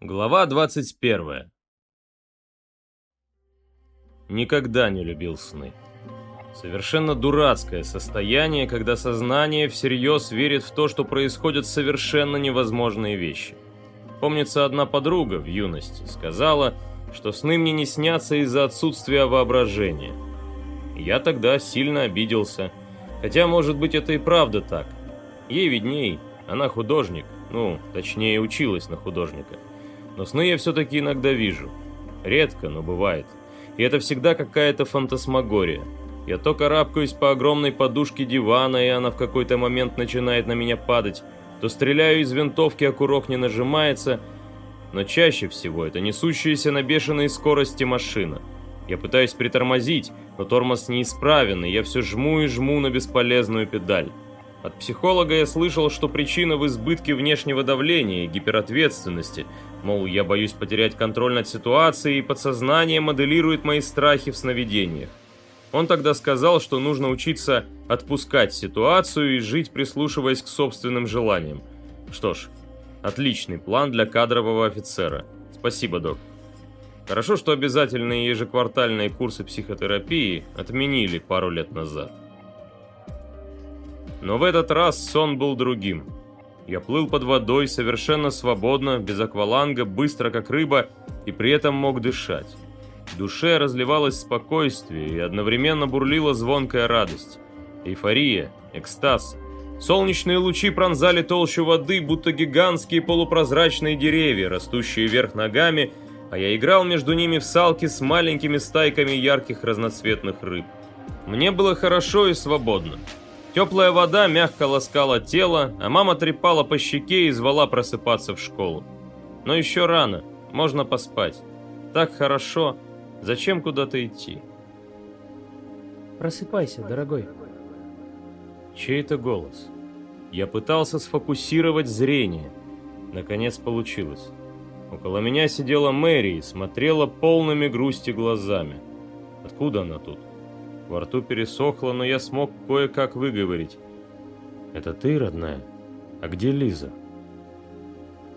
Глава 21. Никогда не любил сны. Совершенно дурацкое состояние, когда сознание всерьез верит в то, что происходят совершенно невозможные вещи. Помнится, одна подруга в юности сказала, что сны мне не снятся из-за отсутствия воображения. Я тогда сильно обиделся. Хотя, может быть, это и правда так. Ей видней, она художник, ну, точнее, училась на художника. Но сны я все-таки иногда вижу. Редко, но бывает. И это всегда какая-то фантасмагория. Я то карабкаюсь по огромной подушке дивана, и она в какой-то момент начинает на меня падать, то стреляю из винтовки, а курок не нажимается, но чаще всего это несущаяся на бешеной скорости машина. Я пытаюсь притормозить, но тормоз неисправен, и я все жму и жму на бесполезную педаль. От психолога я слышал, что причина в избытке внешнего давления и гиперответственности. Мол, я боюсь потерять контроль над ситуацией, и подсознание моделирует мои страхи в сновидениях. Он тогда сказал, что нужно учиться отпускать ситуацию и жить, прислушиваясь к собственным желаниям. Что ж, отличный план для кадрового офицера. Спасибо, док. Хорошо, что обязательные ежеквартальные курсы психотерапии отменили пару лет назад. Но в этот раз сон был другим. Я плыл под водой совершенно свободно, без акваланга, быстро как рыба, и при этом мог дышать. В душе разливалось спокойствие, и одновременно бурлила звонкая радость. Эйфория, экстаз. Солнечные лучи пронзали толщу воды, будто гигантские полупрозрачные деревья, растущие вверх ногами, а я играл между ними в салки с маленькими стайками ярких разноцветных рыб. Мне было хорошо и свободно. Теплая вода мягко ласкала тело, а мама трепала по щеке и звала просыпаться в школу. Но еще рано, можно поспать. Так хорошо, зачем куда-то идти? Просыпайся, дорогой. Чей-то голос. Я пытался сфокусировать зрение. Наконец получилось. Около меня сидела Мэри и смотрела полными грусти глазами. Откуда она тут? Во рту пересохло, но я смог кое-как выговорить. «Это ты, родная? А где Лиза?»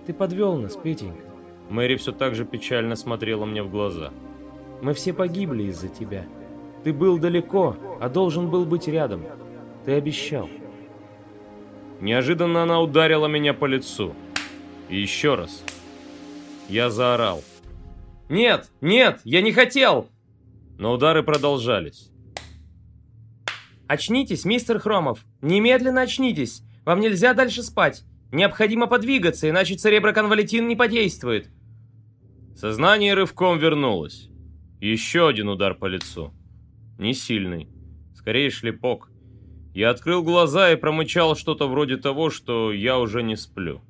«Ты подвел нас, Петенька». Мэри все так же печально смотрела мне в глаза. «Мы все погибли из-за тебя. Ты был далеко, а должен был быть рядом. Ты обещал». Неожиданно она ударила меня по лицу. И еще раз. Я заорал. «Нет! Нет! Я не хотел!» Но удары продолжались. «Очнитесь, мистер Хромов! Немедленно очнитесь! Вам нельзя дальше спать! Необходимо подвигаться, иначе цереброконвалитин не подействует!» Сознание рывком вернулось. Еще один удар по лицу. Не сильный. Скорее шлепок. Я открыл глаза и промычал что-то вроде того, что я уже не сплю.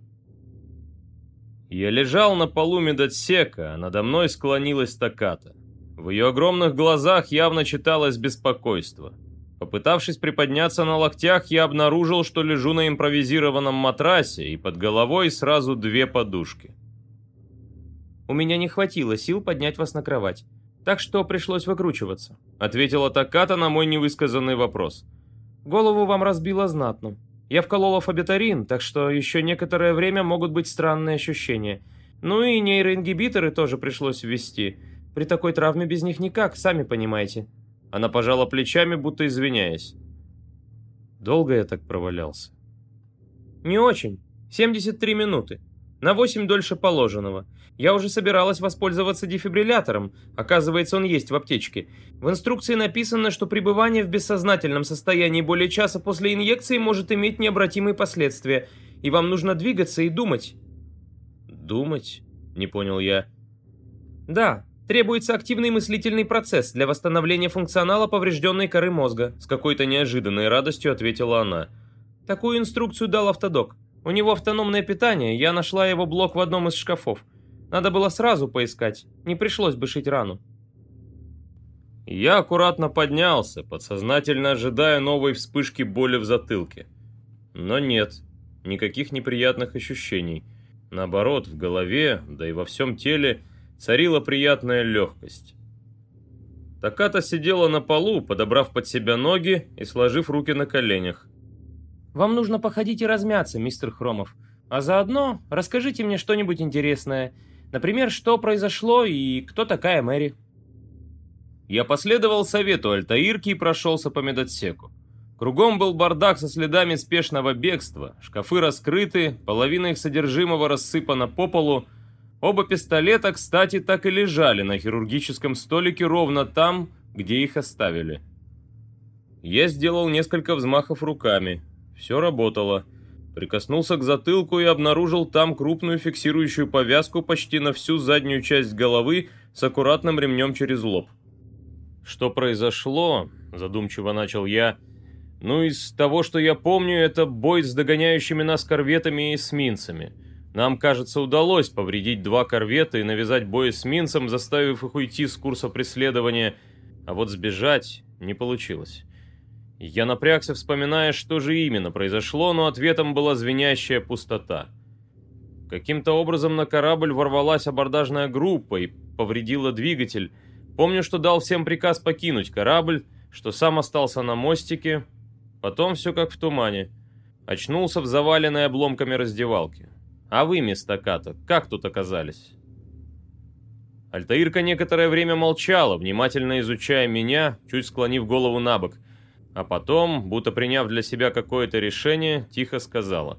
Я лежал на полу медотсека, а надо мной склонилась стаката. В ее огромных глазах явно читалось беспокойство. Попытавшись приподняться на локтях, я обнаружил, что лежу на импровизированном матрасе, и под головой сразу две подушки. «У меня не хватило сил поднять вас на кровать, так что пришлось выкручиваться», ответила Таката на мой невысказанный вопрос. «Голову вам разбило знатно. Я вколола фабитарин, так что еще некоторое время могут быть странные ощущения. Ну и нейроингибиторы тоже пришлось ввести. При такой травме без них никак, сами понимаете». Она пожала плечами, будто извиняясь. Долго я так провалялся? Не очень. 73 минуты. На 8 дольше положенного. Я уже собиралась воспользоваться дефибриллятором. Оказывается, он есть в аптечке. В инструкции написано, что пребывание в бессознательном состоянии более часа после инъекции может иметь необратимые последствия. И вам нужно двигаться и думать. Думать? Не понял я. Да, Требуется активный мыслительный процесс для восстановления функционала поврежденной коры мозга», с какой-то неожиданной радостью ответила она. «Такую инструкцию дал автодок. У него автономное питание, я нашла его блок в одном из шкафов. Надо было сразу поискать, не пришлось бы шить рану». Я аккуратно поднялся, подсознательно ожидая новой вспышки боли в затылке. Но нет, никаких неприятных ощущений. Наоборот, в голове, да и во всем теле – царила приятная легкость. Таката сидела на полу, подобрав под себя ноги и сложив руки на коленях. «Вам нужно походить и размяться, мистер Хромов. А заодно расскажите мне что-нибудь интересное. Например, что произошло и кто такая Мэри. Я последовал совету Альтаирки и прошелся по медотсеку. Кругом был бардак со следами спешного бегства, шкафы раскрыты, половина их содержимого рассыпана по полу. Оба пистолета, кстати, так и лежали на хирургическом столике ровно там, где их оставили. Я сделал несколько взмахов руками. Все работало. Прикоснулся к затылку и обнаружил там крупную фиксирующую повязку почти на всю заднюю часть головы с аккуратным ремнем через лоб. «Что произошло?» – задумчиво начал я. «Ну, из того, что я помню, это бой с догоняющими нас корветами и эсминцами. Нам, кажется, удалось повредить два корвета и навязать бой эсминцам, заставив их уйти с курса преследования, а вот сбежать не получилось». Я напрягся, вспоминая, что же именно произошло, но ответом была звенящая пустота. Каким-то образом на корабль ворвалась абордажная группа и повредила двигатель. Помню, что дал всем приказ покинуть корабль, что сам остался на мостике. Потом все как в тумане. Очнулся в заваленной обломками раздевалке. А вы, мистаката, как тут оказались? Альтаирка некоторое время молчала, внимательно изучая меня, чуть склонив голову на бок – а потом, будто приняв для себя какое-то решение, тихо сказала.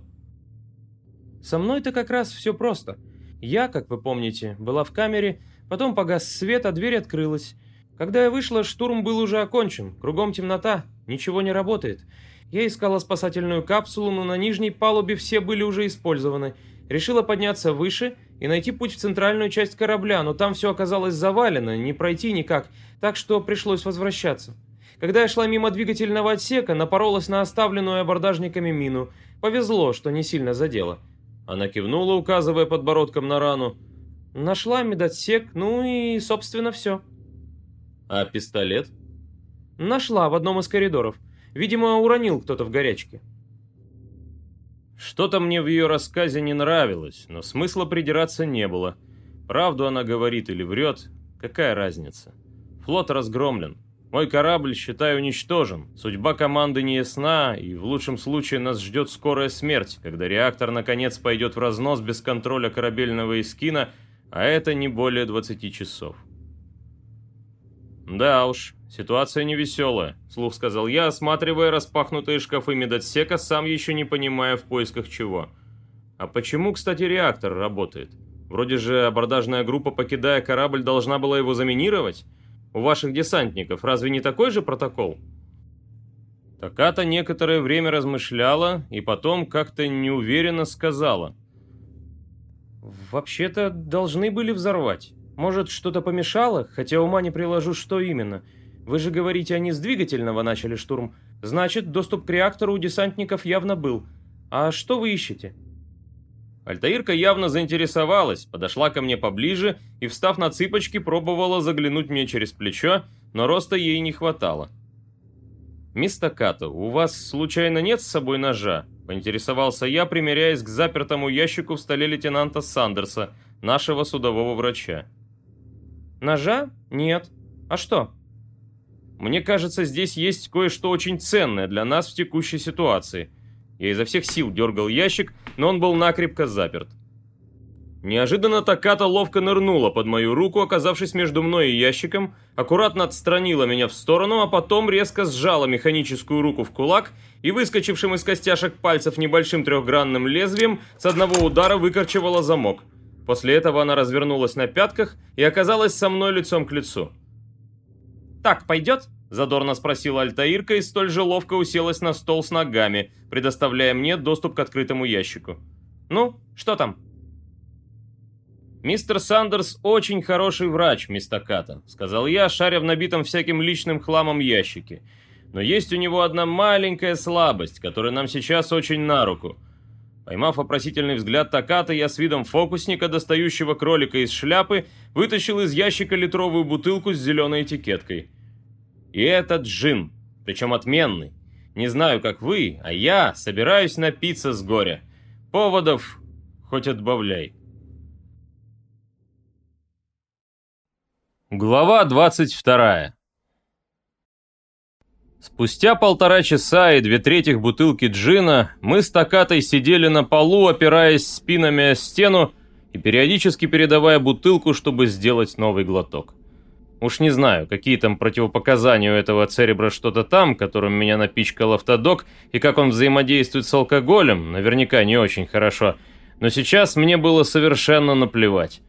«Со мной-то как раз все просто. Я, как вы помните, была в камере, потом погас свет, а дверь открылась. Когда я вышла, штурм был уже окончен, кругом темнота, ничего не работает. Я искала спасательную капсулу, но на нижней палубе все были уже использованы. Решила подняться выше и найти путь в центральную часть корабля, но там все оказалось завалено, не пройти никак, так что пришлось возвращаться. Когда я шла мимо двигательного отсека, напоролась на оставленную абордажниками мину. Повезло, что не сильно задела. Она кивнула, указывая подбородком на рану. Нашла медотсек, ну и, собственно, все. А пистолет? Нашла в одном из коридоров. Видимо, уронил кто-то в горячке. Что-то мне в ее рассказе не нравилось, но смысла придираться не было. Правду она говорит или врет, какая разница? Флот разгромлен. Мой корабль, считай, уничтожен. Судьба команды не ясна, и в лучшем случае нас ждет скорая смерть, когда реактор наконец пойдет в разнос без контроля корабельного эскина, а это не более 20 часов. «Да уж, ситуация невеселая», — слух сказал я, осматривая распахнутые шкафы медотсека, сам еще не понимая в поисках чего. «А почему, кстати, реактор работает? Вроде же абордажная группа, покидая корабль, должна была его заминировать?» У ваших десантников разве не такой же протокол?» Таката некоторое время размышляла и потом как-то неуверенно сказала. «Вообще-то должны были взорвать. Может, что-то помешало, хотя ума не приложу, что именно. Вы же говорите, они с двигательного начали штурм. Значит, доступ к реактору у десантников явно был. А что вы ищете?» Альтаирка явно заинтересовалась, подошла ко мне поближе и, встав на цыпочки, пробовала заглянуть мне через плечо, но роста ей не хватало. «Мисс у вас случайно нет с собой ножа?» – поинтересовался я, примеряясь к запертому ящику в столе лейтенанта Сандерса, нашего судового врача. «Ножа? Нет. А что?» «Мне кажется, здесь есть кое-что очень ценное для нас в текущей ситуации», я изо всех сил дергал ящик, но он был накрепко заперт. Неожиданно Таката ловко нырнула под мою руку, оказавшись между мной и ящиком, аккуратно отстранила меня в сторону, а потом резко сжала механическую руку в кулак и, выскочившим из костяшек пальцев небольшим трехгранным лезвием, с одного удара выкорчевала замок. После этого она развернулась на пятках и оказалась со мной лицом к лицу. «Так пойдет?» Задорно спросила Альтаирка и столь же ловко уселась на стол с ногами, предоставляя мне доступ к открытому ящику. «Ну, что там?» «Мистер Сандерс очень хороший врач, мистер Ката», — сказал я, шаря в набитом всяким личным хламом ящике. «Но есть у него одна маленькая слабость, которая нам сейчас очень на руку». Поймав вопросительный взгляд Таката, я с видом фокусника, достающего кролика из шляпы, вытащил из ящика литровую бутылку с зеленой этикеткой — и этот джин, причем отменный. Не знаю, как вы, а я собираюсь напиться с горя. Поводов хоть отбавляй. Глава 22 Спустя полтора часа и две трети бутылки джина мы с Токатой сидели на полу, опираясь спинами о стену, и периодически передавая бутылку, чтобы сделать новый глоток. Уж не знаю, какие там противопоказания у этого церебра что-то там, которым меня напичкал автодок, и как он взаимодействует с алкоголем, наверняка не очень хорошо. Но сейчас мне было совершенно наплевать.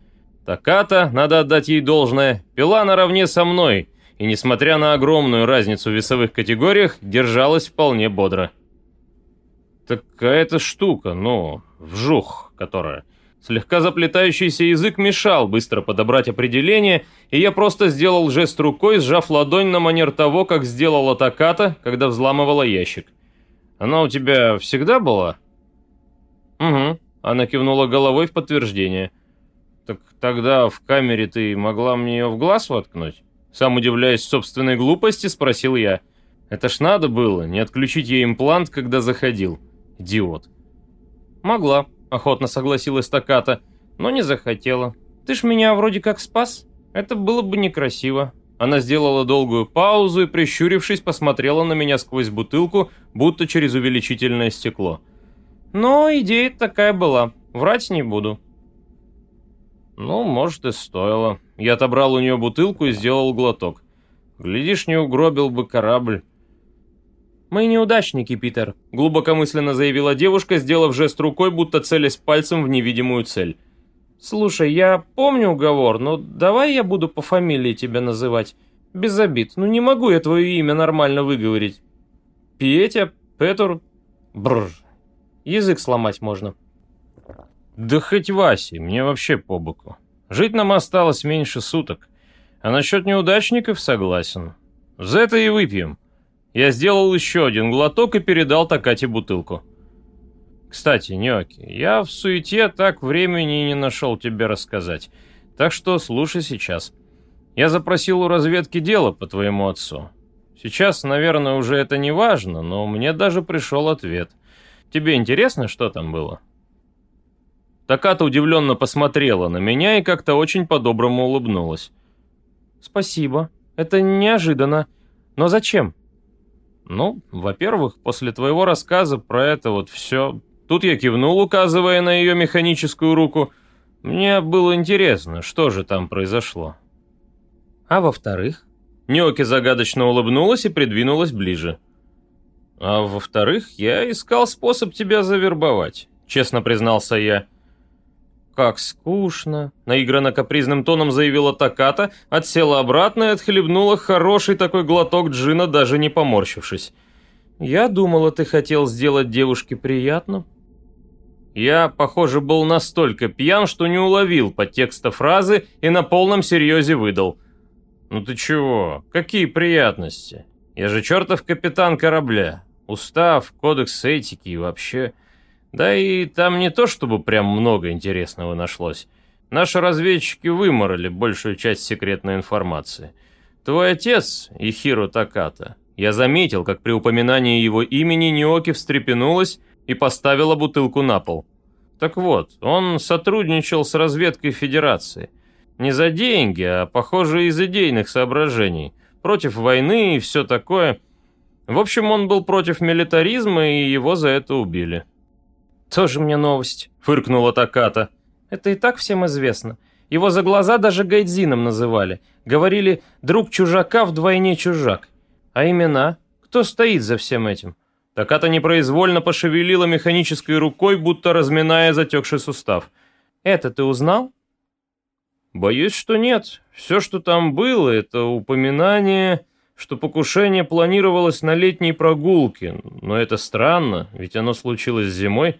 Таката, надо отдать ей должное, пила наравне со мной, и, несмотря на огромную разницу в весовых категориях, держалась вполне бодро. Такая-то штука, ну, вжух, которая... Слегка заплетающийся язык мешал быстро подобрать определение, и я просто сделал жест рукой, сжав ладонь на манер того, как сделала Таката, когда взламывала ящик. «Она у тебя всегда была?» «Угу», — она кивнула головой в подтверждение. «Так тогда в камере ты могла мне ее в глаз воткнуть?» Сам удивляясь собственной глупости, спросил я. «Это ж надо было, не отключить ей имплант, когда заходил. Идиот». «Могла», охотно согласилась Токата, но не захотела. Ты ж меня вроде как спас. Это было бы некрасиво. Она сделала долгую паузу и, прищурившись, посмотрела на меня сквозь бутылку, будто через увеличительное стекло. Но идея такая была. Врать не буду. Ну, может, и стоило. Я отобрал у нее бутылку и сделал глоток. Глядишь, не угробил бы корабль. «Мы неудачники, Питер», — глубокомысленно заявила девушка, сделав жест рукой, будто целясь пальцем в невидимую цель. «Слушай, я помню уговор, но давай я буду по фамилии тебя называть. Без обид. Ну не могу я твое имя нормально выговорить. Петя, Петр... Бррр. Язык сломать можно». «Да хоть Васи, мне вообще по боку. Жить нам осталось меньше суток. А насчет неудачников согласен. За это и выпьем». Я сделал еще один глоток и передал Такате бутылку. Кстати, Нёки, я в суете так времени не нашел тебе рассказать. Так что слушай сейчас. Я запросил у разведки дело по твоему отцу. Сейчас, наверное, уже это не важно, но мне даже пришел ответ. Тебе интересно, что там было? Таката удивленно посмотрела на меня и как-то очень по-доброму улыбнулась. «Спасибо. Это неожиданно. Но зачем?» Ну, во-первых, после твоего рассказа про это вот все... Тут я кивнул, указывая на ее механическую руку. Мне было интересно, что же там произошло. А во-вторых? Нёки загадочно улыбнулась и придвинулась ближе. А во-вторых, я искал способ тебя завербовать, честно признался я. «Как скучно!» — наигранно капризным тоном заявила Таката, отсела обратно и отхлебнула хороший такой глоток джина, даже не поморщившись. «Я думала, ты хотел сделать девушке приятно». Я, похоже, был настолько пьян, что не уловил подтекста фразы и на полном серьезе выдал. «Ну ты чего? Какие приятности? Я же чертов капитан корабля. Устав, кодекс этики и вообще...» Да и там не то чтобы прям много интересного нашлось. Наши разведчики выморали большую часть секретной информации. Твой отец, Ихиро Таката, я заметил, как при упоминании его имени Ниоки встрепенулась и поставила бутылку на пол. Так вот, он сотрудничал с разведкой Федерации. Не за деньги, а, похоже, из идейных соображений. Против войны и все такое. В общем, он был против милитаризма, и его за это убили. «Тоже мне новость», — фыркнула Таката. «Это и так всем известно. Его за глаза даже Гайдзином называли. Говорили «друг чужака вдвойне чужак». А имена? Кто стоит за всем этим?» Таката непроизвольно пошевелила механической рукой, будто разминая затекший сустав. «Это ты узнал?» «Боюсь, что нет. Все, что там было, это упоминание, что покушение планировалось на летней прогулке. Но это странно, ведь оно случилось зимой».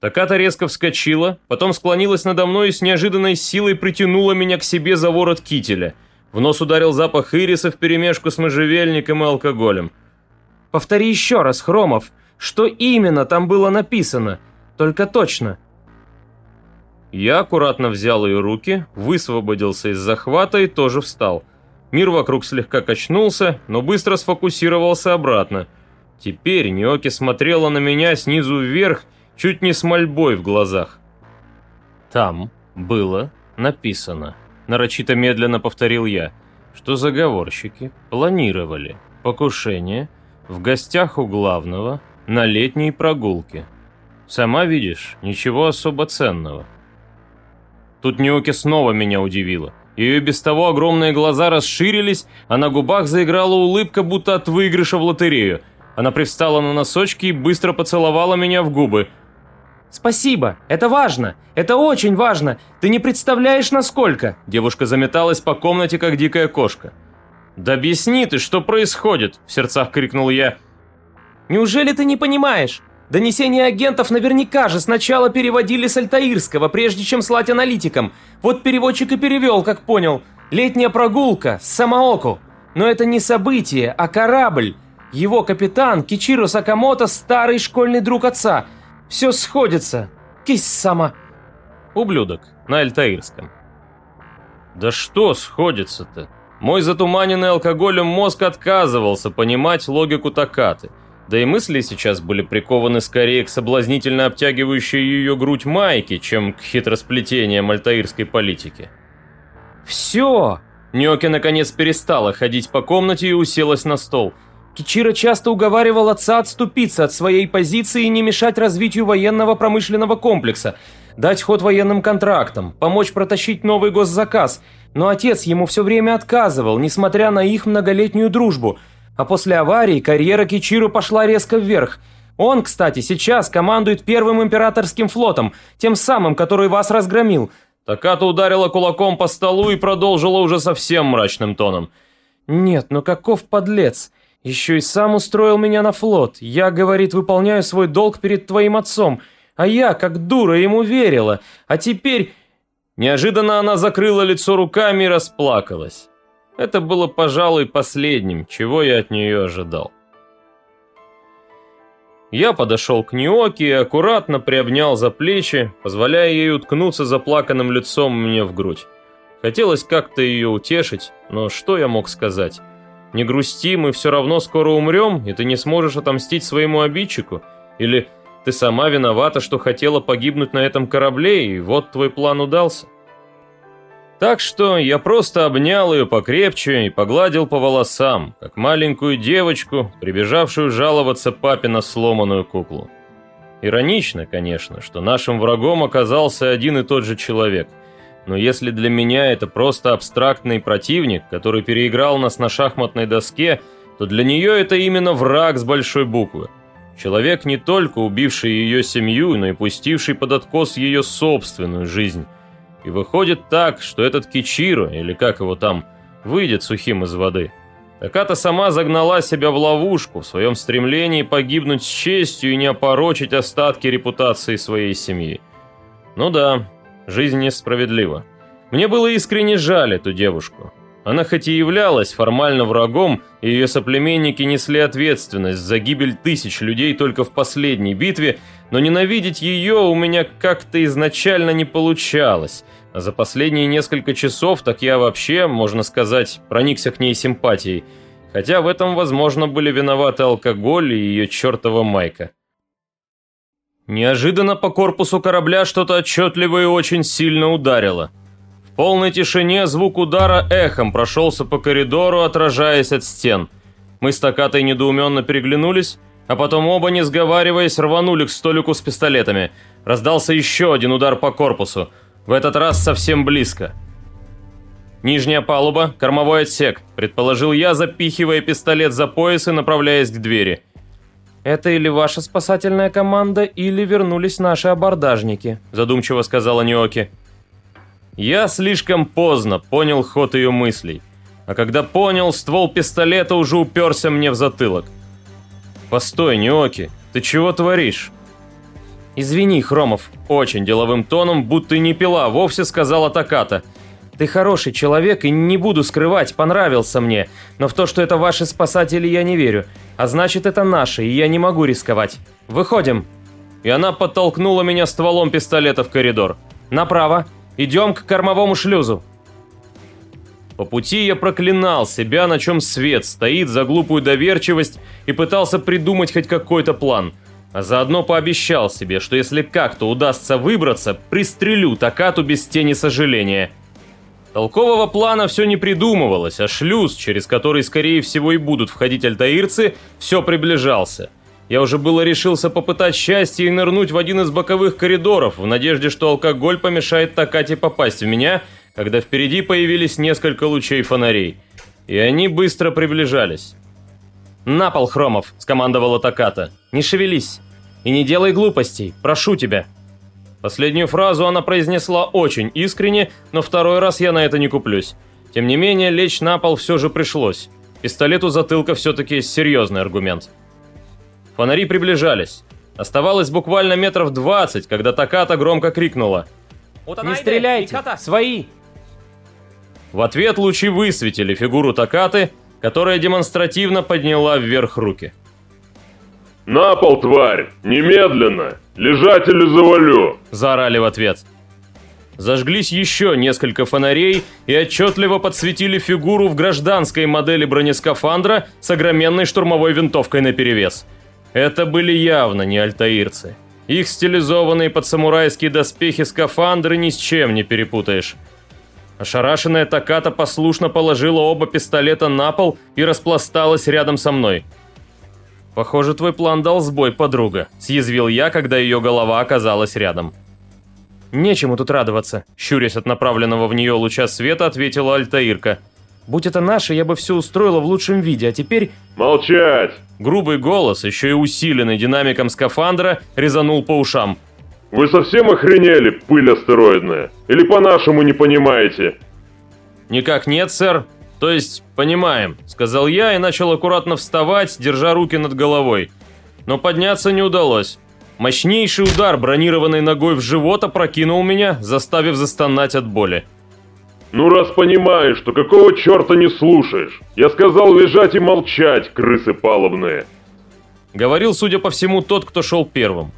Таката резко вскочила, потом склонилась надо мной и с неожиданной силой притянула меня к себе за ворот кителя. В нос ударил запах ириса вперемешку с можжевельником и алкоголем. «Повтори еще раз, Хромов, что именно там было написано? Только точно». Я аккуратно взял ее руки, высвободился из захвата и тоже встал. Мир вокруг слегка качнулся, но быстро сфокусировался обратно. Теперь Ниоки смотрела на меня снизу вверх чуть не с мольбой в глазах. Там было написано, нарочито медленно повторил я, что заговорщики планировали покушение в гостях у главного на летней прогулке. Сама видишь, ничего особо ценного. Тут Ниоки снова меня удивила. Ее без того огромные глаза расширились, а на губах заиграла улыбка, будто от выигрыша в лотерею. Она привстала на носочки и быстро поцеловала меня в губы. «Спасибо, это важно, это очень важно, ты не представляешь, насколько!» Девушка заметалась по комнате, как дикая кошка. «Да объясни ты, что происходит!» – в сердцах крикнул я. «Неужели ты не понимаешь? Донесения агентов наверняка же сначала переводили с Альтаирского, прежде чем слать аналитикам. Вот переводчик и перевел, как понял. Летняя прогулка, с Самаоку. Но это не событие, а корабль. Его капитан Кичиро Сакамото – старый школьный друг отца. Все сходится. Кись сама. Ублюдок, на Альтаирском. Да что сходится-то? Мой затуманенный алкоголем мозг отказывался понимать логику Такаты. Да и мысли сейчас были прикованы скорее к соблазнительно обтягивающей ее грудь майки, чем к хитросплетениям альтаирской политики. «Все!» Нёки наконец перестала ходить по комнате и уселась на стол. Кичиро часто уговаривал отца отступиться от своей позиции и не мешать развитию военного промышленного комплекса, дать ход военным контрактам, помочь протащить новый госзаказ. Но отец ему все время отказывал, несмотря на их многолетнюю дружбу – а после аварии карьера Кичиру пошла резко вверх. Он, кстати, сейчас командует первым императорским флотом, тем самым, который вас разгромил. Таката ударила кулаком по столу и продолжила уже совсем мрачным тоном. «Нет, ну каков подлец! Еще и сам устроил меня на флот. Я, говорит, выполняю свой долг перед твоим отцом. А я, как дура, ему верила. А теперь...» Неожиданно она закрыла лицо руками и расплакалась. Это было, пожалуй, последним, чего я от нее ожидал. Я подошел к Ниоке и аккуратно приобнял за плечи, позволяя ей уткнуться заплаканным лицом мне в грудь. Хотелось как-то ее утешить, но что я мог сказать? Не грусти, мы все равно скоро умрем, и ты не сможешь отомстить своему обидчику? Или ты сама виновата, что хотела погибнуть на этом корабле, и вот твой план удался? Так что я просто обнял ее покрепче и погладил по волосам, как маленькую девочку, прибежавшую жаловаться папе на сломанную куклу. Иронично, конечно, что нашим врагом оказался один и тот же человек. Но если для меня это просто абстрактный противник, который переиграл нас на шахматной доске, то для нее это именно враг с большой буквы. Человек, не только убивший ее семью, но и пустивший под откос ее собственную жизнь. И выходит так, что этот Кичиро, или как его там, выйдет сухим из воды. Таката сама загнала себя в ловушку в своем стремлении погибнуть с честью и не опорочить остатки репутации своей семьи. Ну да, жизнь несправедлива. Мне было искренне жаль эту девушку. Она хоть и являлась формально врагом, и ее соплеменники несли ответственность за гибель тысяч людей только в последней битве, но ненавидеть ее у меня как-то изначально не получалось. А за последние несколько часов так я вообще, можно сказать, проникся к ней симпатией. Хотя в этом, возможно, были виноваты алкоголь и ее чертова майка. Неожиданно по корпусу корабля что-то отчетливо и очень сильно ударило. В полной тишине звук удара эхом прошелся по коридору, отражаясь от стен. Мы с Токатой недоуменно переглянулись, а потом оба, не сговариваясь, рванули к столику с пистолетами. Раздался еще один удар по корпусу, в этот раз совсем близко. «Нижняя палуба, кормовой отсек», – предположил я, запихивая пистолет за пояс и направляясь к двери. «Это или ваша спасательная команда, или вернулись наши абордажники», – задумчиво сказала Ниоки. Я слишком поздно понял ход ее мыслей. А когда понял, ствол пистолета уже уперся мне в затылок. «Постой, Ниоки, ты чего творишь?» «Извини, Хромов», – очень деловым тоном, будто не пила, вовсе сказала Таката. «Ты хороший человек, и не буду скрывать, понравился мне, но в то, что это ваши спасатели, я не верю. А значит, это наши, и я не могу рисковать. Выходим!» И она подтолкнула меня стволом пистолета в коридор. «Направо! Идем к кормовому шлюзу!» По пути я проклинал себя, на чем свет стоит за глупую доверчивость и пытался придумать хоть какой-то план – а заодно пообещал себе, что если как-то удастся выбраться, пристрелю Такату без тени сожаления. Толкового плана все не придумывалось, а шлюз, через который, скорее всего, и будут входить альтаирцы, все приближался. Я уже было решился попытать счастье и нырнуть в один из боковых коридоров, в надежде, что алкоголь помешает Такате попасть в меня, когда впереди появились несколько лучей фонарей. И они быстро приближались. «На пол, Хромов!» – скомандовала Таката. «Не шевелись! И не делай глупостей, прошу тебя!» Последнюю фразу она произнесла очень искренне, но второй раз я на это не куплюсь. Тем не менее, лечь на пол все же пришлось. Пистолет у затылка все-таки серьезный аргумент. Фонари приближались. Оставалось буквально метров двадцать, когда Таката громко крикнула. «Не стреляйте! Свои!» В ответ лучи высветили фигуру Такаты, которая демонстративно подняла вверх руки. «На пол, тварь! Немедленно! Лежать или завалю!» – заорали в ответ. Зажглись еще несколько фонарей и отчетливо подсветили фигуру в гражданской модели бронескафандра с огроменной штурмовой винтовкой наперевес – это были явно не альтаирцы. Их стилизованные под самурайские доспехи скафандры ни с чем не перепутаешь. Ошарашенная Таката послушно положила оба пистолета на пол и распласталась рядом со мной. «Похоже, твой план дал сбой, подруга», – съязвил я, когда ее голова оказалась рядом. «Нечему тут радоваться», – щурясь от направленного в нее луча света, ответила Альтаирка – Будь это наше, я бы все устроила в лучшем виде, а теперь... Молчать! Грубый голос, еще и усиленный динамиком скафандра, резанул по ушам. Вы совсем охренели, пыль астероидная? Или по-нашему не понимаете? Никак нет, сэр. То есть, понимаем, сказал я и начал аккуратно вставать, держа руки над головой. Но подняться не удалось. Мощнейший удар бронированной ногой в живот опрокинул меня, заставив застонать от боли. «Ну раз понимаешь, что какого черта не слушаешь? Я сказал лежать и молчать, крысы палубные!» Говорил, судя по всему, тот, кто шел первым.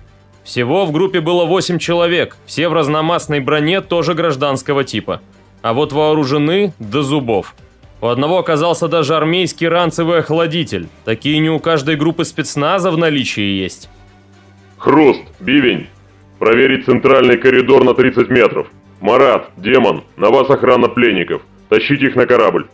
Всего в группе было 8 человек, все в разномастной броне тоже гражданского типа. А вот вооружены до зубов. У одного оказался даже армейский ранцевый охладитель. Такие не у каждой группы спецназа в наличии есть. Хруст, бивень. Проверить центральный коридор на 30 метров. «Марат, демон, на вас охрана пленников. Тащите их на корабль.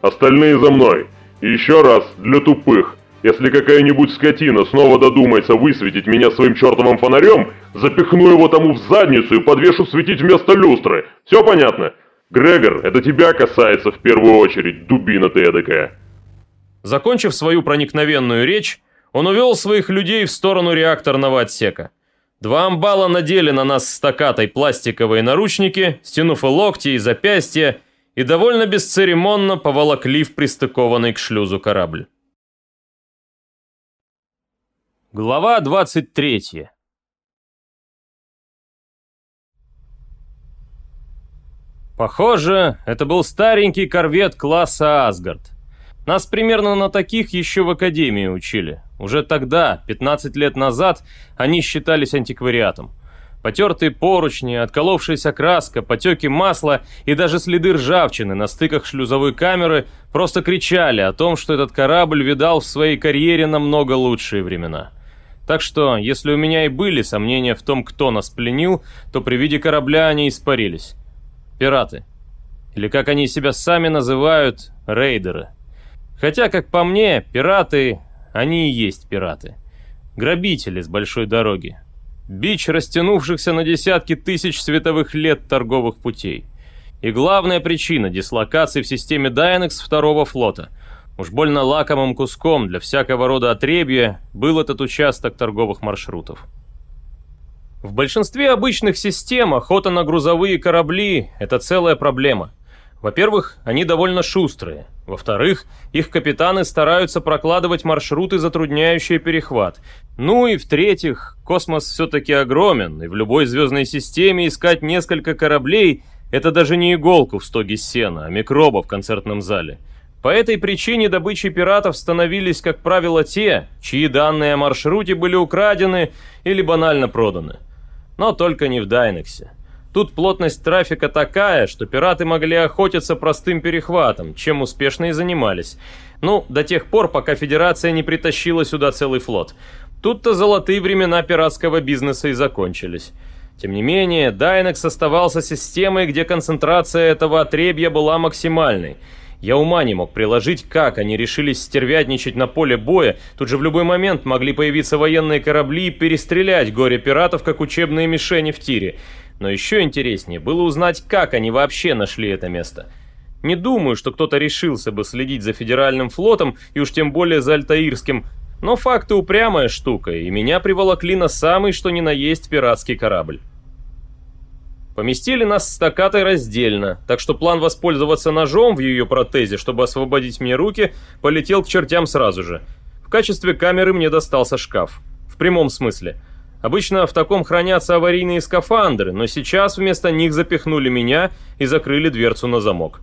Остальные за мной. И еще раз, для тупых. Если какая-нибудь скотина снова додумается высветить меня своим чертовым фонарем, запихну его тому в задницу и подвешу светить вместо люстры. Все понятно? Грегор, это тебя касается в первую очередь, дубина ты эдакая». Закончив свою проникновенную речь, он увел своих людей в сторону реакторного отсека. Два амбала надели на нас стакатой пластиковые наручники, стянув и локти, и запястья, и довольно бесцеремонно поволокли в пристыкованный к шлюзу корабль. Глава 23 Похоже, это был старенький корвет класса «Асгард». Нас примерно на таких еще в академии учили. Уже тогда, 15 лет назад, они считались антиквариатом. Потертые поручни, отколовшаяся краска, потеки масла и даже следы ржавчины на стыках шлюзовой камеры просто кричали о том, что этот корабль видал в своей карьере намного лучшие времена. Так что, если у меня и были сомнения в том, кто нас пленил, то при виде корабля они испарились. Пираты. Или как они себя сами называют, рейдеры. Хотя, как по мне, пираты, они и есть пираты. Грабители с большой дороги. Бич растянувшихся на десятки тысяч световых лет торговых путей. И главная причина дислокации в системе Дайнекс второго флота. Уж больно лакомым куском для всякого рода отребья был этот участок торговых маршрутов. В большинстве обычных систем охота на грузовые корабли – это целая проблема – во-первых, они довольно шустрые. Во-вторых, их капитаны стараются прокладывать маршруты, затрудняющие перехват. Ну и в-третьих, космос все-таки огромен, и в любой звездной системе искать несколько кораблей – это даже не иголку в стоге сена, а микроба в концертном зале. По этой причине добычей пиратов становились, как правило, те, чьи данные о маршруте были украдены или банально проданы. Но только не в Дайнексе. Тут плотность трафика такая, что пираты могли охотиться простым перехватом, чем успешно и занимались. Ну, до тех пор, пока Федерация не притащила сюда целый флот. Тут-то золотые времена пиратского бизнеса и закончились. Тем не менее, Дайнекс оставался системой, где концентрация этого отребья была максимальной. Я ума не мог приложить, как они решились стервятничать на поле боя, тут же в любой момент могли появиться военные корабли и перестрелять горе пиратов, как учебные мишени в тире. Но еще интереснее было узнать, как они вообще нашли это место. Не думаю, что кто-то решился бы следить за федеральным флотом, и уж тем более за Альтаирским, но факты упрямая штука, и меня приволокли на самый что ни на есть пиратский корабль. Поместили нас с стакатой раздельно, так что план воспользоваться ножом в ее протезе, чтобы освободить мне руки, полетел к чертям сразу же. В качестве камеры мне достался шкаф. В прямом смысле. Обычно в таком хранятся аварийные скафандры, но сейчас вместо них запихнули меня и закрыли дверцу на замок.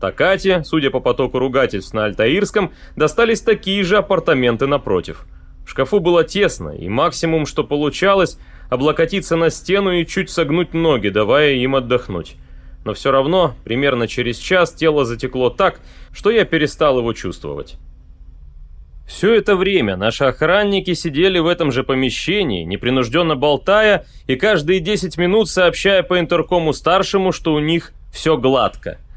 Такате, судя по потоку ругательств на Альтаирском, достались такие же апартаменты напротив. В шкафу было тесно, и максимум, что получалось, облокотиться на стену и чуть согнуть ноги, давая им отдохнуть. Но все равно, примерно через час тело затекло так, что я перестал его чувствовать. Все это время наши охранники сидели в этом же помещении, непринужденно болтая и каждые 10 минут сообщая по интеркому старшему, что у них все гладко –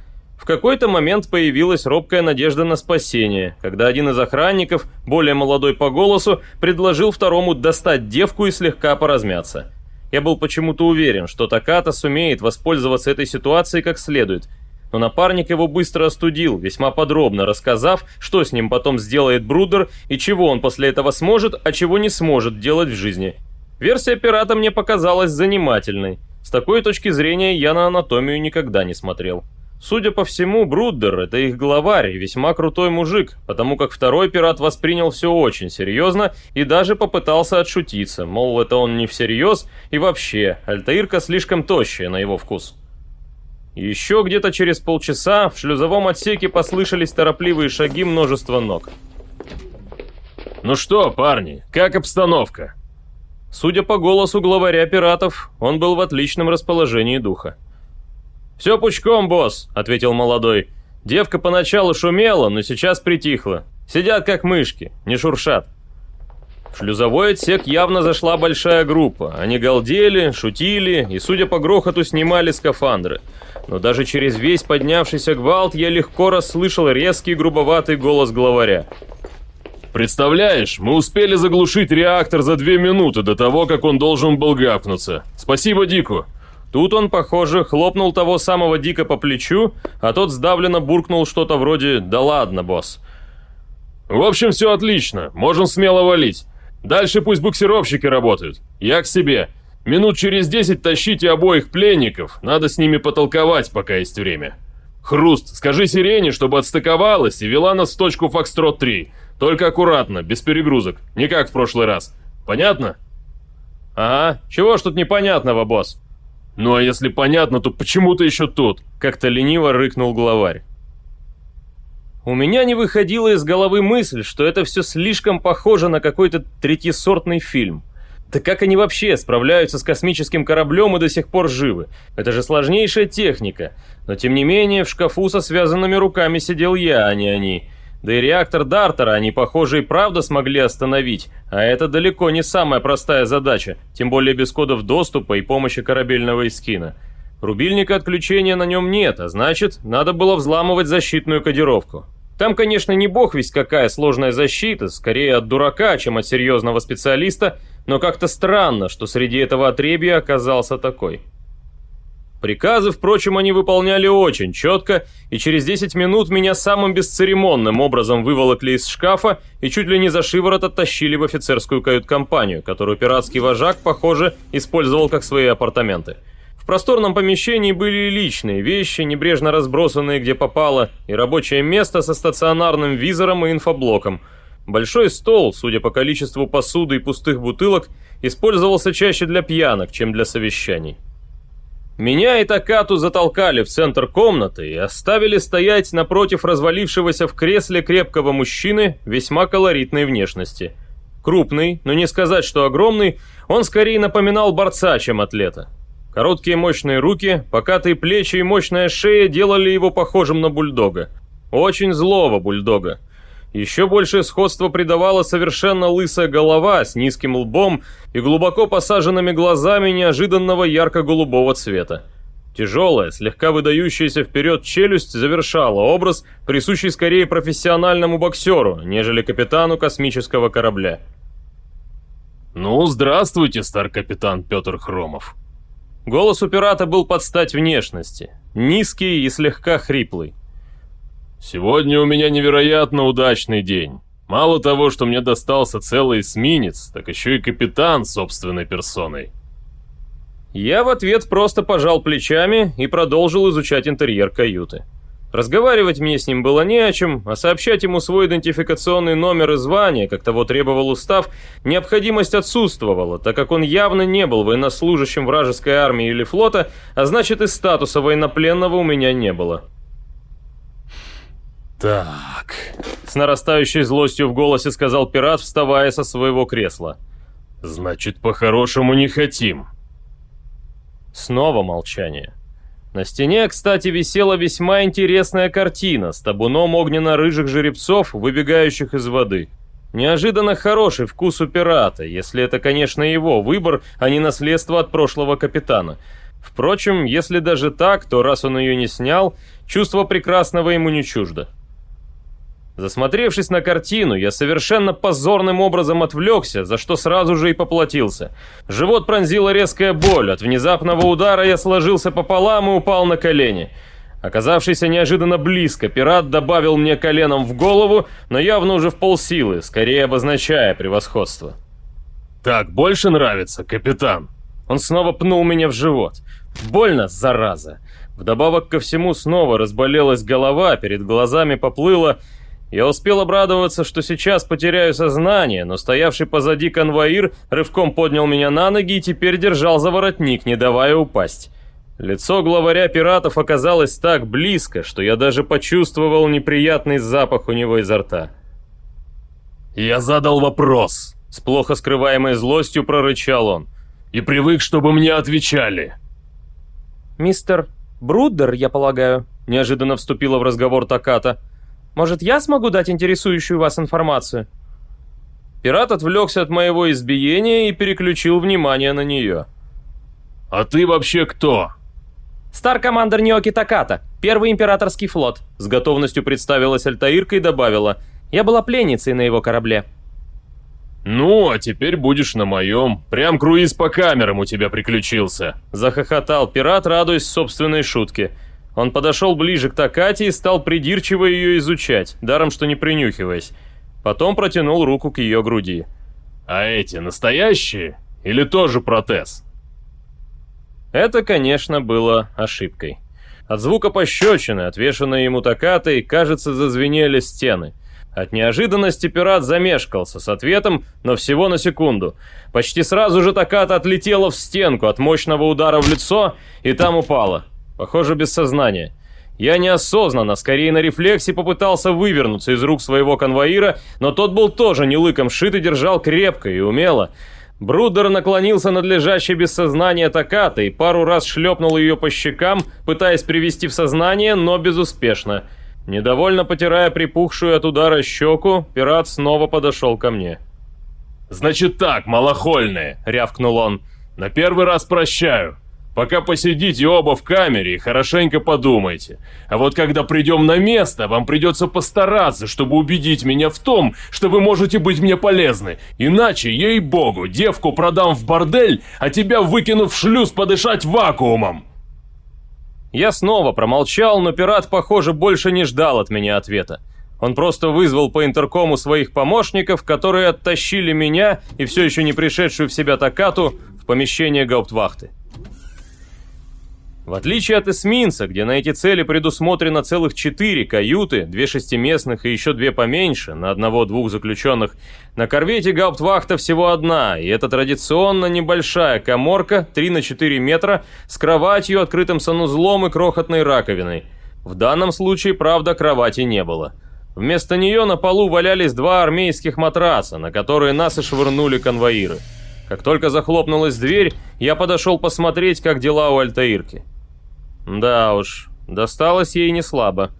в какой-то момент появилась робкая надежда на спасение, когда один из охранников, более молодой по голосу, предложил второму достать девку и слегка поразмяться. Я был почему-то уверен, что Таката сумеет воспользоваться этой ситуацией как следует, но напарник его быстро остудил, весьма подробно рассказав, что с ним потом сделает Брудер и чего он после этого сможет, а чего не сможет делать в жизни. Версия пирата мне показалась занимательной. С такой точки зрения я на анатомию никогда не смотрел. Судя по всему, Бруддер — это их главарь и весьма крутой мужик, потому как второй пират воспринял все очень серьезно и даже попытался отшутиться, мол, это он не всерьез, и вообще, Альтаирка слишком тощая на его вкус. Еще где-то через полчаса в шлюзовом отсеке послышались торопливые шаги множества ног. «Ну что, парни, как обстановка?» Судя по голосу главаря пиратов, он был в отличном расположении духа. «Все пучком, босс», — ответил молодой. «Девка поначалу шумела, но сейчас притихла. Сидят как мышки, не шуршат». В шлюзовой отсек явно зашла большая группа. Они галдели, шутили и, судя по грохоту, снимали скафандры. Но даже через весь поднявшийся гвалт я легко расслышал резкий грубоватый голос главаря. «Представляешь, мы успели заглушить реактор за две минуты до того, как он должен был гавкнуться. Спасибо Дику. Тут он, похоже, хлопнул того самого Дика по плечу, а тот сдавленно буркнул что-то вроде «Да ладно, босс». «В общем, все отлично, можем смело валить. Дальше пусть буксировщики работают. Я к себе. Минут через десять тащите обоих пленников, надо с ними потолковать, пока есть время. Хруст, скажи Сирене, чтобы отстыковалась и вела нас в точку Фокстрот-3. Только аккуратно, без перегрузок, не как в прошлый раз. Понятно?» «Ага, чего ж тут непонятного, босс?» «Ну а если понятно, то почему ты еще тут?» Как-то лениво рыкнул главарь. У меня не выходила из головы мысль, что это все слишком похоже на какой-то третьесортный фильм. Да как они вообще справляются с космическим кораблем и до сих пор живы? Это же сложнейшая техника. Но тем не менее, в шкафу со связанными руками сидел я, а не они. Да и реактор Дартера они, похоже, и правда смогли остановить, а это далеко не самая простая задача, тем более без кодов доступа и помощи корабельного эскина. Рубильника отключения на нем нет, а значит, надо было взламывать защитную кодировку. Там, конечно, не бог весть какая сложная защита, скорее от дурака, чем от серьезного специалиста, но как-то странно, что среди этого отребья оказался такой. Приказы, впрочем, они выполняли очень четко, и через 10 минут меня самым бесцеремонным образом выволокли из шкафа и чуть ли не за шиворот оттащили в офицерскую кают-компанию, которую пиратский вожак, похоже, использовал как свои апартаменты. В просторном помещении были личные вещи, небрежно разбросанные где попало, и рабочее место со стационарным визором и инфоблоком. Большой стол, судя по количеству посуды и пустых бутылок, использовался чаще для пьянок, чем для совещаний. Меня и Такату затолкали в центр комнаты и оставили стоять напротив развалившегося в кресле крепкого мужчины весьма колоритной внешности. Крупный, но не сказать, что огромный, он скорее напоминал борца, чем атлета. Короткие мощные руки, покатые плечи и мощная шея делали его похожим на бульдога. Очень злого бульдога. Еще большее сходство придавала совершенно лысая голова с низким лбом и глубоко посаженными глазами неожиданного ярко-голубого цвета. Тяжелая, слегка выдающаяся вперед челюсть завершала образ, присущий скорее профессиональному боксеру, нежели капитану космического корабля. «Ну, здравствуйте, стар-капитан Петр Хромов». Голос у пирата был под стать внешности, низкий и слегка хриплый. «Сегодня у меня невероятно удачный день. Мало того, что мне достался целый эсминец, так еще и капитан собственной персоной». Я в ответ просто пожал плечами и продолжил изучать интерьер каюты. Разговаривать мне с ним было не о чем, а сообщать ему свой идентификационный номер и звание, как того требовал устав, необходимость отсутствовала, так как он явно не был военнослужащим вражеской армии или флота, а значит и статуса военнопленного у меня не было. «Так...» — с нарастающей злостью в голосе сказал пират, вставая со своего кресла. «Значит, по-хорошему не хотим». Снова молчание. На стене, кстати, висела весьма интересная картина с табуном огненно-рыжих жеребцов, выбегающих из воды. Неожиданно хороший вкус у пирата, если это, конечно, его выбор, а не наследство от прошлого капитана. Впрочем, если даже так, то раз он ее не снял, чувство прекрасного ему не чуждо. Засмотревшись на картину, я совершенно позорным образом отвлекся, за что сразу же и поплатился. Живот пронзила резкая боль, от внезапного удара я сложился пополам и упал на колени. Оказавшийся неожиданно близко, пират добавил мне коленом в голову, но явно уже в полсилы, скорее обозначая превосходство. «Так больше нравится, капитан?» Он снова пнул меня в живот. Больно, зараза. Вдобавок ко всему снова разболелась голова, перед глазами поплыла... Я успел обрадоваться, что сейчас потеряю сознание, но стоявший позади конвоир рывком поднял меня на ноги и теперь держал за воротник, не давая упасть. Лицо главаря пиратов оказалось так близко, что я даже почувствовал неприятный запах у него изо рта. «Я задал вопрос», — с плохо скрываемой злостью прорычал он. «И привык, чтобы мне отвечали». «Мистер Брудер, я полагаю», — неожиданно вступила в разговор Таката. Может, я смогу дать интересующую вас информацию?» Пират отвлекся от моего избиения и переключил внимание на нее. «А ты вообще кто?» «Стар-командер Ниоки Таката, первый императорский флот», с готовностью представилась Альтаирка и добавила. «Я была пленницей на его корабле». «Ну, а теперь будешь на моем. Прям круиз по камерам у тебя приключился», захохотал пират, радуясь собственной шутке. Он подошел ближе к Такате и стал придирчиво ее изучать, даром что не принюхиваясь. Потом протянул руку к ее груди. «А эти настоящие? Или тоже протез?» Это, конечно, было ошибкой. От звука пощечины, отвешенной ему Такатой, кажется, зазвенели стены. От неожиданности пират замешкался с ответом, но всего на секунду. Почти сразу же Таката отлетела в стенку от мощного удара в лицо и там упала. Похоже, без сознания. Я неосознанно, скорее на рефлексе, попытался вывернуться из рук своего конвоира, но тот был тоже не лыком шит и держал крепко и умело. Брудер наклонился над лежащей без сознания Таката и пару раз шлепнул ее по щекам, пытаясь привести в сознание, но безуспешно. Недовольно потирая припухшую от удара щеку, пират снова подошел ко мне. «Значит так, малохольные!» — рявкнул он. «На первый раз прощаю. Пока посидите оба в камере и хорошенько подумайте. А вот когда придем на место, вам придется постараться, чтобы убедить меня в том, что вы можете быть мне полезны. Иначе, ей-богу, девку продам в бордель, а тебя выкину в шлюз подышать вакуумом. Я снова промолчал, но пират, похоже, больше не ждал от меня ответа. Он просто вызвал по интеркому своих помощников, которые оттащили меня и все еще не пришедшую в себя Такату в помещение гауптвахты. В отличие от эсминца, где на эти цели предусмотрено целых четыре каюты, две шестиместных и еще две поменьше, на одного-двух заключенных, на корвете гауптвахта всего одна, и это традиционно небольшая коморка 3 на 4 метра с кроватью, открытым санузлом и крохотной раковиной. В данном случае, правда, кровати не было. Вместо нее на полу валялись два армейских матраса, на которые нас и швырнули конвоиры. Как только захлопнулась дверь, я подошел посмотреть, как дела у Альтаирки. Да уж, досталось ей не слабо.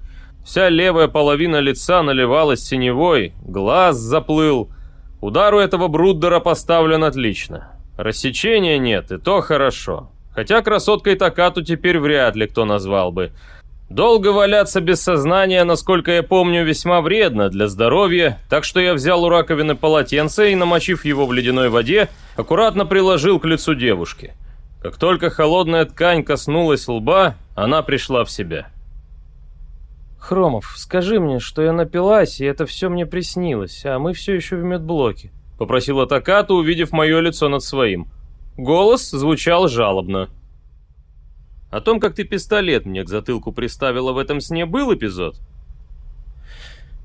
Вся левая половина лица наливалась синевой, глаз заплыл. Удар у этого Бруддера поставлен отлично. Рассечения нет, и то хорошо. Хотя красоткой Такату теперь вряд ли кто назвал бы. Долго валяться без сознания, насколько я помню, весьма вредно для здоровья, так что я взял у раковины полотенце и, намочив его в ледяной воде, аккуратно приложил к лицу девушки. Как только холодная ткань коснулась лба, она пришла в себя. «Хромов, скажи мне, что я напилась, и это все мне приснилось, а мы все еще в медблоке», — попросила Таката, увидев мое лицо над своим. Голос звучал жалобно. О том, как ты пистолет мне к затылку приставила в этом сне, был эпизод?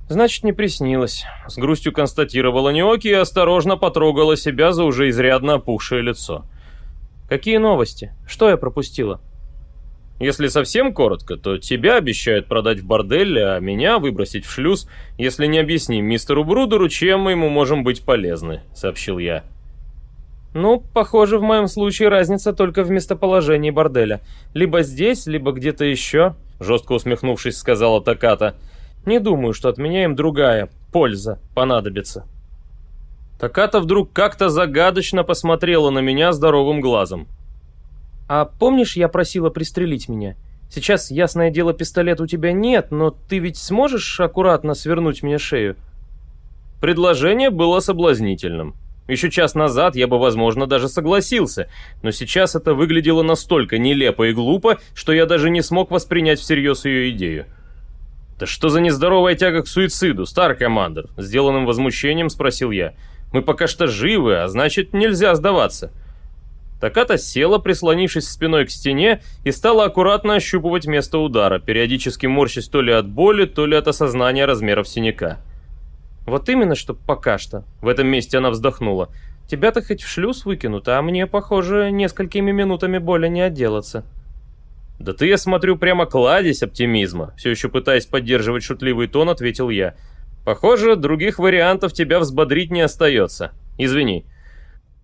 Значит, не приснилось. С грустью констатировала Ниоки и осторожно потрогала себя за уже изрядно опухшее лицо. Какие новости? Что я пропустила? Если совсем коротко, то тебя обещают продать в бордель, а меня выбросить в шлюз, если не объясним мистеру Брудеру, чем мы ему можем быть полезны», — сообщил я. «Ну, похоже, в моем случае разница только в местоположении борделя. Либо здесь, либо где-то еще», — жестко усмехнувшись, сказала Таката. «Не думаю, что от меня им другая польза понадобится». Таката вдруг как-то загадочно посмотрела на меня здоровым глазом. «А помнишь, я просила пристрелить меня? Сейчас, ясное дело, пистолет у тебя нет, но ты ведь сможешь аккуратно свернуть мне шею?» Предложение было соблазнительным. Еще час назад я бы, возможно, даже согласился, но сейчас это выглядело настолько нелепо и глупо, что я даже не смог воспринять всерьез ее идею. «Да что за нездоровая тяга к суициду, старый командир?» Сделанным возмущением спросил я. «Мы пока что живы, а значит, нельзя сдаваться». Таката села, прислонившись спиной к стене, и стала аккуратно ощупывать место удара, периодически морщась то ли от боли, то ли от осознания размеров синяка. «Вот именно, что пока что». В этом месте она вздохнула. «Тебя-то хоть в шлюз выкинут, а мне, похоже, несколькими минутами боли не отделаться». «Да ты, я смотрю, прямо кладезь оптимизма», все еще пытаясь поддерживать шутливый тон, ответил я. «Похоже, других вариантов тебя взбодрить не остается. Извини».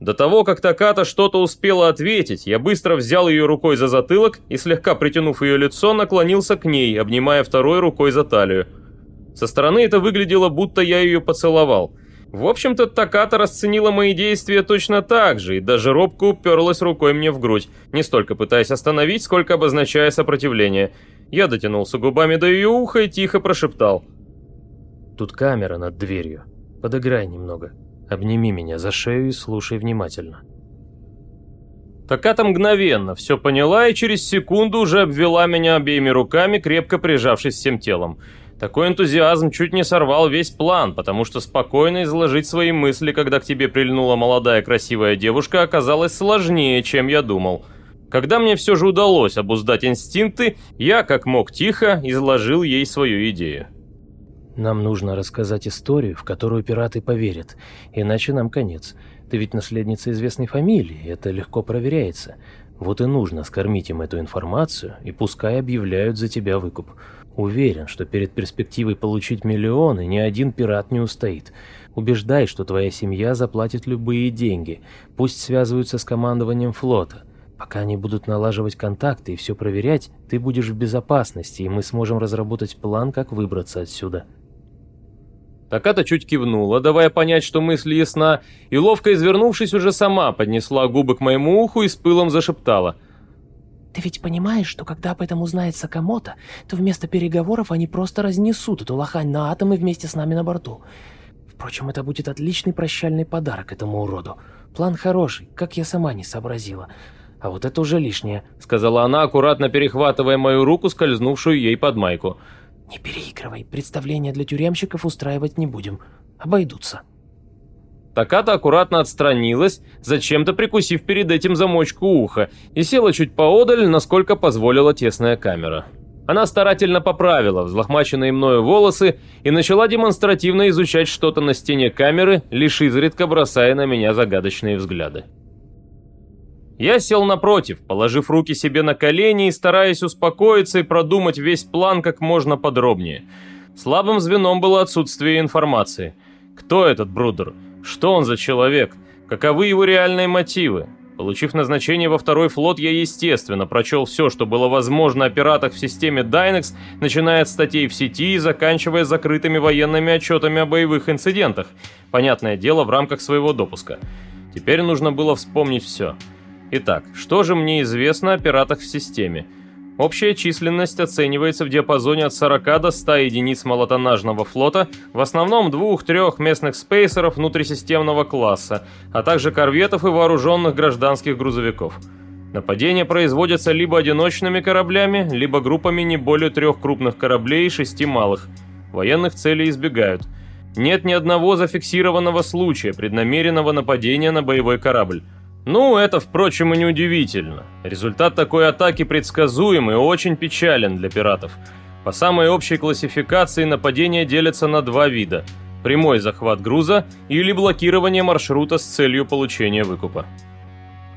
До того, как Таката что-то успела ответить, я быстро взял ее рукой за затылок и, слегка притянув ее лицо, наклонился к ней, обнимая второй рукой за талию. Со стороны это выглядело, будто я ее поцеловал. В общем-то, Таката расценила мои действия точно так же, и даже робко уперлась рукой мне в грудь, не столько пытаясь остановить, сколько обозначая сопротивление. Я дотянулся губами до ее уха и тихо прошептал. «Тут камера над дверью. Подыграй немного». Обними меня за шею и слушай внимательно. Таката мгновенно все поняла и через секунду уже обвела меня обеими руками, крепко прижавшись всем телом. Такой энтузиазм чуть не сорвал весь план, потому что спокойно изложить свои мысли, когда к тебе прильнула молодая красивая девушка, оказалось сложнее, чем я думал. Когда мне все же удалось обуздать инстинкты, я, как мог тихо, изложил ей свою идею. Нам нужно рассказать историю, в которую пираты поверят, иначе нам конец. Ты ведь наследница известной фамилии, это легко проверяется. Вот и нужно скормить им эту информацию, и пускай объявляют за тебя выкуп. Уверен, что перед перспективой получить миллионы ни один пират не устоит. Убеждай, что твоя семья заплатит любые деньги, пусть связываются с командованием флота. Пока они будут налаживать контакты и все проверять, ты будешь в безопасности, и мы сможем разработать план, как выбраться отсюда. Таката чуть кивнула, давая понять, что мысль ясна, и ловко извернувшись, уже сама поднесла губы к моему уху и с пылом зашептала. «Ты ведь понимаешь, что когда об этом узнает Сакамото, то вместо переговоров они просто разнесут эту лохань на атомы вместе с нами на борту. Впрочем, это будет отличный прощальный подарок этому уроду. План хороший, как я сама не сообразила. А вот это уже лишнее», — сказала она, аккуратно перехватывая мою руку, скользнувшую ей под майку. — «Не переигрывай, представления для тюремщиков устраивать не будем. Обойдутся». Таката аккуратно отстранилась, зачем-то прикусив перед этим замочку уха, и села чуть поодаль, насколько позволила тесная камера. Она старательно поправила взлохмаченные мною волосы и начала демонстративно изучать что-то на стене камеры, лишь изредка бросая на меня загадочные взгляды. Я сел напротив, положив руки себе на колени и стараясь успокоиться и продумать весь план как можно подробнее. Слабым звеном было отсутствие информации. Кто этот Брудер? Что он за человек? Каковы его реальные мотивы? Получив назначение во второй флот, я, естественно, прочел все, что было возможно о пиратах в системе Dynex, начиная от статей в сети и заканчивая закрытыми военными отчетами о боевых инцидентах. Понятное дело, в рамках своего допуска. Теперь нужно было вспомнить все. Итак, что же мне известно о пиратах в системе? Общая численность оценивается в диапазоне от 40 до 100 единиц малотоннажного флота, в основном двух-трех местных спейсеров внутрисистемного класса, а также корветов и вооруженных гражданских грузовиков. Нападения производятся либо одиночными кораблями, либо группами не более трех крупных кораблей и шести малых. Военных целей избегают. Нет ни одного зафиксированного случая преднамеренного нападения на боевой корабль. Ну, это, впрочем, и не удивительно. Результат такой атаки предсказуем и очень печален для пиратов. По самой общей классификации нападения делятся на два вида. Прямой захват груза или блокирование маршрута с целью получения выкупа.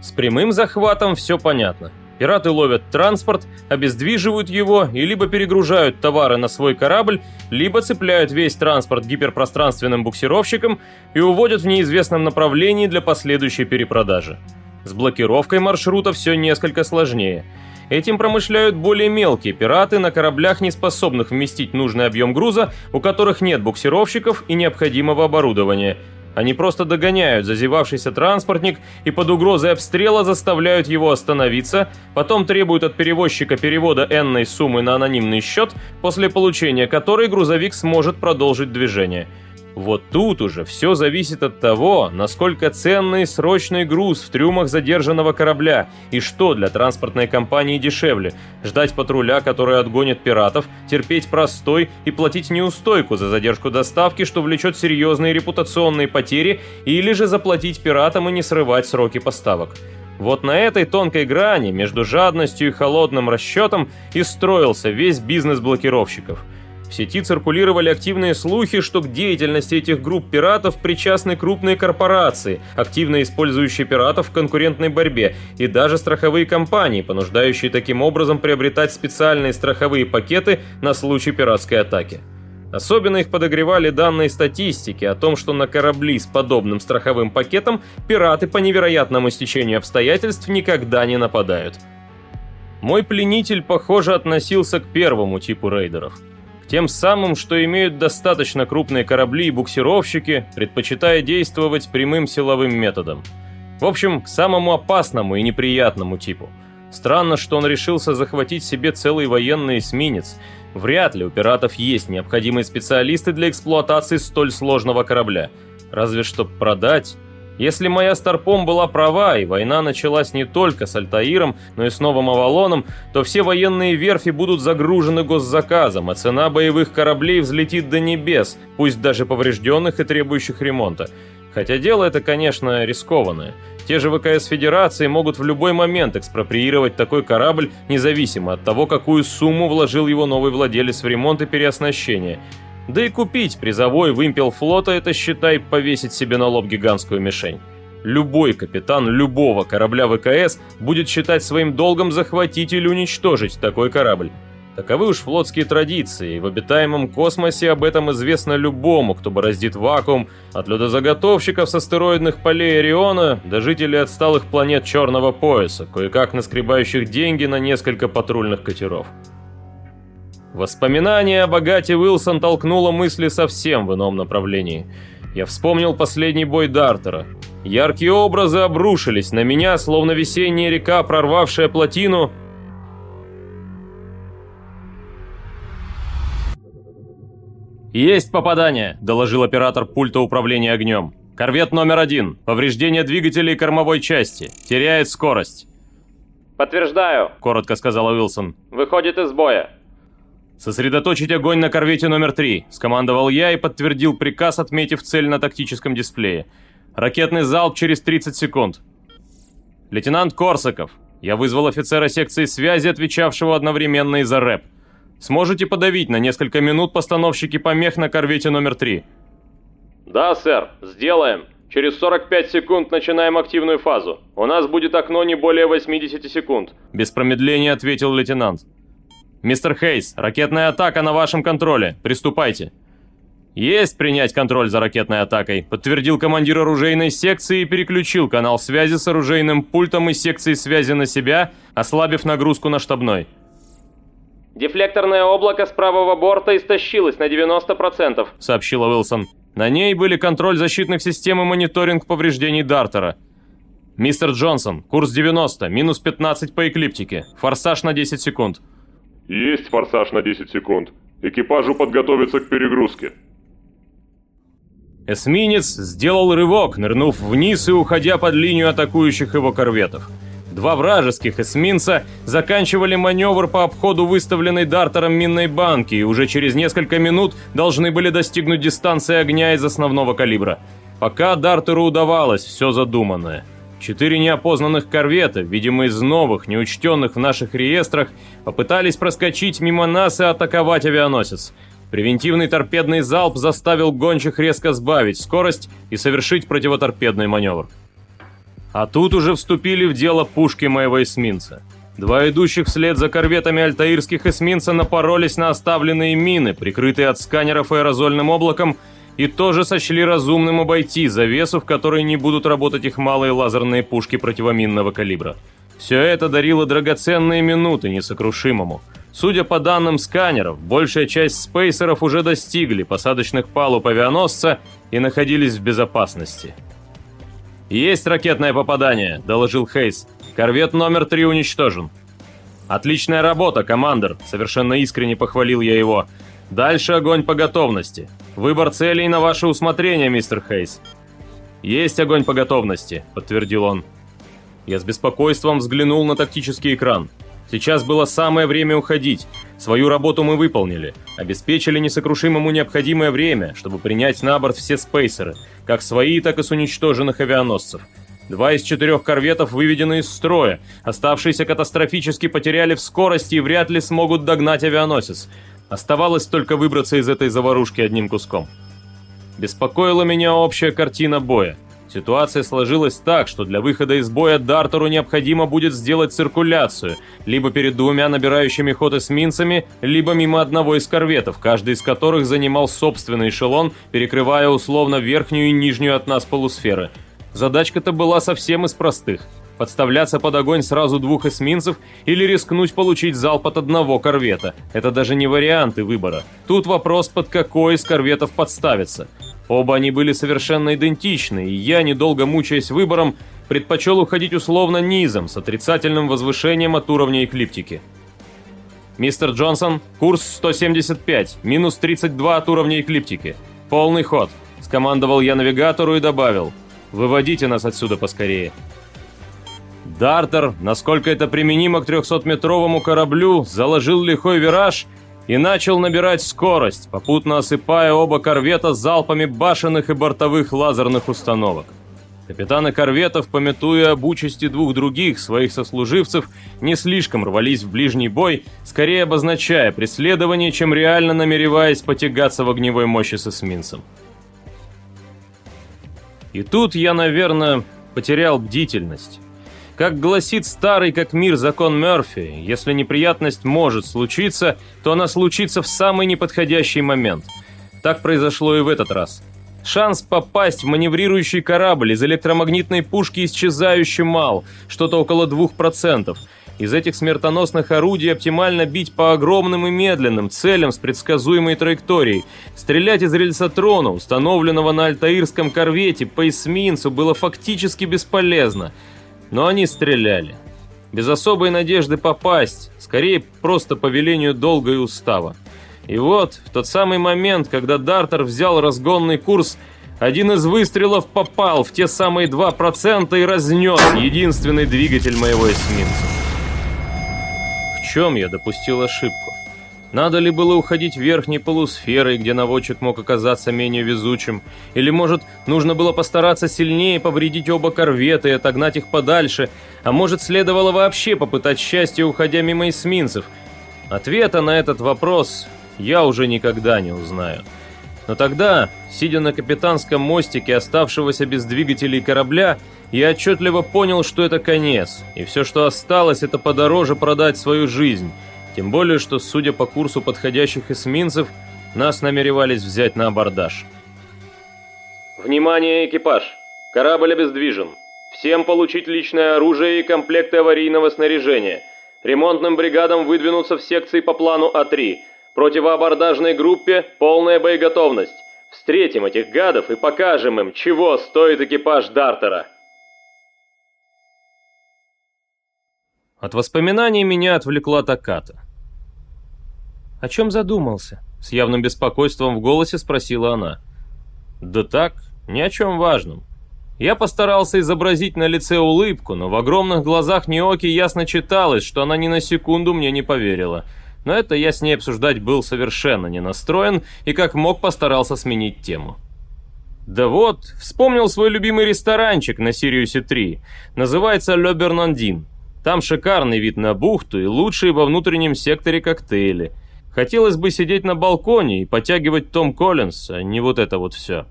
С прямым захватом все понятно. Пираты ловят транспорт, обездвиживают его и либо перегружают товары на свой корабль, либо цепляют весь транспорт гиперпространственным буксировщиком и уводят в неизвестном направлении для последующей перепродажи. С блокировкой маршрута все несколько сложнее. Этим промышляют более мелкие пираты на кораблях, не способных вместить нужный объем груза, у которых нет буксировщиков и необходимого оборудования – они просто догоняют зазевавшийся транспортник и под угрозой обстрела заставляют его остановиться, потом требуют от перевозчика перевода энной суммы на анонимный счет, после получения которой грузовик сможет продолжить движение – вот тут уже все зависит от того, насколько ценный срочный груз в трюмах задержанного корабля и что для транспортной компании дешевле – ждать патруля, который отгонит пиратов, терпеть простой и платить неустойку за задержку доставки, что влечет серьезные репутационные потери, или же заплатить пиратам и не срывать сроки поставок. Вот на этой тонкой грани между жадностью и холодным расчетом и строился весь бизнес блокировщиков – в сети циркулировали активные слухи, что к деятельности этих групп пиратов причастны крупные корпорации, активно использующие пиратов в конкурентной борьбе, и даже страховые компании, понуждающие таким образом приобретать специальные страховые пакеты на случай пиратской атаки. Особенно их подогревали данные статистики о том, что на корабли с подобным страховым пакетом пираты по невероятному стечению обстоятельств никогда не нападают. Мой пленитель, похоже, относился к первому типу рейдеров – тем самым, что имеют достаточно крупные корабли и буксировщики, предпочитая действовать прямым силовым методом. В общем, к самому опасному и неприятному типу. Странно, что он решился захватить себе целый военный эсминец. Вряд ли у пиратов есть необходимые специалисты для эксплуатации столь сложного корабля. Разве что продать если моя Старпом была права, и война началась не только с Альтаиром, но и с Новым Авалоном, то все военные верфи будут загружены госзаказом, а цена боевых кораблей взлетит до небес, пусть даже поврежденных и требующих ремонта. Хотя дело это, конечно, рискованное. Те же ВКС Федерации могут в любой момент экспроприировать такой корабль, независимо от того, какую сумму вложил его новый владелец в ремонт и переоснащение – да и купить призовой вымпел флота – это, считай, повесить себе на лоб гигантскую мишень. Любой капитан любого корабля ВКС будет считать своим долгом захватить или уничтожить такой корабль. Таковы уж флотские традиции, и в обитаемом космосе об этом известно любому, кто бороздит вакуум, от людозаготовщиков с астероидных полей Ориона до жителей отсталых планет Черного пояса, кое-как наскребающих деньги на несколько патрульных катеров. Воспоминание о богате Уилсон толкнуло мысли совсем в ином направлении. Я вспомнил последний бой Дартера. Яркие образы обрушились на меня, словно весенняя река, прорвавшая плотину. «Есть попадание», — доложил оператор пульта управления огнем. «Корвет номер один. Повреждение двигателей кормовой части. Теряет скорость». «Подтверждаю», — коротко сказала Уилсон. «Выходит из боя». «Сосредоточить огонь на корвете номер три», – скомандовал я и подтвердил приказ, отметив цель на тактическом дисплее. «Ракетный залп через 30 секунд». «Лейтенант Корсаков, я вызвал офицера секции связи, отвечавшего одновременно и за рэп. Сможете подавить на несколько минут постановщики помех на корвете номер три?» «Да, сэр, сделаем. Через 45 секунд начинаем активную фазу. У нас будет окно не более 80 секунд», – без промедления ответил лейтенант. «Мистер Хейс, ракетная атака на вашем контроле. Приступайте». «Есть принять контроль за ракетной атакой», — подтвердил командир оружейной секции и переключил канал связи с оружейным пультом из секции связи на себя, ослабив нагрузку на штабной. «Дефлекторное облако с правого борта истощилось на 90%, — сообщила Уилсон. На ней были контроль защитных систем и мониторинг повреждений Дартера. «Мистер Джонсон, курс 90, минус 15 по эклиптике. Форсаж на 10 секунд». Есть форсаж на 10 секунд. Экипажу подготовиться к перегрузке. Эсминец сделал рывок, нырнув вниз и уходя под линию атакующих его корветов. Два вражеских эсминца заканчивали маневр по обходу выставленной Дартером минной банки и уже через несколько минут должны были достигнуть дистанции огня из основного калибра. Пока Дартеру удавалось все задуманное. Четыре неопознанных корвета, видимо из новых, неучтенных в наших реестрах, попытались проскочить мимо нас и атаковать авианосец. Превентивный торпедный залп заставил гончих резко сбавить скорость и совершить противоторпедный маневр. А тут уже вступили в дело пушки моего эсминца. Два идущих вслед за корветами альтаирских эсминца напоролись на оставленные мины, прикрытые от сканеров аэрозольным облаком, и тоже сочли разумным обойти завесу, в которой не будут работать их малые лазерные пушки противоминного калибра. Все это дарило драгоценные минуты несокрушимому – Судя по данным сканеров, большая часть спейсеров уже достигли посадочных палуб авианосца и находились в безопасности. «Есть ракетное попадание», — доложил Хейс. «Корвет номер три уничтожен». «Отличная работа, командир», — совершенно искренне похвалил я его. «Дальше огонь по готовности. Выбор целей на ваше усмотрение, мистер Хейс». «Есть огонь по готовности», — подтвердил он. Я с беспокойством взглянул на тактический экран. Сейчас было самое время уходить. Свою работу мы выполнили. Обеспечили несокрушимому необходимое время, чтобы принять на борт все спейсеры, как свои, так и с уничтоженных авианосцев. Два из четырех корветов выведены из строя. Оставшиеся катастрофически потеряли в скорости и вряд ли смогут догнать авианосец. Оставалось только выбраться из этой заварушки одним куском. Беспокоила меня общая картина боя. Ситуация сложилась так, что для выхода из боя Дартеру необходимо будет сделать циркуляцию, либо перед двумя набирающими ход эсминцами, либо мимо одного из корветов, каждый из которых занимал собственный эшелон, перекрывая условно верхнюю и нижнюю от нас полусферы. Задачка-то была совсем из простых. Подставляться под огонь сразу двух эсминцев или рискнуть получить залп от одного корвета. Это даже не варианты выбора. Тут вопрос, под какой из корветов подставиться. Оба они были совершенно идентичны, и я, недолго мучаясь выбором, предпочел уходить условно низом, с отрицательным возвышением от уровня эклиптики. «Мистер Джонсон, курс 175, минус 32 от уровня эклиптики. Полный ход», — скомандовал я навигатору и добавил. «Выводите нас отсюда поскорее». Дартер, насколько это применимо к 300-метровому кораблю, заложил лихой вираж — и начал набирать скорость, попутно осыпая оба корвета залпами башенных и бортовых лазерных установок. Капитаны корветов, пометуя об участи двух других своих сослуживцев, не слишком рвались в ближний бой, скорее обозначая преследование, чем реально намереваясь потягаться в огневой мощи с эсминцем. И тут я, наверное, потерял бдительность. Как гласит старый как мир закон Мёрфи, если неприятность может случиться, то она случится в самый неподходящий момент. Так произошло и в этот раз. Шанс попасть в маневрирующий корабль из электромагнитной пушки исчезающе мал, что-то около 2%. Из этих смертоносных орудий оптимально бить по огромным и медленным целям с предсказуемой траекторией. Стрелять из рельсотрона, установленного на альтаирском корвете, по эсминцу было фактически бесполезно – но они стреляли. Без особой надежды попасть, скорее просто по велению долга и устава. И вот, в тот самый момент, когда Дартер взял разгонный курс, один из выстрелов попал в те самые 2% и разнес единственный двигатель моего эсминца. В чем я допустил ошибку? Надо ли было уходить верхней полусферой, где наводчик мог оказаться менее везучим? Или, может, нужно было постараться сильнее повредить оба корвета и отогнать их подальше? А может, следовало вообще попытать счастье, уходя мимо эсминцев? Ответа на этот вопрос я уже никогда не узнаю. Но тогда, сидя на капитанском мостике оставшегося без двигателей корабля, я отчетливо понял, что это конец, и все, что осталось, это подороже продать свою жизнь – тем более, что, судя по курсу подходящих эсминцев, нас намеревались взять на абордаж. «Внимание, экипаж! Корабль обездвижен. Всем получить личное оружие и комплекты аварийного снаряжения. Ремонтным бригадам выдвинуться в секции по плану А3. Противоабордажной группе полная боеготовность. Встретим этих гадов и покажем им, чего стоит экипаж Дартера». От воспоминаний меня отвлекла Таката. «О чем задумался?» С явным беспокойством в голосе спросила она. «Да так, ни о чем важном. Я постарался изобразить на лице улыбку, но в огромных глазах Ниоки ясно читалось, что она ни на секунду мне не поверила. Но это я с ней обсуждать был совершенно не настроен и как мог постарался сменить тему. Да вот, вспомнил свой любимый ресторанчик на Сириусе 3. Называется Ле Бернандин. Там шикарный вид на бухту и лучшие во внутреннем секторе коктейли. Хотелось бы сидеть на балконе и потягивать Том Коллинс, а не вот это вот все.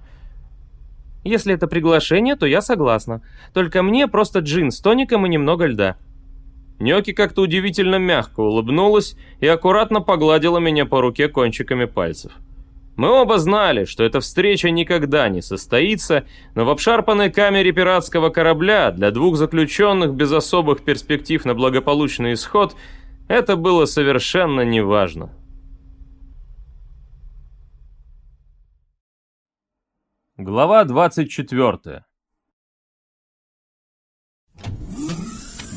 Если это приглашение, то я согласна. Только мне просто джин с тоником и немного льда. Нёки как-то удивительно мягко улыбнулась и аккуратно погладила меня по руке кончиками пальцев. Мы оба знали, что эта встреча никогда не состоится, но в обшарпанной камере пиратского корабля для двух заключенных без особых перспектив на благополучный исход это было совершенно неважно. Глава 24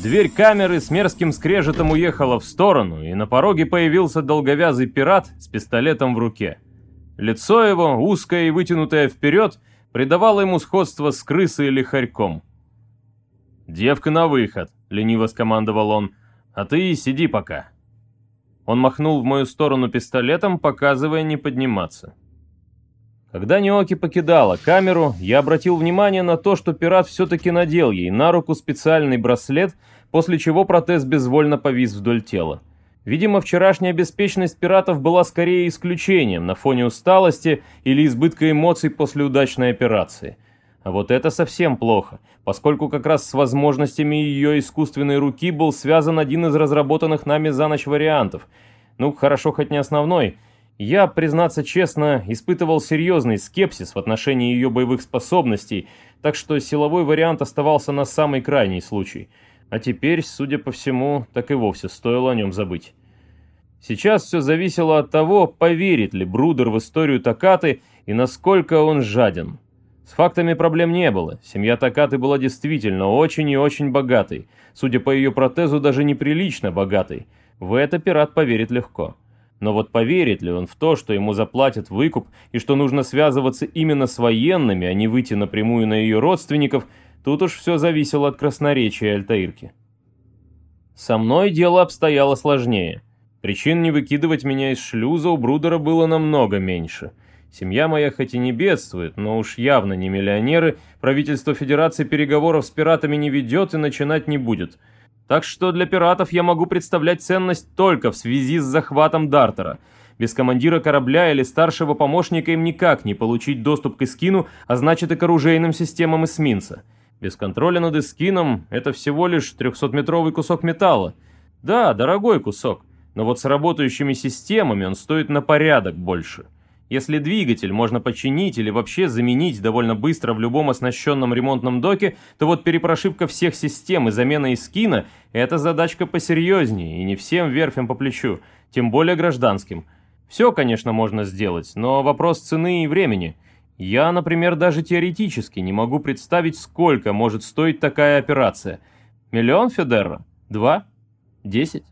Дверь камеры с мерзким скрежетом уехала в сторону, и на пороге появился долговязый пират с пистолетом в руке. Лицо его, узкое и вытянутое вперед, придавало ему сходство с крысой или хорьком. «Девка на выход», — лениво скомандовал он, — «а ты сиди пока». Он махнул в мою сторону пистолетом, показывая не подниматься. Когда Ниоки покидала камеру, я обратил внимание на то, что пират все-таки надел ей на руку специальный браслет, после чего протез безвольно повис вдоль тела. Видимо, вчерашняя беспечность пиратов была скорее исключением на фоне усталости или избытка эмоций после удачной операции. А вот это совсем плохо, поскольку как раз с возможностями ее искусственной руки был связан один из разработанных нами за ночь вариантов. Ну, хорошо, хоть не основной – я, признаться честно, испытывал серьезный скепсис в отношении ее боевых способностей, так что силовой вариант оставался на самый крайний случай. А теперь, судя по всему, так и вовсе стоило о нем забыть. Сейчас все зависело от того, поверит ли Брудер в историю Такаты и насколько он жаден. С фактами проблем не было. Семья Такаты была действительно очень и очень богатой. Судя по ее протезу, даже неприлично богатой. В это пират поверит легко. Но вот поверит ли он в то, что ему заплатят выкуп и что нужно связываться именно с военными, а не выйти напрямую на ее родственников, тут уж все зависело от красноречия Альтаирки. Со мной дело обстояло сложнее. Причин не выкидывать меня из шлюза у Брудера было намного меньше. Семья моя хоть и не бедствует, но уж явно не миллионеры, правительство Федерации переговоров с пиратами не ведет и начинать не будет – так что для пиратов я могу представлять ценность только в связи с захватом Дартера. Без командира корабля или старшего помощника им никак не получить доступ к Искину, а значит и к оружейным системам эсминца. Без контроля над Искином это всего лишь 300-метровый кусок металла. Да, дорогой кусок, но вот с работающими системами он стоит на порядок больше. Если двигатель можно починить или вообще заменить довольно быстро в любом оснащенном ремонтном доке, то вот перепрошивка всех систем и замена эскина – это задачка посерьезнее и не всем верфям по плечу, тем более гражданским. Все, конечно, можно сделать, но вопрос цены и времени. Я, например, даже теоретически не могу представить, сколько может стоить такая операция. Миллион Федерра? Два? Десять?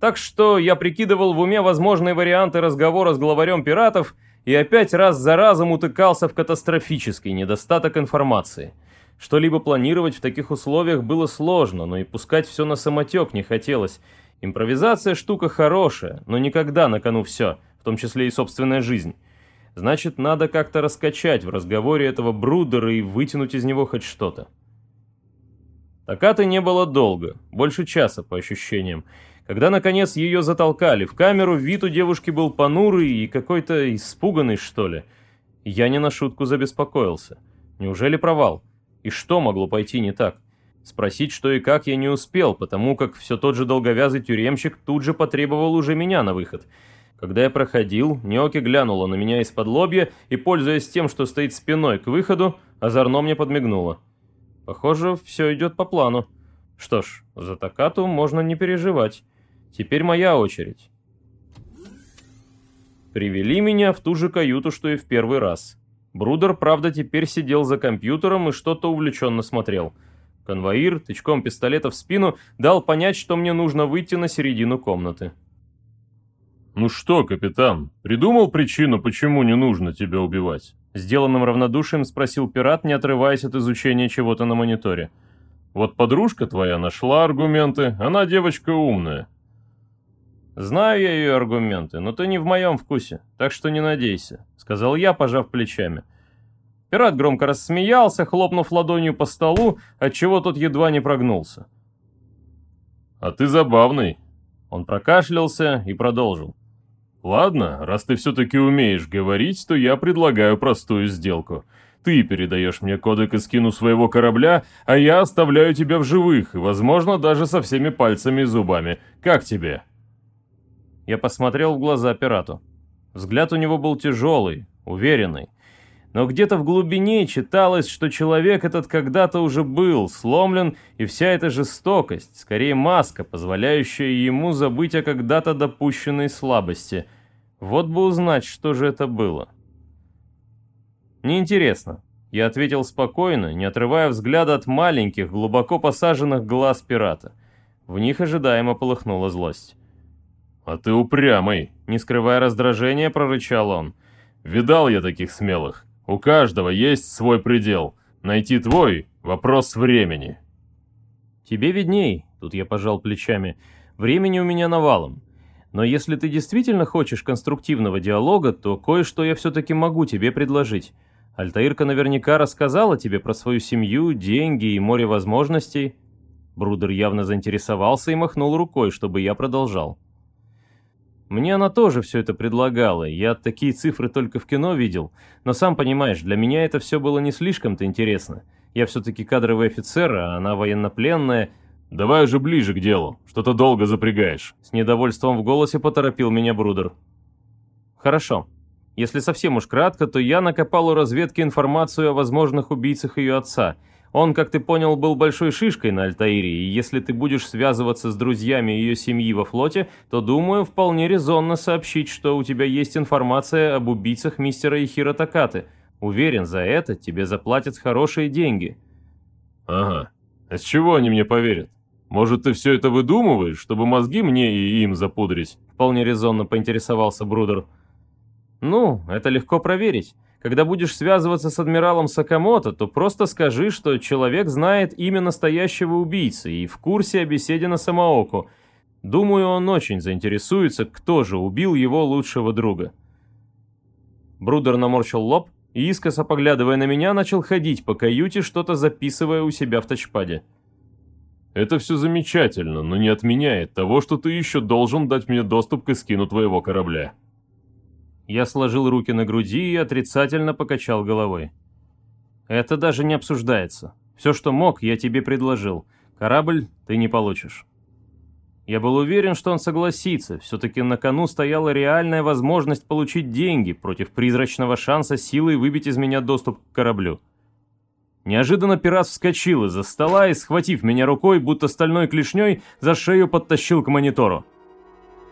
Так что я прикидывал в уме возможные варианты разговора с главарем пиратов и опять раз за разом утыкался в катастрофический недостаток информации. Что-либо планировать в таких условиях было сложно, но и пускать все на самотек не хотелось. Импровизация штука хорошая, но никогда на кону все, в том числе и собственная жизнь. Значит, надо как-то раскачать в разговоре этого брудера и вытянуть из него хоть что-то. Такаты не было долго, больше часа по ощущениям. Когда, наконец, ее затолкали в камеру, вид у девушки был понурый и какой-то испуганный, что ли. Я не на шутку забеспокоился. Неужели провал? И что могло пойти не так? Спросить, что и как, я не успел, потому как все тот же долговязый тюремщик тут же потребовал уже меня на выход. Когда я проходил, Неоки глянула на меня из-под лобья и, пользуясь тем, что стоит спиной к выходу, озорно мне подмигнула. Похоже, все идет по плану. Что ж, за Такату можно не переживать. Теперь моя очередь. Привели меня в ту же каюту, что и в первый раз. Брудер, правда, теперь сидел за компьютером и что-то увлеченно смотрел. Конвоир, тычком пистолета в спину, дал понять, что мне нужно выйти на середину комнаты. «Ну что, капитан, придумал причину, почему не нужно тебя убивать?» Сделанным равнодушием спросил пират, не отрываясь от изучения чего-то на мониторе. «Вот подружка твоя нашла аргументы, она девочка умная». «Знаю я ее аргументы, но ты не в моем вкусе, так что не надейся», — сказал я, пожав плечами. Пират громко рассмеялся, хлопнув ладонью по столу, отчего тот едва не прогнулся. «А ты забавный». Он прокашлялся и продолжил. «Ладно, раз ты все-таки умеешь говорить, то я предлагаю простую сделку. Ты передаешь мне кодек и скину своего корабля, а я оставляю тебя в живых, и, возможно, даже со всеми пальцами и зубами. Как тебе?» Я посмотрел в глаза пирату. Взгляд у него был тяжелый, уверенный. Но где-то в глубине читалось, что человек этот когда-то уже был сломлен, и вся эта жестокость, скорее маска, позволяющая ему забыть о когда-то допущенной слабости. Вот бы узнать, что же это было. «Неинтересно», — я ответил спокойно, не отрывая взгляда от маленьких, глубоко посаженных глаз пирата. В них ожидаемо полыхнула злость. «А ты упрямый», — не скрывая раздражения, прорычал он. «Видал я таких смелых. У каждого есть свой предел. Найти твой — вопрос времени. Тебе видней, тут я пожал плечами. Времени у меня навалом. Но если ты действительно хочешь конструктивного диалога, то кое-что я все-таки могу тебе предложить. Альтаирка наверняка рассказала тебе про свою семью, деньги и море возможностей. Брудер явно заинтересовался и махнул рукой, чтобы я продолжал. Мне она тоже все это предлагала, я такие цифры только в кино видел, но сам понимаешь, для меня это все было не слишком-то интересно. Я все-таки кадровый офицер, а она военнопленная. «Давай уже ближе к делу, что-то долго запрягаешь». С недовольством в голосе поторопил меня Брудер. «Хорошо. Если совсем уж кратко, то я накопал у разведки информацию о возможных убийцах ее отца – он, как ты понял, был большой шишкой на Альтаире, и если ты будешь связываться с друзьями ее семьи во флоте, то, думаю, вполне резонно сообщить, что у тебя есть информация об убийцах мистера Ихира Такаты. Уверен, за это тебе заплатят хорошие деньги». «Ага. А с чего они мне поверят? Может, ты все это выдумываешь, чтобы мозги мне и им запудрить?» Вполне резонно поинтересовался Брудер. «Ну, это легко проверить. Когда будешь связываться с адмиралом Сакамото, то просто скажи, что человек знает имя настоящего убийцы и в курсе о беседе на Самаоку. Думаю, он очень заинтересуется, кто же убил его лучшего друга. Брудер наморщил лоб и, искоса поглядывая на меня, начал ходить по каюте, что-то записывая у себя в тачпаде. «Это все замечательно, но не отменяет того, что ты еще должен дать мне доступ к эскину твоего корабля». Я сложил руки на груди и отрицательно покачал головой. «Это даже не обсуждается. Все, что мог, я тебе предложил. Корабль ты не получишь». Я был уверен, что он согласится. Все-таки на кону стояла реальная возможность получить деньги против призрачного шанса силой выбить из меня доступ к кораблю. Неожиданно пират вскочил из-за стола и, схватив меня рукой, будто стальной клешней, за шею подтащил к монитору.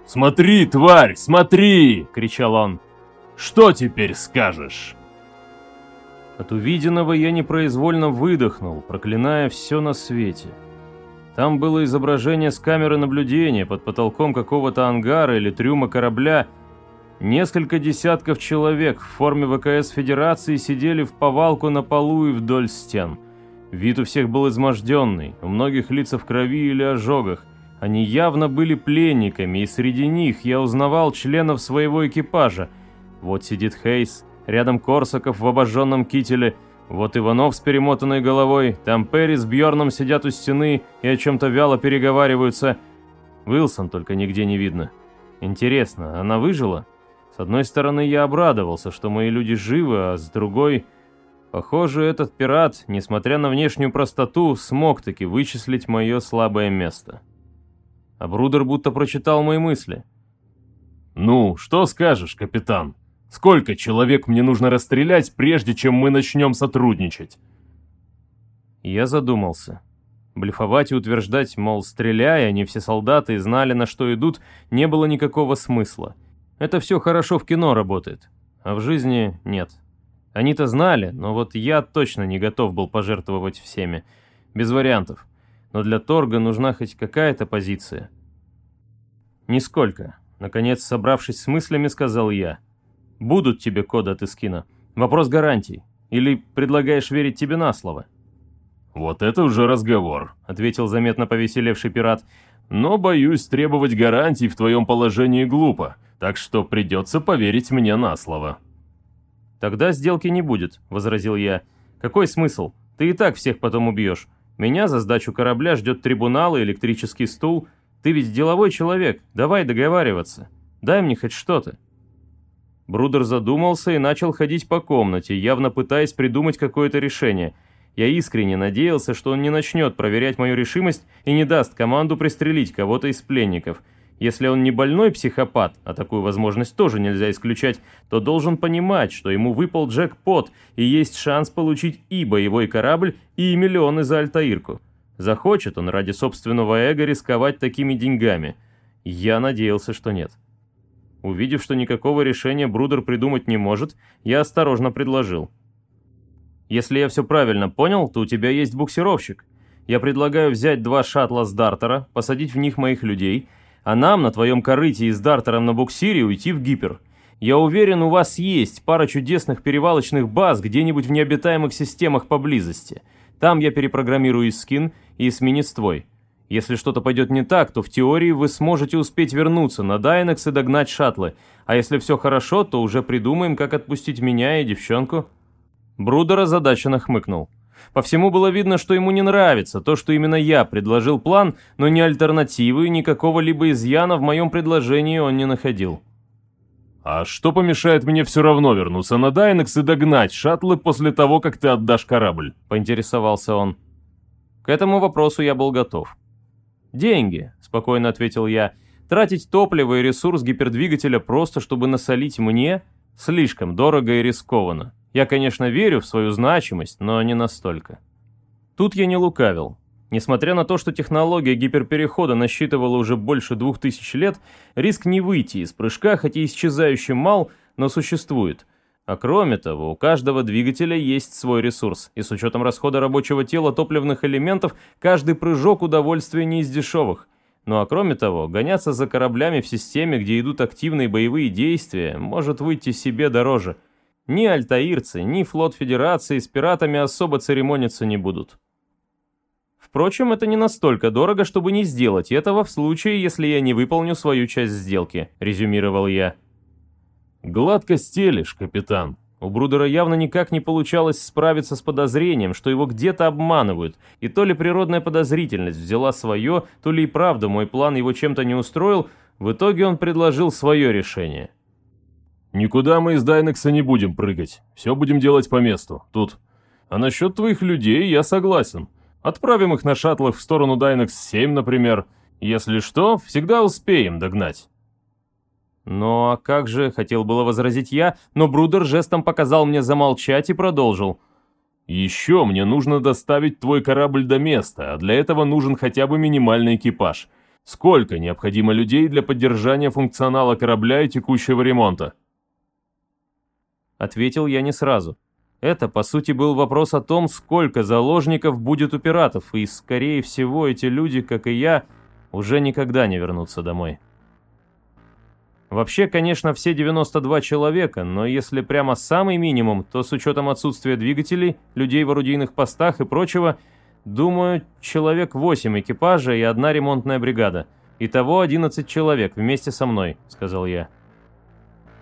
«Смотри, тварь, смотри!» — кричал он. Что теперь скажешь?» От увиденного я непроизвольно выдохнул, проклиная все на свете. Там было изображение с камеры наблюдения под потолком какого-то ангара или трюма корабля. Несколько десятков человек в форме ВКС Федерации сидели в повалку на полу и вдоль стен. Вид у всех был изможденный, у многих лица в крови или ожогах. Они явно были пленниками, и среди них я узнавал членов своего экипажа – вот сидит Хейс, рядом Корсаков в обожженном кителе, вот Иванов с перемотанной головой, там Перри с Бьорном сидят у стены и о чем-то вяло переговариваются. Уилсон только нигде не видно. Интересно, она выжила? С одной стороны, я обрадовался, что мои люди живы, а с другой... Похоже, этот пират, несмотря на внешнюю простоту, смог таки вычислить мое слабое место. А Брудер будто прочитал мои мысли. «Ну, что скажешь, капитан?» Сколько человек мне нужно расстрелять, прежде чем мы начнем сотрудничать?» Я задумался. Блефовать и утверждать, мол, стреляя, они все солдаты знали, на что идут, не было никакого смысла. Это все хорошо в кино работает, а в жизни нет. Они-то знали, но вот я точно не готов был пожертвовать всеми. Без вариантов. Но для торга нужна хоть какая-то позиция. Нисколько. Наконец, собравшись с мыслями, сказал я. Будут тебе коды от Искина. Вопрос гарантий. Или предлагаешь верить тебе на слово? «Вот это уже разговор», — ответил заметно повеселевший пират. «Но, боюсь, требовать гарантий в твоем положении глупо, так что придется поверить мне на слово». «Тогда сделки не будет», — возразил я. «Какой смысл? Ты и так всех потом убьешь. Меня за сдачу корабля ждет трибунал и электрический стул. Ты ведь деловой человек, давай договариваться. Дай мне хоть что-то». Брудер задумался и начал ходить по комнате, явно пытаясь придумать какое-то решение. Я искренне надеялся, что он не начнет проверять мою решимость и не даст команду пристрелить кого-то из пленников. Если он не больной психопат, а такую возможность тоже нельзя исключать, то должен понимать, что ему выпал джекпот и есть шанс получить и боевой корабль, и миллионы за Альтаирку. Захочет он ради собственного эго рисковать такими деньгами. Я надеялся, что нет. Увидев, что никакого решения Брудер придумать не может, я осторожно предложил. «Если я все правильно понял, то у тебя есть буксировщик. Я предлагаю взять два шаттла с Дартера, посадить в них моих людей, а нам на твоем корыте и с Дартером на буксире уйти в гипер. Я уверен, у вас есть пара чудесных перевалочных баз где-нибудь в необитаемых системах поблизости. Там я перепрограммирую скин и эсминец твой. Если что-то пойдет не так, то в теории вы сможете успеть вернуться на Дайнекс и догнать шаттлы, а если все хорошо, то уже придумаем, как отпустить меня и девчонку». Брудер озадаченно хмыкнул. По всему было видно, что ему не нравится то, что именно я предложил план, но ни альтернативы, ни какого-либо изъяна в моем предложении он не находил. «А что помешает мне все равно вернуться на Дайнекс и догнать шаттлы после того, как ты отдашь корабль?» — поинтересовался он. К этому вопросу я был готов. «Деньги», — спокойно ответил я. «Тратить топливо и ресурс гипердвигателя просто, чтобы насолить мне, слишком дорого и рискованно. Я, конечно, верю в свою значимость, но не настолько». Тут я не лукавил. Несмотря на то, что технология гиперперехода насчитывала уже больше двух тысяч лет, риск не выйти из прыжка, хотя исчезающий мал, но существует — а кроме того, у каждого двигателя есть свой ресурс, и с учетом расхода рабочего тела топливных элементов, каждый прыжок удовольствия не из дешевых. Ну а кроме того, гоняться за кораблями в системе, где идут активные боевые действия, может выйти себе дороже. Ни альтаирцы, ни флот Федерации с пиратами особо церемониться не будут. Впрочем, это не настолько дорого, чтобы не сделать этого в случае, если я не выполню свою часть сделки, резюмировал я. «Гладко стелишь, капитан». У Брудера явно никак не получалось справиться с подозрением, что его где-то обманывают, и то ли природная подозрительность взяла свое, то ли и правда мой план его чем-то не устроил, в итоге он предложил свое решение. «Никуда мы из Дайнекса не будем прыгать, все будем делать по месту, тут. А насчет твоих людей я согласен. Отправим их на шаттлах в сторону Дайнекс-7, например. Если что, всегда успеем догнать». «Ну а как же?» — хотел было возразить я, но Брудер жестом показал мне замолчать и продолжил. «Еще мне нужно доставить твой корабль до места, а для этого нужен хотя бы минимальный экипаж. Сколько необходимо людей для поддержания функционала корабля и текущего ремонта?» Ответил я не сразу. Это, по сути, был вопрос о том, сколько заложников будет у пиратов, и, скорее всего, эти люди, как и я, уже никогда не вернутся домой. Вообще, конечно, все 92 человека, но если прямо самый минимум, то с учетом отсутствия двигателей, людей в орудийных постах и прочего, думаю, человек 8 экипажа и одна ремонтная бригада. Итого 11 человек вместе со мной, сказал я.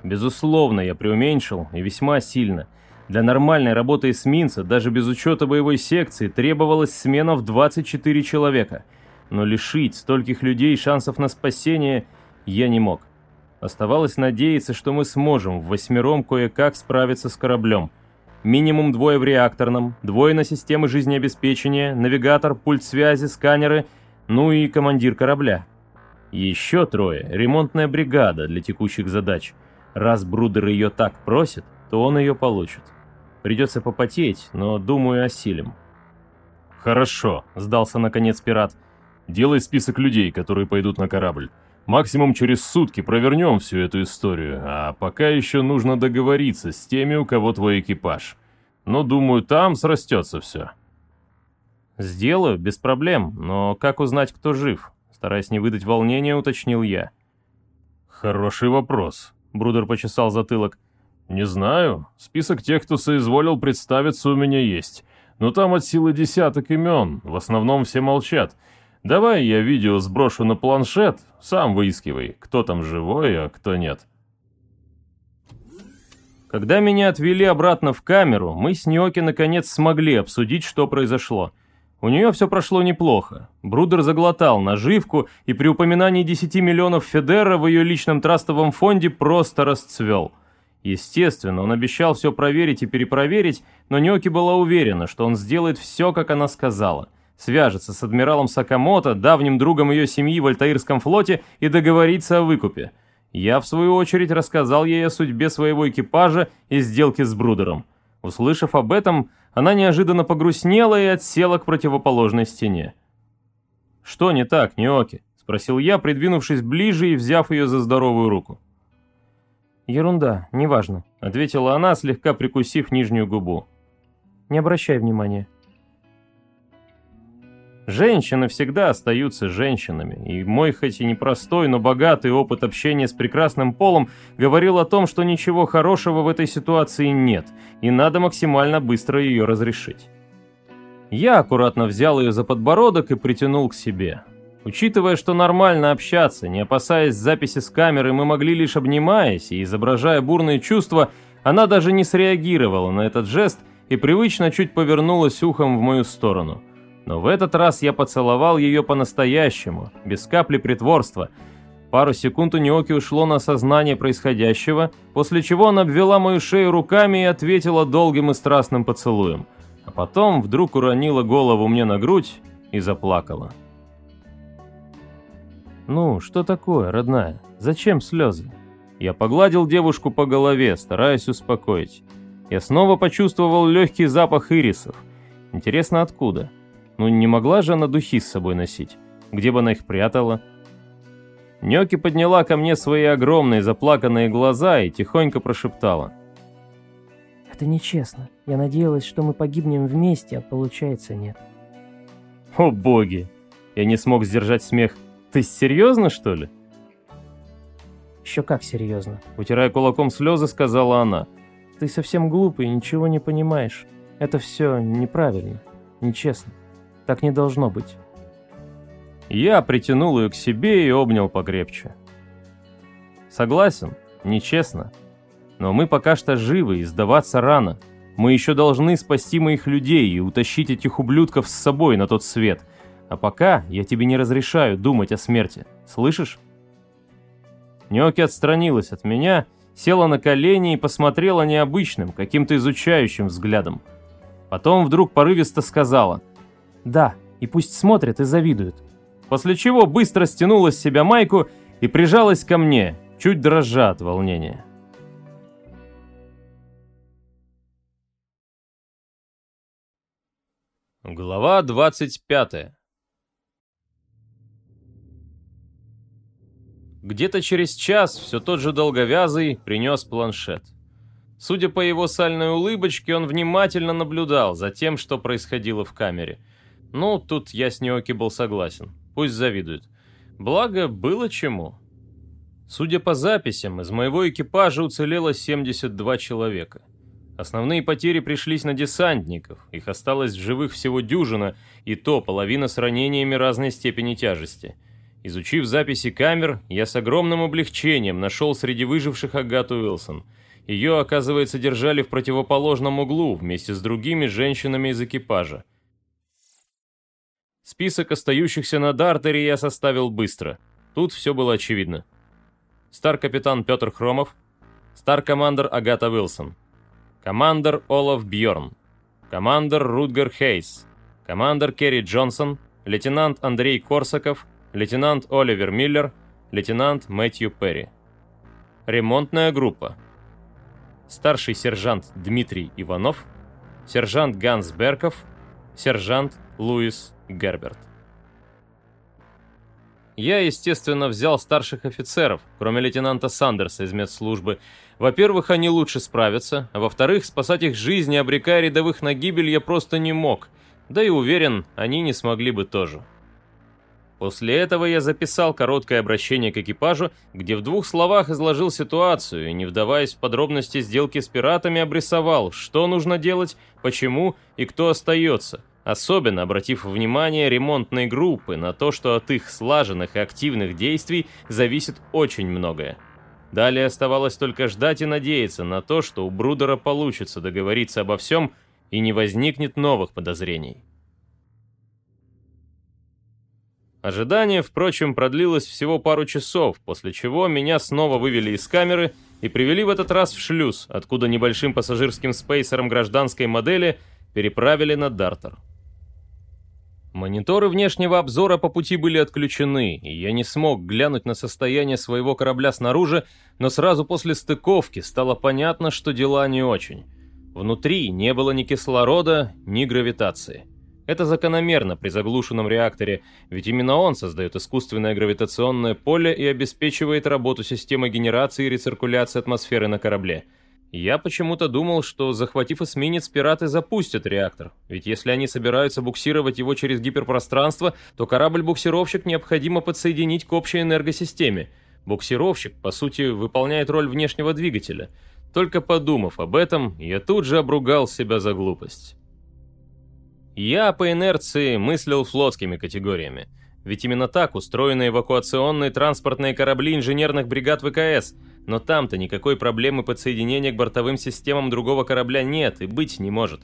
Безусловно, я преуменьшил и весьма сильно. Для нормальной работы эсминца, даже без учета боевой секции, требовалась смена в 24 человека. Но лишить стольких людей шансов на спасение я не мог. Оставалось надеяться, что мы сможем в восьмером кое-как справиться с кораблем. Минимум двое в реакторном, двое на системы жизнеобеспечения, навигатор, пульт связи, сканеры, ну и командир корабля. Еще трое – ремонтная бригада для текущих задач. Раз Брудер ее так просит, то он ее получит. Придется попотеть, но, думаю, осилим. «Хорошо», – сдался наконец пират. «Делай список людей, которые пойдут на корабль. Максимум через сутки провернем всю эту историю, а пока еще нужно договориться с теми, у кого твой экипаж. Но, думаю, там срастется все». «Сделаю, без проблем, но как узнать, кто жив?» Стараясь не выдать волнения, уточнил я. «Хороший вопрос», — Брудер почесал затылок. «Не знаю. Список тех, кто соизволил представиться, у меня есть. Но там от силы десяток имен, в основном все молчат. Давай я видео сброшу на планшет, сам выискивай, кто там живой, а кто нет». Когда меня отвели обратно в камеру, мы с Ниоки наконец смогли обсудить, что произошло. У нее все прошло неплохо. Брудер заглотал наживку, и при упоминании 10 миллионов Федера в ее личном трастовом фонде просто расцвел. Естественно, он обещал все проверить и перепроверить, но Ниоки была уверена, что он сделает все, как она сказала. Свяжется с адмиралом Сакамото, давним другом ее семьи в Альтаирском флоте, и договориться о выкупе. Я, в свою очередь, рассказал ей о судьбе своего экипажа и сделке с Брудером. Услышав об этом, она неожиданно погрустнела и отсела к противоположной стене. «Что не так, Ниоки?» — спросил я, придвинувшись ближе и взяв ее за здоровую руку. «Ерунда, неважно», — ответила она, слегка прикусив нижнюю губу. «Не обращай внимания». Женщины всегда остаются женщинами, и мой хоть и непростой, но богатый опыт общения с прекрасным полом говорил о том, что ничего хорошего в этой ситуации нет, и надо максимально быстро ее разрешить. Я аккуратно взял ее за подбородок и притянул к себе. Учитывая, что нормально общаться, не опасаясь записи с камеры, мы могли лишь обнимаясь и изображая бурные чувства, она даже не среагировала на этот жест и привычно чуть повернулась ухом в мою сторону – но в этот раз я поцеловал ее по-настоящему, без капли притворства. Пару секунд у Ниоки ушло на осознание происходящего, после чего она обвела мою шею руками и ответила долгим и страстным поцелуем. А потом вдруг уронила голову мне на грудь и заплакала. «Ну, что такое, родная? Зачем слезы?» Я погладил девушку по голове, стараясь успокоить. Я снова почувствовал легкий запах ирисов. Интересно, откуда? Ну не могла же она духи с собой носить? Где бы она их прятала? Нёки подняла ко мне свои огромные заплаканные глаза и тихонько прошептала. «Это нечестно. Я надеялась, что мы погибнем вместе, а получается нет». «О боги!» Я не смог сдержать смех. «Ты серьезно, что ли?» «Еще как серьезно», — утирая кулаком слезы, сказала она. «Ты совсем глупый ничего не понимаешь. Это все неправильно, нечестно». Так не должно быть. Я притянул ее к себе и обнял покрепче. Согласен, нечестно. Но мы пока что живы и сдаваться рано. Мы еще должны спасти моих людей и утащить этих ублюдков с собой на тот свет. А пока я тебе не разрешаю думать о смерти. Слышишь? Нёки отстранилась от меня, села на колени и посмотрела необычным, каким-то изучающим взглядом. Потом вдруг порывисто сказала — да, и пусть смотрят и завидуют. После чего быстро стянула с себя майку и прижалась ко мне, чуть дрожа от волнения. Глава 25 Где-то через час все тот же долговязый принес планшет. Судя по его сальной улыбочке, он внимательно наблюдал за тем, что происходило в камере – ну, тут я с Ниоки был согласен. Пусть завидует. Благо, было чему. Судя по записям, из моего экипажа уцелело 72 человека. Основные потери пришлись на десантников, их осталось в живых всего дюжина, и то половина с ранениями разной степени тяжести. Изучив записи камер, я с огромным облегчением нашел среди выживших Агату Уилсон. Ее, оказывается, держали в противоположном углу вместе с другими женщинами из экипажа. Список остающихся на Дартере я составил быстро. Тут все было очевидно. Стар-капитан Петр Хромов, стар-командер Агата Уилсон, командер Олаф Бьорн, командер Рутгер Хейс, командер Керри Джонсон, лейтенант Андрей Корсаков, лейтенант Оливер Миллер, лейтенант Мэтью Перри. Ремонтная группа. Старший сержант Дмитрий Иванов, сержант Ганс Берков, сержант Луис Герберт. Я, естественно, взял старших офицеров, кроме лейтенанта Сандерса из медслужбы. Во-первых, они лучше справятся, а во-вторых, спасать их жизни, обрекая рядовых на гибель, я просто не мог. Да и уверен, они не смогли бы тоже. После этого я записал короткое обращение к экипажу, где в двух словах изложил ситуацию и, не вдаваясь в подробности сделки с пиратами, обрисовал, что нужно делать, почему и кто остается, особенно обратив внимание ремонтной группы на то, что от их слаженных и активных действий зависит очень многое. Далее оставалось только ждать и надеяться на то, что у Брудера получится договориться обо всем и не возникнет новых подозрений. Ожидание, впрочем, продлилось всего пару часов, после чего меня снова вывели из камеры и привели в этот раз в шлюз, откуда небольшим пассажирским спейсером гражданской модели переправили на Дартер. Мониторы внешнего обзора по пути были отключены, и я не смог глянуть на состояние своего корабля снаружи, но сразу после стыковки стало понятно, что дела не очень. Внутри не было ни кислорода, ни гравитации. Это закономерно при заглушенном реакторе, ведь именно он создает искусственное гравитационное поле и обеспечивает работу системы генерации и рециркуляции атмосферы на корабле. Я почему-то думал, что, захватив эсминец, пираты запустят реактор, ведь если они собираются буксировать его через гиперпространство, то корабль-буксировщик необходимо подсоединить к общей энергосистеме. Буксировщик, по сути, выполняет роль внешнего двигателя. Только подумав об этом, я тут же обругал себя за глупость. Я по инерции мыслил флотскими категориями. Ведь именно так устроены эвакуационные транспортные корабли инженерных бригад ВКС, но там-то никакой проблемы подсоединения к бортовым системам другого корабля нет и быть не может.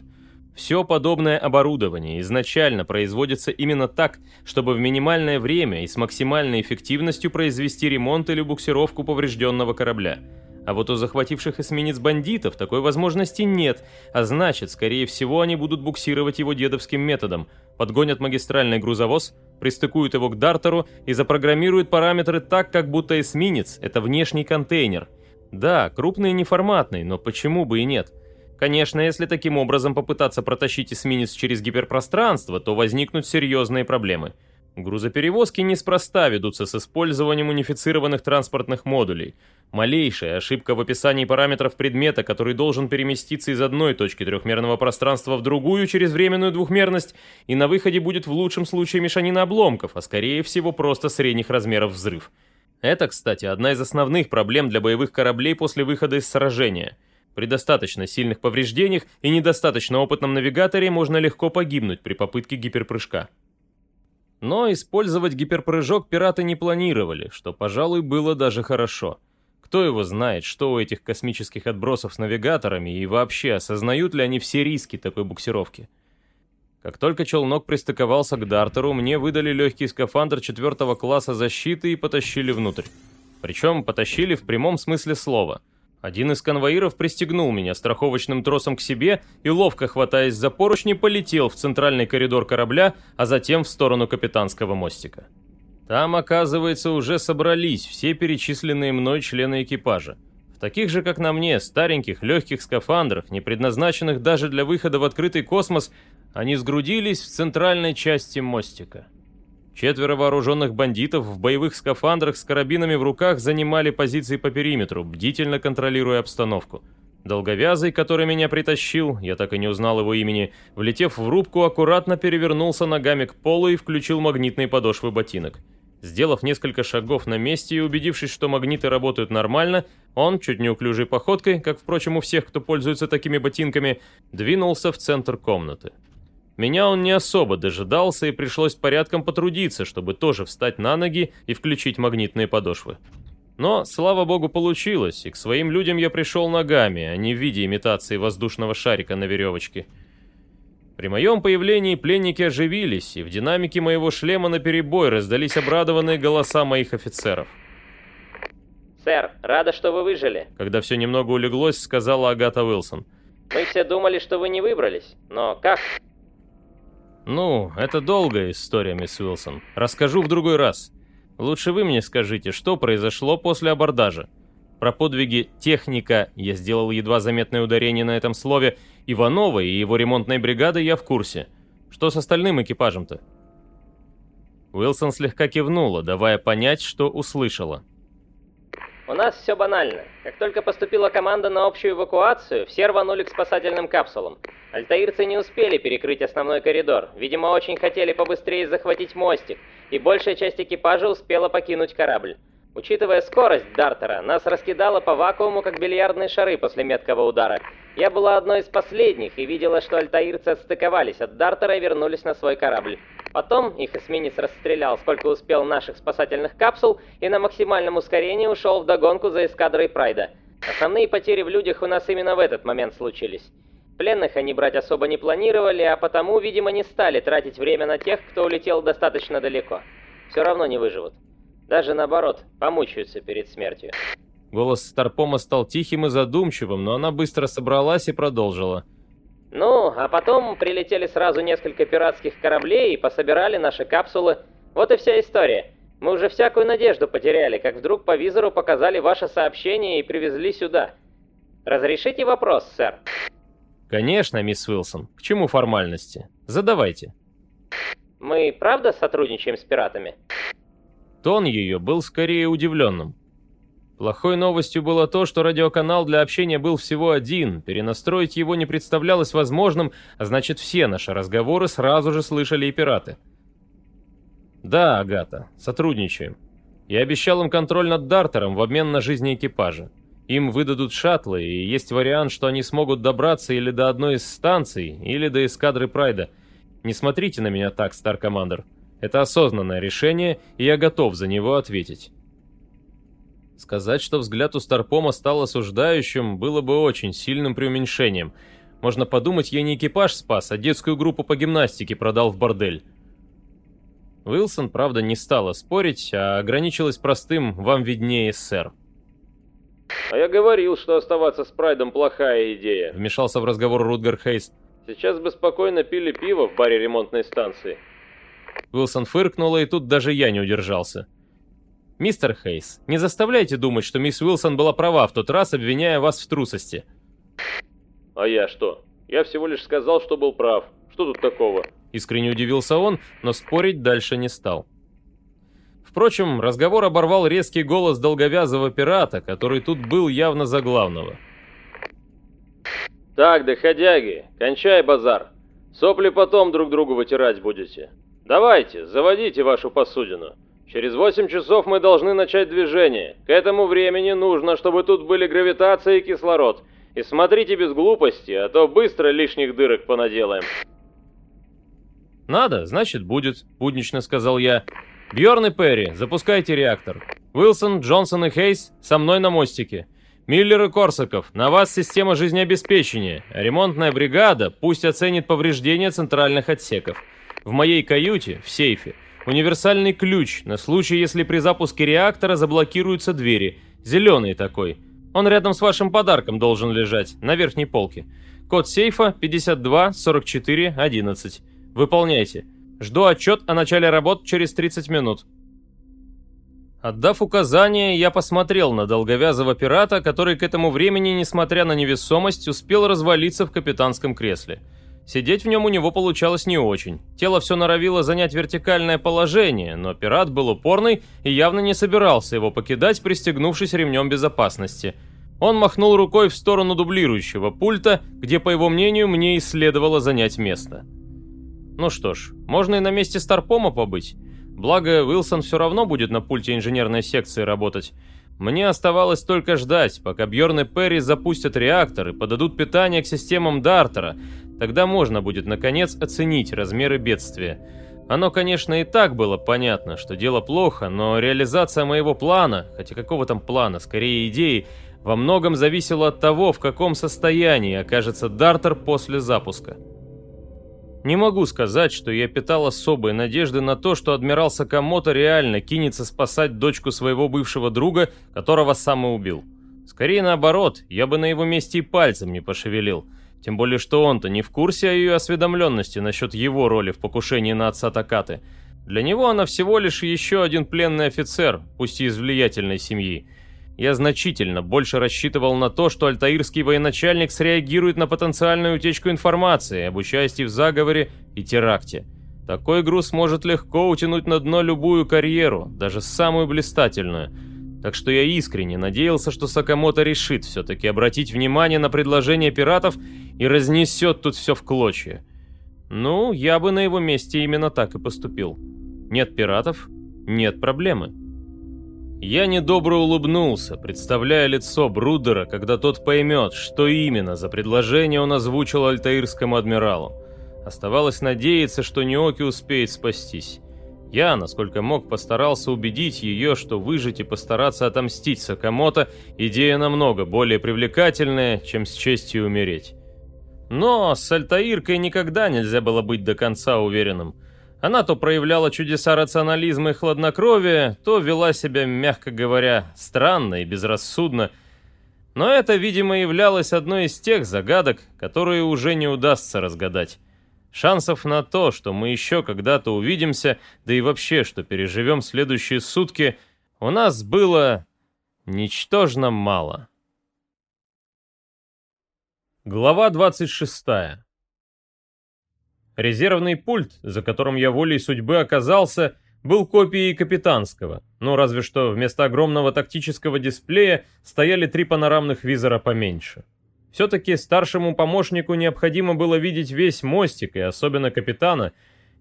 Все подобное оборудование изначально производится именно так, чтобы в минимальное время и с максимальной эффективностью произвести ремонт или буксировку поврежденного корабля – а вот у захвативших эсминец бандитов такой возможности нет, а значит, скорее всего, они будут буксировать его дедовским методом. Подгонят магистральный грузовоз, пристыкуют его к дартеру и запрограммируют параметры так, как будто эсминец – это внешний контейнер. Да, крупный и неформатный, но почему бы и нет? Конечно, если таким образом попытаться протащить эсминец через гиперпространство, то возникнут серьезные проблемы – Грузоперевозки неспроста ведутся с использованием унифицированных транспортных модулей. Малейшая ошибка в описании параметров предмета, который должен переместиться из одной точки трехмерного пространства в другую через временную двухмерность, и на выходе будет в лучшем случае мешанина обломков, а скорее всего просто средних размеров взрыв. Это, кстати, одна из основных проблем для боевых кораблей после выхода из сражения. При достаточно сильных повреждениях и недостаточно опытном навигаторе можно легко погибнуть при попытке гиперпрыжка. Но использовать гиперпрыжок пираты не планировали, что, пожалуй, было даже хорошо. Кто его знает, что у этих космических отбросов с навигаторами и вообще осознают ли они все риски такой буксировки. Как только челнок пристыковался к Дартеру, мне выдали легкий скафандр четвертого класса защиты и потащили внутрь. Причем потащили в прямом смысле слова – один из конвоиров пристегнул меня страховочным тросом к себе и, ловко хватаясь за поручни, полетел в центральный коридор корабля, а затем в сторону капитанского мостика. Там, оказывается, уже собрались все перечисленные мной члены экипажа. В таких же, как на мне, стареньких легких скафандрах, не предназначенных даже для выхода в открытый космос, они сгрудились в центральной части мостика. Четверо вооруженных бандитов в боевых скафандрах с карабинами в руках занимали позиции по периметру, бдительно контролируя обстановку. Долговязый, который меня притащил, я так и не узнал его имени, влетев в рубку, аккуратно перевернулся ногами к полу и включил магнитные подошвы ботинок. Сделав несколько шагов на месте и убедившись, что магниты работают нормально, он, чуть неуклюжей походкой, как, впрочем, у всех, кто пользуется такими ботинками, двинулся в центр комнаты. Меня он не особо дожидался, и пришлось порядком потрудиться, чтобы тоже встать на ноги и включить магнитные подошвы. Но, слава богу, получилось, и к своим людям я пришел ногами, а не в виде имитации воздушного шарика на веревочке. При моем появлении пленники оживились, и в динамике моего шлема наперебой раздались обрадованные голоса моих офицеров. «Сэр, рада, что вы выжили», — когда все немного улеглось, сказала Агата Уилсон. «Мы все думали, что вы не выбрались, но как?» «Ну, это долгая история, мисс Уилсон. Расскажу в другой раз. Лучше вы мне скажите, что произошло после абордажа. Про подвиги техника, я сделал едва заметное ударение на этом слове, Иванова и его ремонтной бригады я в курсе. Что с остальным экипажем-то?» Уилсон слегка кивнула, давая понять, что услышала. У нас все банально. Как только поступила команда на общую эвакуацию, все рванули к спасательным капсулам. Альтаирцы не успели перекрыть основной коридор. Видимо, очень хотели побыстрее захватить мостик, и большая часть экипажа успела покинуть корабль. Учитывая скорость Дартера, нас раскидало по вакууму, как бильярдные шары после меткого удара. Я была одной из последних и видела, что альтаирцы отстыковались от Дартера и вернулись на свой корабль. Потом их эсминец расстрелял, сколько успел наших спасательных капсул, и на максимальном ускорении ушел в догонку за эскадрой Прайда. Основные потери в людях у нас именно в этот момент случились. Пленных они брать особо не планировали, а потому, видимо, не стали тратить время на тех, кто улетел достаточно далеко. Все равно не выживут. Даже наоборот, помучаются перед смертью. Голос Старпома стал тихим и задумчивым, но она быстро собралась и продолжила. Ну, а потом прилетели сразу несколько пиратских кораблей и пособирали наши капсулы. Вот и вся история. Мы уже всякую надежду потеряли, как вдруг по визору показали ваше сообщение и привезли сюда. Разрешите вопрос, сэр? Конечно, мисс Уилсон. К чему формальности? Задавайте. Мы правда сотрудничаем с пиратами? Тон ее был скорее удивленным. Плохой новостью было то, что радиоканал для общения был всего один, перенастроить его не представлялось возможным, а значит все наши разговоры сразу же слышали и пираты. Да, Агата, сотрудничаем. Я обещал им контроль над Дартером в обмен на жизни экипажа. Им выдадут шаттлы, и есть вариант, что они смогут добраться или до одной из станций, или до эскадры Прайда. Не смотрите на меня так, Стар Командер. Это осознанное решение, и я готов за него ответить. Сказать, что взгляд у Старпома стал осуждающим, было бы очень сильным преуменьшением. Можно подумать, я не экипаж спас, а детскую группу по гимнастике продал в бордель. Уилсон, правда, не стала спорить, а ограничилась простым «вам виднее, сэр». «А я говорил, что оставаться с Прайдом плохая идея», — вмешался в разговор Рутгар Хейс. «Сейчас бы спокойно пили пиво в баре ремонтной станции». Уилсон фыркнула, и тут даже я не удержался. «Мистер Хейс, не заставляйте думать, что мисс Уилсон была права в тот раз, обвиняя вас в трусости». «А я что? Я всего лишь сказал, что был прав. Что тут такого?» Искренне удивился он, но спорить дальше не стал. Впрочем, разговор оборвал резкий голос долговязого пирата, который тут был явно за главного. «Так, доходяги, кончай базар. Сопли потом друг другу вытирать будете. Давайте, заводите вашу посудину. Через 8 часов мы должны начать движение. К этому времени нужно, чтобы тут были гравитация и кислород. И смотрите без глупости, а то быстро лишних дырок понаделаем. «Надо, значит будет», — буднично сказал я. «Бьерн и Перри, запускайте реактор. Уилсон, Джонсон и Хейс со мной на мостике. Миллер и Корсаков, на вас система жизнеобеспечения. Ремонтная бригада пусть оценит повреждения центральных отсеков. В моей каюте, в сейфе, универсальный ключ на случай, если при запуске реактора заблокируются двери. Зеленый такой. Он рядом с вашим подарком должен лежать, на верхней полке. Код сейфа 52 44 11. Выполняйте. Жду отчет о начале работ через 30 минут. Отдав указание, я посмотрел на долговязого пирата, который к этому времени, несмотря на невесомость, успел развалиться в капитанском кресле. Сидеть в нем у него получалось не очень. Тело все норовило занять вертикальное положение, но пират был упорный и явно не собирался его покидать, пристегнувшись ремнем безопасности. Он махнул рукой в сторону дублирующего пульта, где, по его мнению, мне и следовало занять место. Ну что ж, можно и на месте Старпома побыть. Благо, Уилсон все равно будет на пульте инженерной секции работать. Мне оставалось только ждать, пока Бьорн и Перри запустят реактор и подадут питание к системам Дартера, Тогда можно будет, наконец, оценить размеры бедствия. Оно, конечно, и так было понятно, что дело плохо, но реализация моего плана, хотя какого там плана, скорее идеи, во многом зависела от того, в каком состоянии окажется Дартер после запуска. Не могу сказать, что я питал особые надежды на то, что адмирал Сакамото реально кинется спасать дочку своего бывшего друга, которого сам и убил. Скорее наоборот, я бы на его месте и пальцем не пошевелил – тем более, что он-то не в курсе о ее осведомленности насчет его роли в покушении на отца Такаты. Для него она всего лишь еще один пленный офицер, пусть и из влиятельной семьи. Я значительно больше рассчитывал на то, что альтаирский военачальник среагирует на потенциальную утечку информации об участии в заговоре и теракте. Такой груз может легко утянуть на дно любую карьеру, даже самую блистательную. Так что я искренне надеялся, что Сакамото решит все-таки обратить внимание на предложение пиратов и разнесет тут все в клочья. Ну, я бы на его месте именно так и поступил. Нет пиратов, нет проблемы. Я недобро улыбнулся, представляя лицо Брудера, когда тот поймет, что именно за предложение он озвучил альтаирскому адмиралу. Оставалось надеяться, что Ниоки успеет спастись. Я, насколько мог, постарался убедить ее, что выжить и постараться отомстить Сакамото – идея намного более привлекательная, чем с честью умереть. Но с Альтаиркой никогда нельзя было быть до конца уверенным. Она то проявляла чудеса рационализма и хладнокровия, то вела себя, мягко говоря, странно и безрассудно. Но это, видимо, являлось одной из тех загадок, которые уже не удастся разгадать. Шансов на то, что мы еще когда-то увидимся, да и вообще, что переживем следующие сутки, у нас было ничтожно мало. Глава 26. Резервный пульт, за которым я волей судьбы оказался, был копией капитанского, ну разве что вместо огромного тактического дисплея стояли три панорамных визора поменьше. Все-таки старшему помощнику необходимо было видеть весь мостик, и особенно капитана.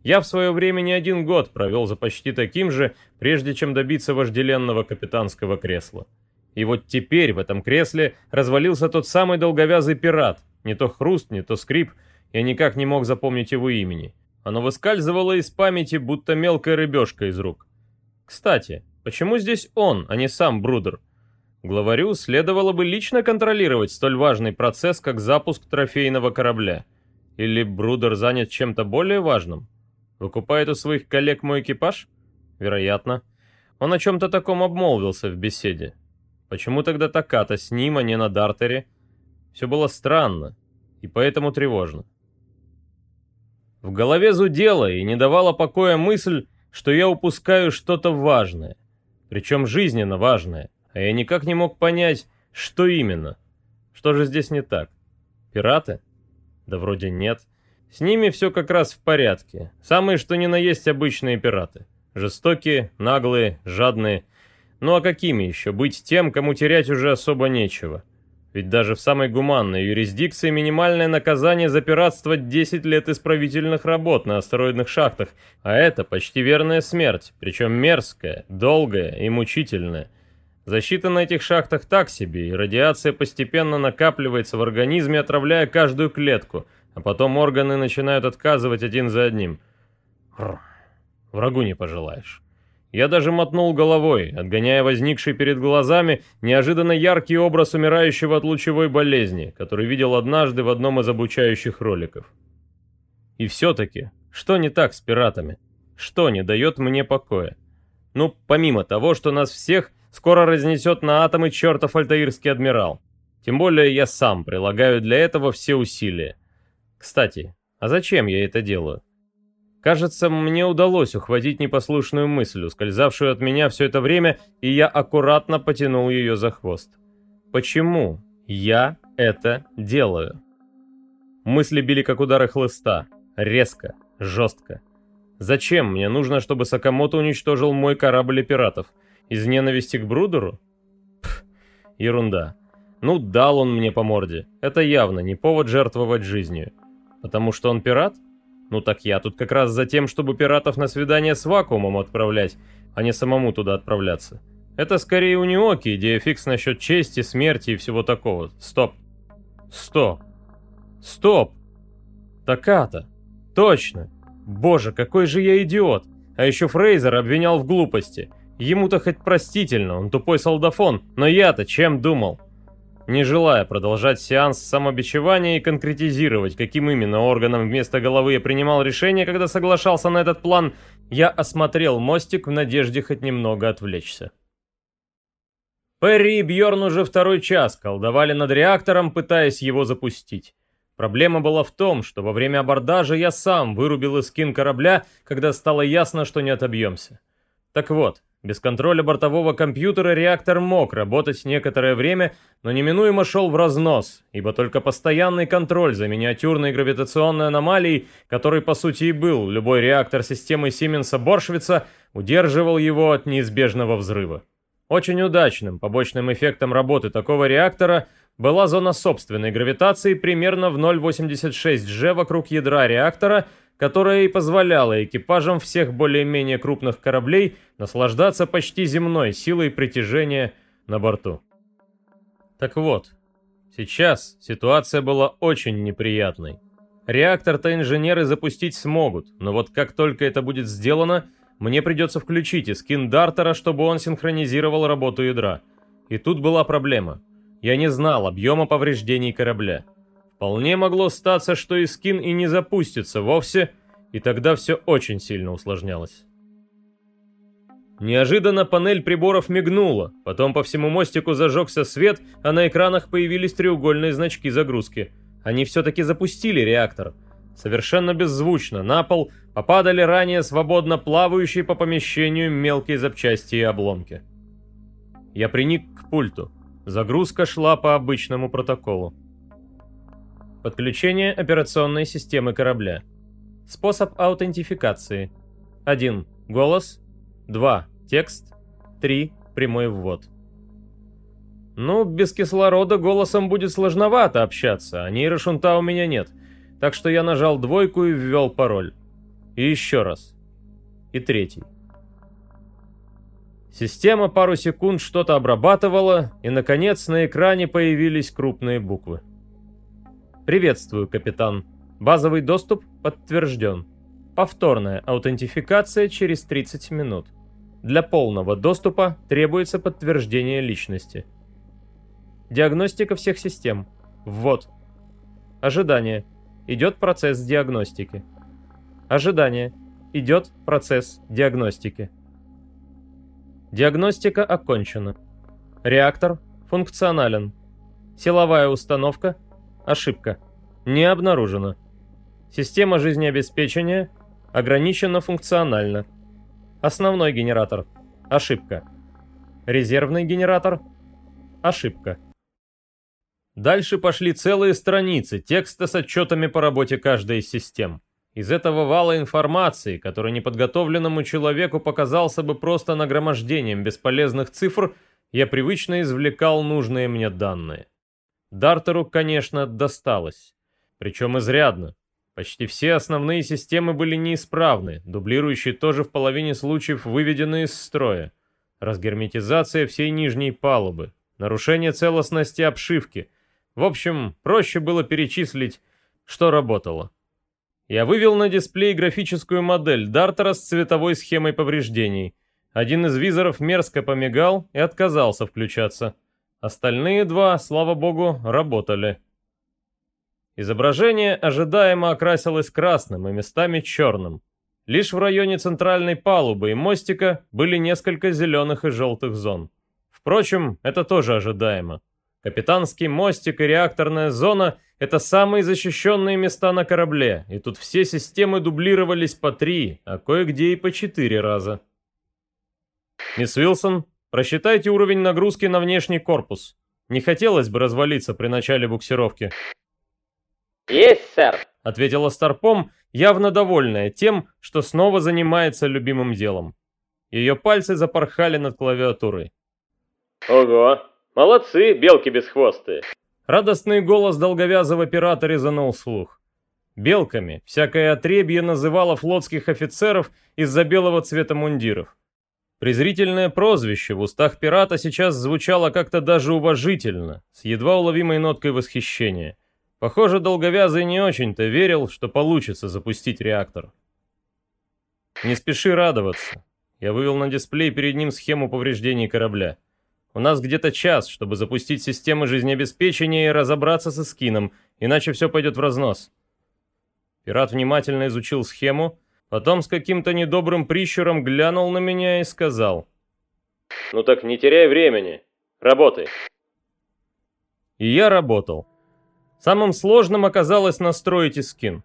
Я в свое время не один год провел за почти таким же, прежде чем добиться вожделенного капитанского кресла. И вот теперь в этом кресле развалился тот самый долговязый пират. Не то хруст, не то скрип. Я никак не мог запомнить его имени. Оно выскальзывало из памяти, будто мелкая рыбешка из рук. Кстати, почему здесь он, а не сам Брудер? Главарю следовало бы лично контролировать столь важный процесс, как запуск трофейного корабля. Или Брудер занят чем-то более важным? Выкупает у своих коллег мой экипаж? Вероятно. Он о чем-то таком обмолвился в беседе. Почему тогда Таката с ним, а не на Дартере? Все было странно, и поэтому тревожно. В голове зудела и не давала покоя мысль, что я упускаю что-то важное, причем жизненно важное — а я никак не мог понять, что именно. Что же здесь не так? Пираты? Да вроде нет. С ними все как раз в порядке. Самые что ни на есть обычные пираты. Жестокие, наглые, жадные. Ну а какими еще быть тем, кому терять уже особо нечего? Ведь даже в самой гуманной юрисдикции минимальное наказание за пиратство 10 лет исправительных работ на астероидных шахтах, а это почти верная смерть, причем мерзкая, долгая и мучительная. Защита на этих шахтах так себе, и радиация постепенно накапливается в организме, отравляя каждую клетку, а потом органы начинают отказывать один за одним. Рр, врагу не пожелаешь. Я даже мотнул головой, отгоняя возникший перед глазами неожиданно яркий образ умирающего от лучевой болезни, который видел однажды в одном из обучающих роликов. И все-таки, что не так с пиратами? Что не дает мне покоя? Ну, помимо того, что нас всех скоро разнесет на атомы чертов альтаирский адмирал. Тем более я сам прилагаю для этого все усилия. Кстати, а зачем я это делаю? Кажется, мне удалось ухватить непослушную мысль, ускользавшую от меня все это время, и я аккуратно потянул ее за хвост. Почему я это делаю? Мысли били как удары хлыста, резко, жестко. Зачем мне нужно, чтобы Сакамото уничтожил мой корабль и пиратов? Из ненависти к Брудеру? Пф, ерунда. Ну, дал он мне по морде. Это явно не повод жертвовать жизнью. Потому что он пират? Ну так я тут как раз за тем, чтобы пиратов на свидание с вакуумом отправлять, а не самому туда отправляться. Это скорее у Ниоки идея фикс насчет чести, смерти и всего такого. Стоп. Стоп. Стоп. Таката. Точно. Боже, какой же я идиот. А еще Фрейзер обвинял в глупости. Ему-то хоть простительно, он тупой солдафон, но я-то чем думал? Не желая продолжать сеанс самобичевания и конкретизировать, каким именно органом вместо головы я принимал решение, когда соглашался на этот план, я осмотрел мостик в надежде хоть немного отвлечься. Перри и Бьорн уже второй час колдовали над реактором, пытаясь его запустить. Проблема была в том, что во время абордажа я сам вырубил эскин корабля, когда стало ясно, что не отобьемся. Так вот, без контроля бортового компьютера реактор мог работать некоторое время, но неминуемо шел в разнос, ибо только постоянный контроль за миниатюрной гравитационной аномалией, который по сути и был любой реактор системы Сименса Боршвица, удерживал его от неизбежного взрыва. Очень удачным побочным эффектом работы такого реактора была зона собственной гравитации примерно в 0,86 g вокруг ядра реактора, которая и позволяла экипажам всех более-менее крупных кораблей наслаждаться почти земной силой притяжения на борту. Так вот, сейчас ситуация была очень неприятной. Реактор-то инженеры запустить смогут, но вот как только это будет сделано, мне придется включить и скин Дартера, чтобы он синхронизировал работу ядра. И тут была проблема. Я не знал объема повреждений корабля. Вполне могло статься, что и скин и не запустится вовсе, и тогда все очень сильно усложнялось. Неожиданно панель приборов мигнула, потом по всему мостику зажегся свет, а на экранах появились треугольные значки загрузки. Они все-таки запустили реактор. Совершенно беззвучно на пол попадали ранее свободно плавающие по помещению мелкие запчасти и обломки. Я приник к пульту. Загрузка шла по обычному протоколу. Подключение операционной системы корабля. Способ аутентификации. 1. Голос. 2. Текст. 3. Прямой ввод. Ну, без кислорода голосом будет сложновато общаться, а нейрошунта у меня нет. Так что я нажал двойку и ввел пароль. И еще раз. И третий. Система пару секунд что-то обрабатывала, и, наконец, на экране появились крупные буквы. «Приветствую, капитан. Базовый доступ подтвержден. Повторная аутентификация через 30 минут. Для полного доступа требуется подтверждение личности. Диагностика всех систем. Ввод. Ожидание. Идет процесс диагностики. Ожидание. Идет процесс диагностики. Диагностика окончена. Реактор функционален. Силовая установка. Ошибка. Не обнаружена. Система жизнеобеспечения ограничена функционально. Основной генератор. Ошибка. Резервный генератор. Ошибка. Дальше пошли целые страницы текста с отчетами по работе каждой из систем. Из этого вала информации, который неподготовленному человеку показался бы просто нагромождением бесполезных цифр, я привычно извлекал нужные мне данные. Дартеру, конечно, досталось. Причем изрядно. Почти все основные системы были неисправны, дублирующие тоже в половине случаев выведены из строя. Разгерметизация всей нижней палубы, нарушение целостности обшивки. В общем, проще было перечислить, что работало. Я вывел на дисплей графическую модель Дартера с цветовой схемой повреждений. Один из визоров мерзко помигал и отказался включаться. Остальные два, слава богу, работали. Изображение ожидаемо окрасилось красным и местами черным. Лишь в районе центральной палубы и мостика были несколько зеленых и желтых зон. Впрочем, это тоже ожидаемо. Капитанский мостик и реакторная зона — это самые защищенные места на корабле, и тут все системы дублировались по три, а кое-где и по четыре раза. Мисс Уилсон, просчитайте уровень нагрузки на внешний корпус. Не хотелось бы развалиться при начале буксировки. «Есть, сэр», — ответила Старпом, явно довольная тем, что снова занимается любимым делом. Ее пальцы запорхали над клавиатурой. «Ого, Молодцы, белки бесхвостые. Радостный голос долговязого пирата резанул слух. Белками всякое отребье называло флотских офицеров из-за белого цвета мундиров. Презрительное прозвище в устах пирата сейчас звучало как-то даже уважительно, с едва уловимой ноткой восхищения. Похоже, долговязый не очень-то верил, что получится запустить реактор. Не спеши радоваться. Я вывел на дисплей перед ним схему повреждений корабля. У нас где-то час, чтобы запустить системы жизнеобеспечения и разобраться со скином, иначе все пойдет в разнос. Пират внимательно изучил схему, потом с каким-то недобрым прищуром глянул на меня и сказал. «Ну так не теряй времени. Работай». И я работал. Самым сложным оказалось настроить искин.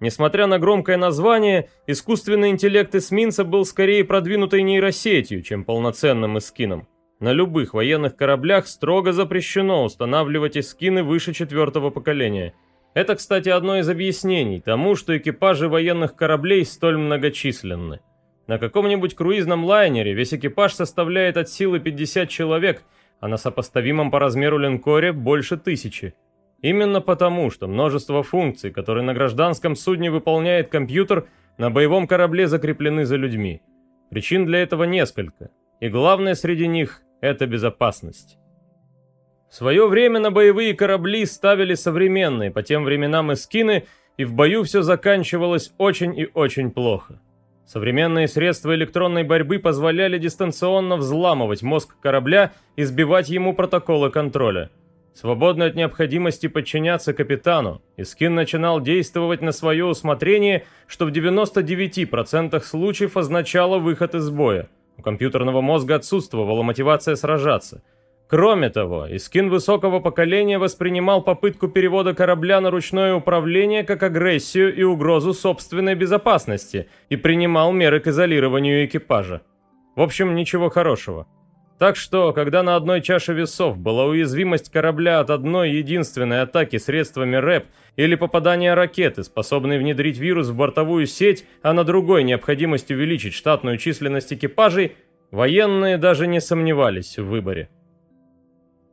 Несмотря на громкое название, искусственный интеллект эсминца был скорее продвинутой нейросетью, чем полноценным эскином. На любых военных кораблях строго запрещено устанавливать эскины выше четвертого поколения. Это, кстати, одно из объяснений тому, что экипажи военных кораблей столь многочисленны. На каком-нибудь круизном лайнере весь экипаж составляет от силы 50 человек, а на сопоставимом по размеру линкоре больше тысячи. Именно потому, что множество функций, которые на гражданском судне выполняет компьютер, на боевом корабле закреплены за людьми. Причин для этого несколько, и главное среди них – это безопасность. В свое время на боевые корабли ставили современные по тем временам эскины, и в бою все заканчивалось очень и очень плохо. Современные средства электронной борьбы позволяли дистанционно взламывать мозг корабля и сбивать ему протоколы контроля. Свободный от необходимости подчиняться капитану, Искин начинал действовать на свое усмотрение, что в 99% случаев означало выход из боя. У компьютерного мозга отсутствовала мотивация сражаться – Кроме того, Искин высокого поколения воспринимал попытку перевода корабля на ручное управление как агрессию и угрозу собственной безопасности и принимал меры к изолированию экипажа. В общем, ничего хорошего. Так что, когда на одной чаше весов была уязвимость корабля от одной единственной атаки средствами РЭП или попадания ракеты, способной внедрить вирус в бортовую сеть, а на другой необходимость увеличить штатную численность экипажей, военные даже не сомневались в выборе.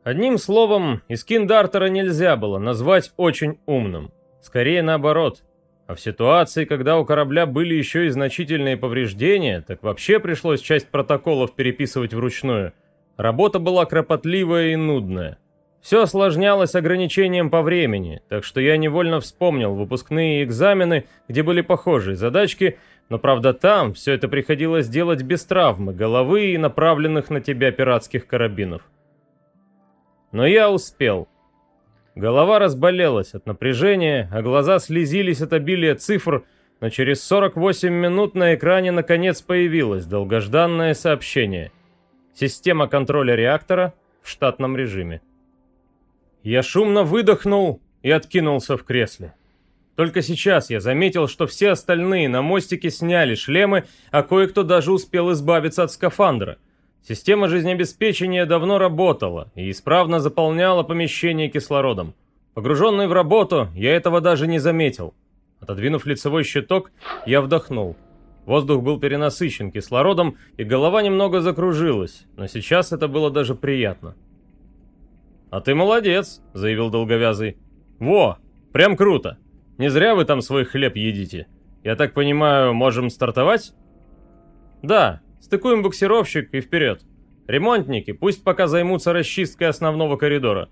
Одним словом, Искин Дартера нельзя было назвать очень умным. Скорее наоборот. А в ситуации, когда у корабля были еще и значительные повреждения, так вообще пришлось часть протоколов переписывать вручную. Работа была кропотливая и нудная. Все осложнялось ограничением по времени, так что я невольно вспомнил выпускные экзамены, где были похожие задачки, но правда там все это приходилось делать без травмы головы и направленных на тебя пиратских карабинов. Но я успел. Голова разболелась от напряжения, а глаза слезились от обилия цифр, но через 48 минут на экране наконец появилось долгожданное сообщение. Система контроля реактора в штатном режиме. Я шумно выдохнул и откинулся в кресле. Только сейчас я заметил, что все остальные на мостике сняли шлемы, а кое-кто даже успел избавиться от скафандра – Система жизнеобеспечения давно работала и исправно заполняла помещение кислородом. Погруженный в работу, я этого даже не заметил. Отодвинув лицевой щиток, я вдохнул. Воздух был перенасыщен кислородом, и голова немного закружилась, но сейчас это было даже приятно. «А ты молодец», — заявил долговязый. «Во, прям круто. Не зря вы там свой хлеб едите. Я так понимаю, можем стартовать?» «Да, Стыкуем буксировщик и вперед. Ремонтники пусть пока займутся расчисткой основного коридора.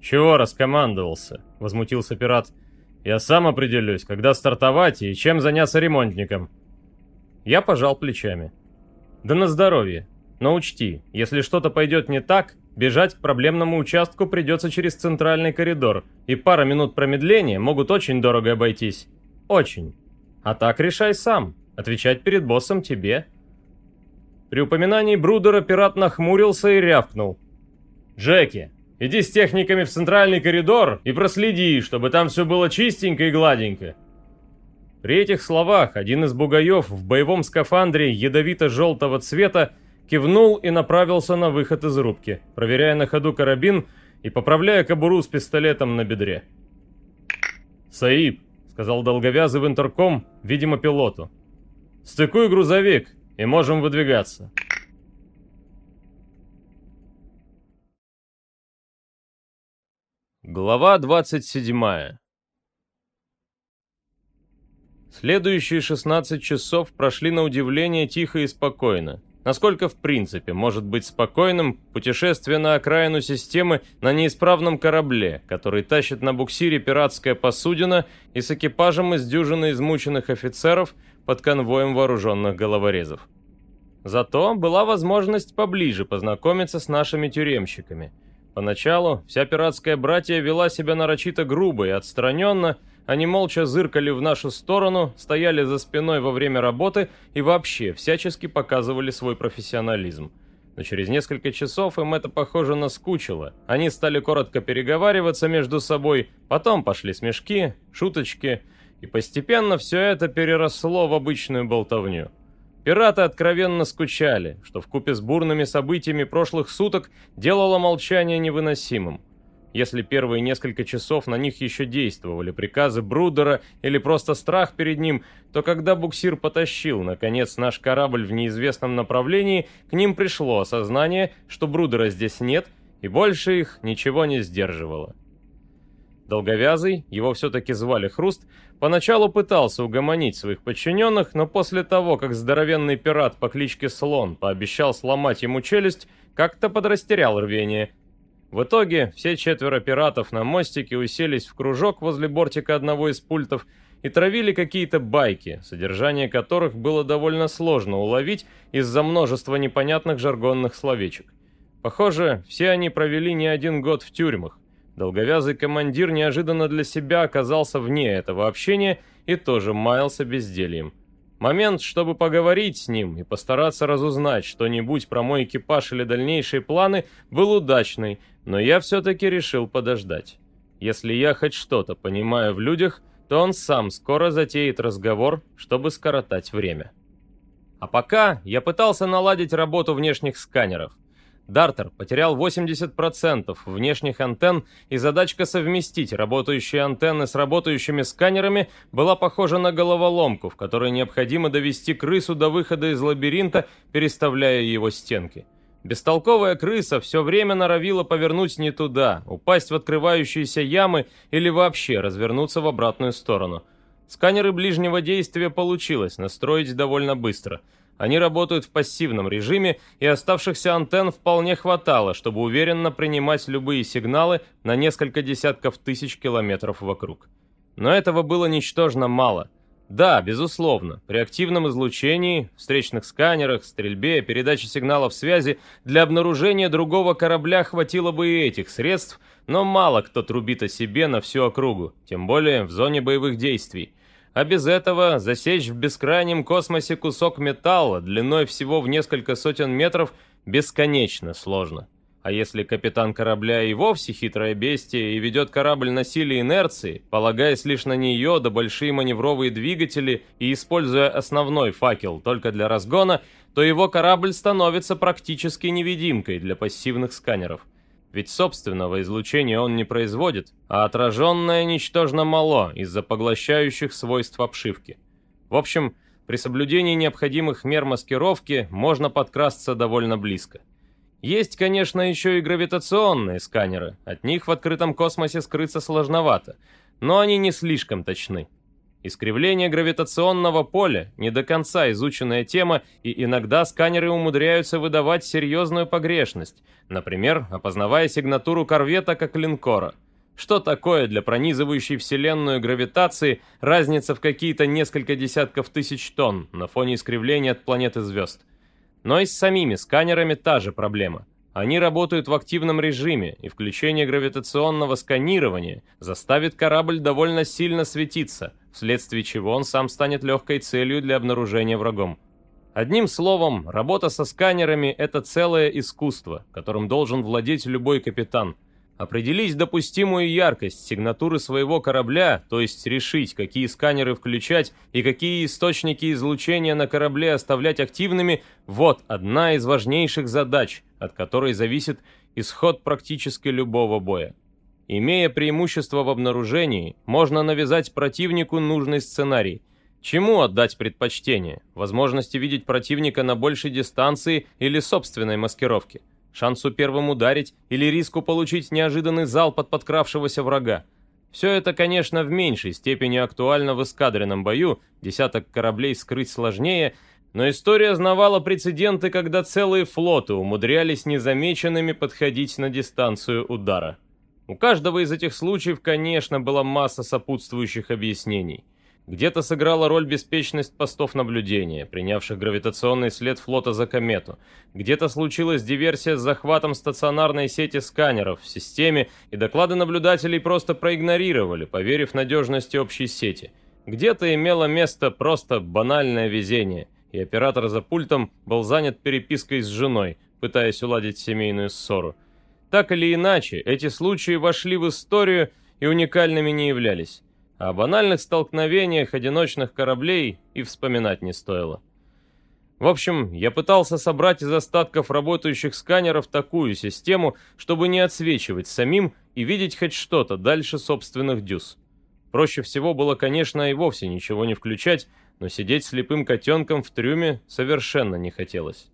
«Чего раскомандовался?» — возмутился пират. «Я сам определюсь, когда стартовать и чем заняться ремонтником». Я пожал плечами. «Да на здоровье. Но учти, если что-то пойдет не так, бежать к проблемному участку придется через центральный коридор, и пара минут промедления могут очень дорого обойтись. Очень. А так решай сам. Отвечать перед боссом тебе». При упоминании Брудера пират нахмурился и рявкнул. «Джеки, иди с техниками в центральный коридор и проследи, чтобы там все было чистенько и гладенько». При этих словах один из бугаев в боевом скафандре ядовито-желтого цвета кивнул и направился на выход из рубки, проверяя на ходу карабин и поправляя кобуру с пистолетом на бедре. «Саиб», — сказал долговязый в интерком, видимо, пилоту. «Стыкуй грузовик и можем выдвигаться. Глава 27 Следующие 16 часов прошли на удивление тихо и спокойно. Насколько в принципе может быть спокойным путешествие на окраину системы на неисправном корабле, который тащит на буксире пиратская посудина и с экипажем из дюжины измученных офицеров – под конвоем вооруженных головорезов. Зато была возможность поближе познакомиться с нашими тюремщиками. Поначалу вся пиратская братья вела себя нарочито грубо и отстраненно, они молча зыркали в нашу сторону, стояли за спиной во время работы и вообще всячески показывали свой профессионализм. Но через несколько часов им это, похоже, наскучило. Они стали коротко переговариваться между собой, потом пошли смешки, шуточки – и постепенно все это переросло в обычную болтовню. Пираты откровенно скучали, что вкупе с бурными событиями прошлых суток делало молчание невыносимым. Если первые несколько часов на них еще действовали приказы Брудера или просто страх перед ним, то когда буксир потащил, наконец, наш корабль в неизвестном направлении, к ним пришло осознание, что Брудера здесь нет, и больше их ничего не сдерживало. Долговязый, его все-таки звали Хруст, поначалу пытался угомонить своих подчиненных, но после того, как здоровенный пират по кличке Слон пообещал сломать ему челюсть, как-то подрастерял рвение – в итоге все четверо пиратов на мостике уселись в кружок возле бортика одного из пультов и травили какие-то байки, содержание которых было довольно сложно уловить из-за множества непонятных жаргонных словечек. Похоже, все они провели не один год в тюрьмах. Долговязый командир неожиданно для себя оказался вне этого общения и тоже маялся бездельем. Момент, чтобы поговорить с ним и постараться разузнать что-нибудь про мой экипаж или дальнейшие планы, был удачный, но я все-таки решил подождать. Если я хоть что-то понимаю в людях, то он сам скоро затеет разговор, чтобы скоротать время. А пока я пытался наладить работу внешних сканеров – Дартер потерял 80% внешних антенн, и задачка совместить работающие антенны с работающими сканерами была похожа на головоломку, в которой необходимо довести крысу до выхода из лабиринта, переставляя его стенки. Бестолковая крыса все время норовила повернуть не туда, упасть в открывающиеся ямы или вообще развернуться в обратную сторону. Сканеры ближнего действия получилось настроить довольно быстро – они работают в пассивном режиме, и оставшихся антенн вполне хватало, чтобы уверенно принимать любые сигналы на несколько десятков тысяч километров вокруг. Но этого было ничтожно мало. Да, безусловно, при активном излучении, встречных сканерах, стрельбе, передаче сигналов связи для обнаружения другого корабля хватило бы и этих средств, но мало кто трубит о себе на всю округу, тем более в зоне боевых действий. А без этого засечь в бескрайнем космосе кусок металла длиной всего в несколько сотен метров бесконечно сложно. А если капитан корабля и вовсе хитрое бестие и ведет корабль на силе инерции, полагаясь лишь на нее да большие маневровые двигатели и используя основной факел только для разгона, то его корабль становится практически невидимкой для пассивных сканеров – ведь собственного излучения он не производит, а отраженное ничтожно мало из-за поглощающих свойств обшивки. В общем, при соблюдении необходимых мер маскировки можно подкрасться довольно близко. Есть, конечно, еще и гравитационные сканеры, от них в открытом космосе скрыться сложновато, но они не слишком точны. Искривление гравитационного поля – не до конца изученная тема, и иногда сканеры умудряются выдавать серьезную погрешность, например, опознавая сигнатуру корвета как линкора. Что такое для пронизывающей Вселенную гравитации разница в какие-то несколько десятков тысяч тонн на фоне искривления от планеты звезд? Но и с самими сканерами та же проблема – они работают в активном режиме, и включение гравитационного сканирования заставит корабль довольно сильно светиться, вследствие чего он сам станет легкой целью для обнаружения врагом. Одним словом, работа со сканерами – это целое искусство, которым должен владеть любой капитан. Определить допустимую яркость сигнатуры своего корабля, то есть решить, какие сканеры включать и какие источники излучения на корабле оставлять активными – вот одна из важнейших задач, от которой зависит исход практически любого боя. Имея преимущество в обнаружении, можно навязать противнику нужный сценарий. Чему отдать предпочтение? Возможности видеть противника на большей дистанции или собственной маскировке? Шансу первым ударить или риску получить неожиданный залп от подкравшегося врага? Все это, конечно, в меньшей степени актуально в эскадренном бою, десяток кораблей скрыть сложнее, но история знавала прецеденты, когда целые флоты умудрялись незамеченными подходить на дистанцию удара. У каждого из этих случаев, конечно, была масса сопутствующих объяснений. Где-то сыграла роль беспечность постов наблюдения, принявших гравитационный след флота за комету. Где-то случилась диверсия с захватом стационарной сети сканеров в системе, и доклады наблюдателей просто проигнорировали, поверив надежности общей сети. Где-то имело место просто банальное везение, и оператор за пультом был занят перепиской с женой, пытаясь уладить семейную ссору. Так или иначе, эти случаи вошли в историю и уникальными не являлись. О банальных столкновениях одиночных кораблей и вспоминать не стоило. В общем, я пытался собрать из остатков работающих сканеров такую систему, чтобы не отсвечивать самим и видеть хоть что-то дальше собственных дюз. Проще всего было, конечно, и вовсе ничего не включать, но сидеть слепым котенком в трюме совершенно не хотелось.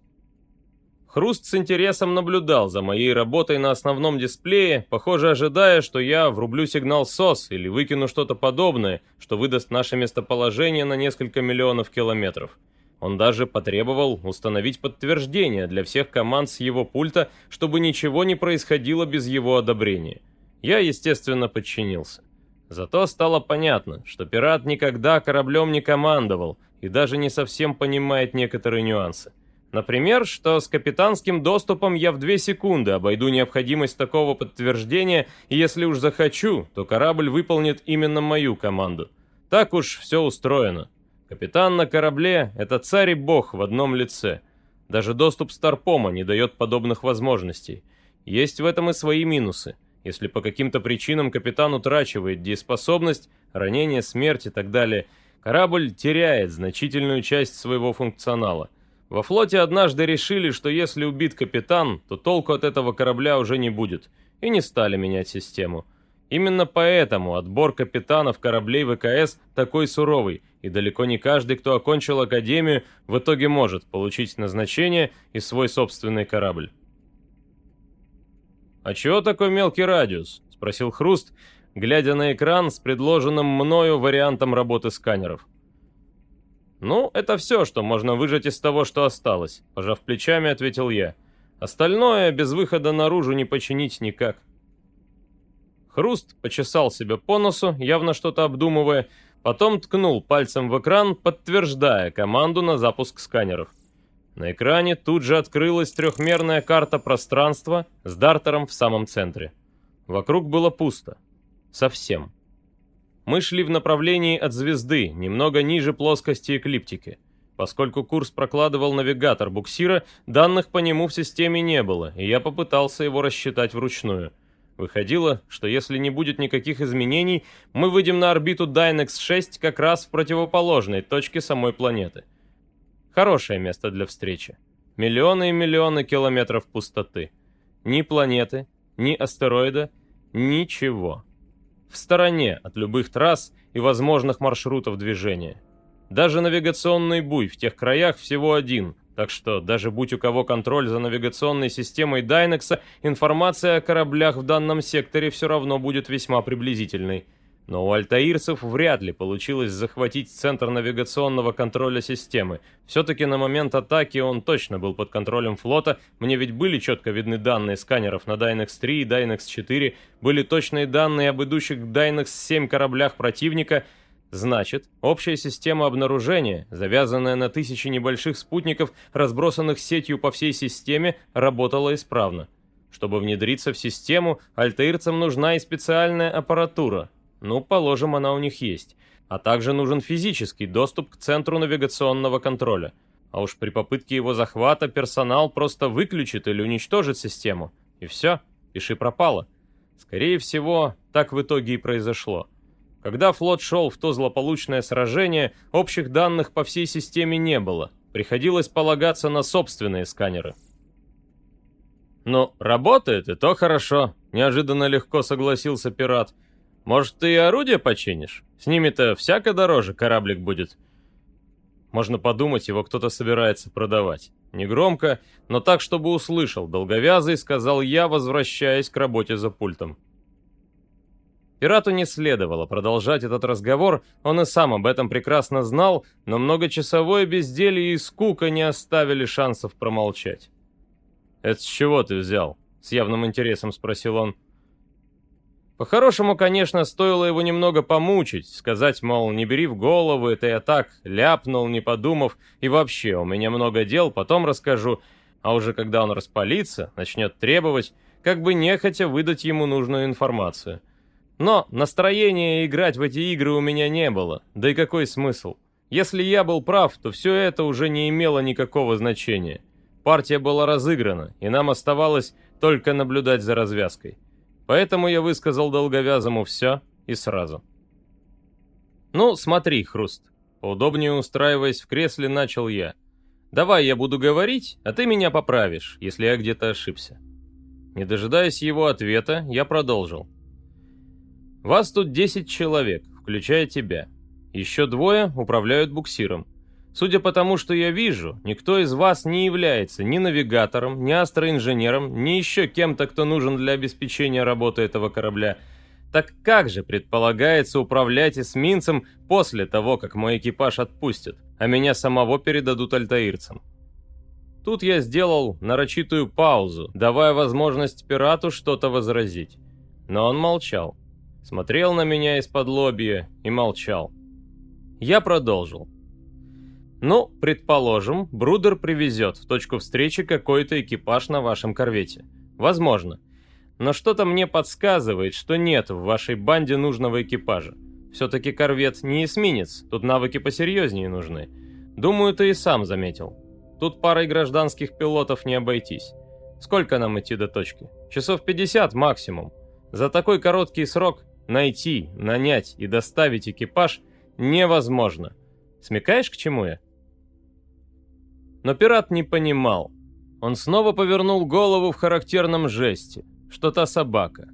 Хруст с интересом наблюдал за моей работой на основном дисплее, похоже, ожидая, что я врублю сигнал СОС или выкину что-то подобное, что выдаст наше местоположение на несколько миллионов километров. Он даже потребовал установить подтверждение для всех команд с его пульта, чтобы ничего не происходило без его одобрения. Я, естественно, подчинился. Зато стало понятно, что пират никогда кораблем не командовал и даже не совсем понимает некоторые нюансы. Например, что с капитанским доступом я в две секунды обойду необходимость такого подтверждения, и если уж захочу, то корабль выполнит именно мою команду. Так уж все устроено. Капитан на корабле — это царь и бог в одном лице. Даже доступ Старпома не дает подобных возможностей. Есть в этом и свои минусы. Если по каким-то причинам капитан утрачивает дееспособность, ранение, смерть и так далее, корабль теряет значительную часть своего функционала. Во флоте однажды решили, что если убит капитан, то толку от этого корабля уже не будет, и не стали менять систему. Именно поэтому отбор капитанов кораблей ВКС такой суровый, и далеко не каждый, кто окончил академию, в итоге может получить назначение и свой собственный корабль. «А чего такой мелкий радиус?» — спросил Хруст, глядя на экран с предложенным мною вариантом работы сканеров. «Ну, это все, что можно выжать из того, что осталось», — пожав плечами, ответил я. «Остальное без выхода наружу не починить никак». Хруст почесал себя по носу, явно что-то обдумывая, потом ткнул пальцем в экран, подтверждая команду на запуск сканеров. На экране тут же открылась трехмерная карта пространства с дартером в самом центре. Вокруг было пусто. Совсем. Мы шли в направлении от звезды, немного ниже плоскости эклиптики. Поскольку курс прокладывал навигатор буксира, данных по нему в системе не было, и я попытался его рассчитать вручную. Выходило, что если не будет никаких изменений, мы выйдем на орбиту Dynex-6 как раз в противоположной точке самой планеты. Хорошее место для встречи. Миллионы и миллионы километров пустоты. Ни планеты, ни астероида, ничего в стороне от любых трасс и возможных маршрутов движения. Даже навигационный буй в тех краях всего один, так что даже будь у кого контроль за навигационной системой Дайнекса, информация о кораблях в данном секторе все равно будет весьма приблизительной – но у альтаирцев вряд ли получилось захватить центр навигационного контроля системы. Все-таки на момент атаки он точно был под контролем флота, мне ведь были четко видны данные сканеров на Dynex-3 и Dynex-4, были точные данные об идущих к Dynex-7 кораблях противника, Значит, общая система обнаружения, завязанная на тысячи небольших спутников, разбросанных сетью по всей системе, работала исправно. Чтобы внедриться в систему, альтаирцам нужна и специальная аппаратура, ну, положим, она у них есть. А также нужен физический доступ к центру навигационного контроля. А уж при попытке его захвата персонал просто выключит или уничтожит систему. И все, пиши пропало. Скорее всего, так в итоге и произошло. Когда флот шел в то злополучное сражение, общих данных по всей системе не было. Приходилось полагаться на собственные сканеры. «Ну, работает, и то хорошо», — неожиданно легко согласился пират. Может, ты и орудие починишь? С ними-то всяко дороже кораблик будет. Можно подумать, его кто-то собирается продавать. Негромко, но так, чтобы услышал, долговязый, сказал я, возвращаясь к работе за пультом. Пирату не следовало продолжать этот разговор, он и сам об этом прекрасно знал, но многочасовое безделье и скука не оставили шансов промолчать. «Это с чего ты взял?» — с явным интересом спросил он. По-хорошему, конечно, стоило его немного помучить, сказать, мол, не бери в голову, это я так ляпнул, не подумав, и вообще, у меня много дел, потом расскажу, а уже когда он распалится, начнет требовать, как бы нехотя выдать ему нужную информацию. Но настроения играть в эти игры у меня не было, да и какой смысл? Если я был прав, то все это уже не имело никакого значения. Партия была разыграна, и нам оставалось только наблюдать за развязкой. Поэтому я высказал долговязому все и сразу. «Ну, смотри, Хруст». Поудобнее устраиваясь в кресле, начал я. «Давай я буду говорить, а ты меня поправишь, если я где-то ошибся». Не дожидаясь его ответа, я продолжил. Вас тут 10 человек, включая тебя. Еще двое управляют буксиром. Судя по тому, что я вижу, никто из вас не является ни навигатором, ни астроинженером, ни еще кем-то, кто нужен для обеспечения работы этого корабля. Так как же предполагается управлять эсминцем после того, как мой экипаж отпустят, а меня самого передадут альтаирцам? Тут я сделал нарочитую паузу, давая возможность пирату что-то возразить. Но он молчал. Смотрел на меня из-под лобья и молчал. Я продолжил. Ну, предположим, Брудер привезет в точку встречи какой-то экипаж на вашем корвете. Возможно. Но что-то мне подсказывает, что нет в вашей банде нужного экипажа. Все-таки корвет не эсминец, тут навыки посерьезнее нужны. Думаю, ты и сам заметил. Тут парой гражданских пилотов не обойтись. Сколько нам идти до точки? Часов 50 максимум. За такой короткий срок найти, нанять и доставить экипаж невозможно. Смекаешь, к чему я? Но пират не понимал. Он снова повернул голову в характерном жесте, что та собака.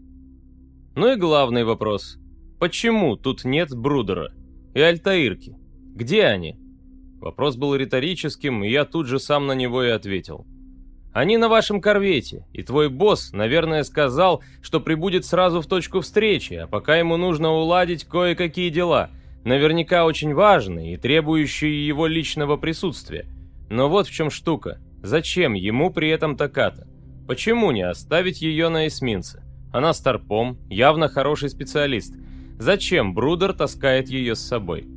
Ну и главный вопрос. Почему тут нет Брудера и Альтаирки? Где они? Вопрос был риторическим, и я тут же сам на него и ответил. Они на вашем корвете, и твой босс, наверное, сказал, что прибудет сразу в точку встречи, а пока ему нужно уладить кое-какие дела, наверняка очень важные и требующие его личного присутствия. Но вот в чем штука. Зачем ему при этом таката? Почему не оставить ее на эсминце? Она старпом, явно хороший специалист. Зачем Брудер таскает ее с собой?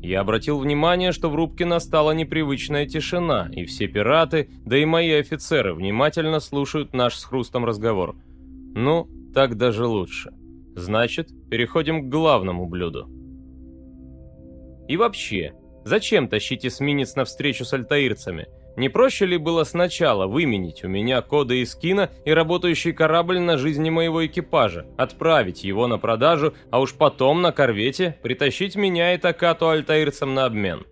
Я обратил внимание, что в рубке настала непривычная тишина, и все пираты, да и мои офицеры внимательно слушают наш с Хрустом разговор. Ну, так даже лучше. Значит, переходим к главному блюду. И вообще, Зачем тащить эсминец на встречу с альтаирцами? Не проще ли было сначала выменить у меня коды из кино и работающий корабль на жизни моего экипажа, отправить его на продажу, а уж потом на корвете притащить меня и Такату альтаирцам на обмен?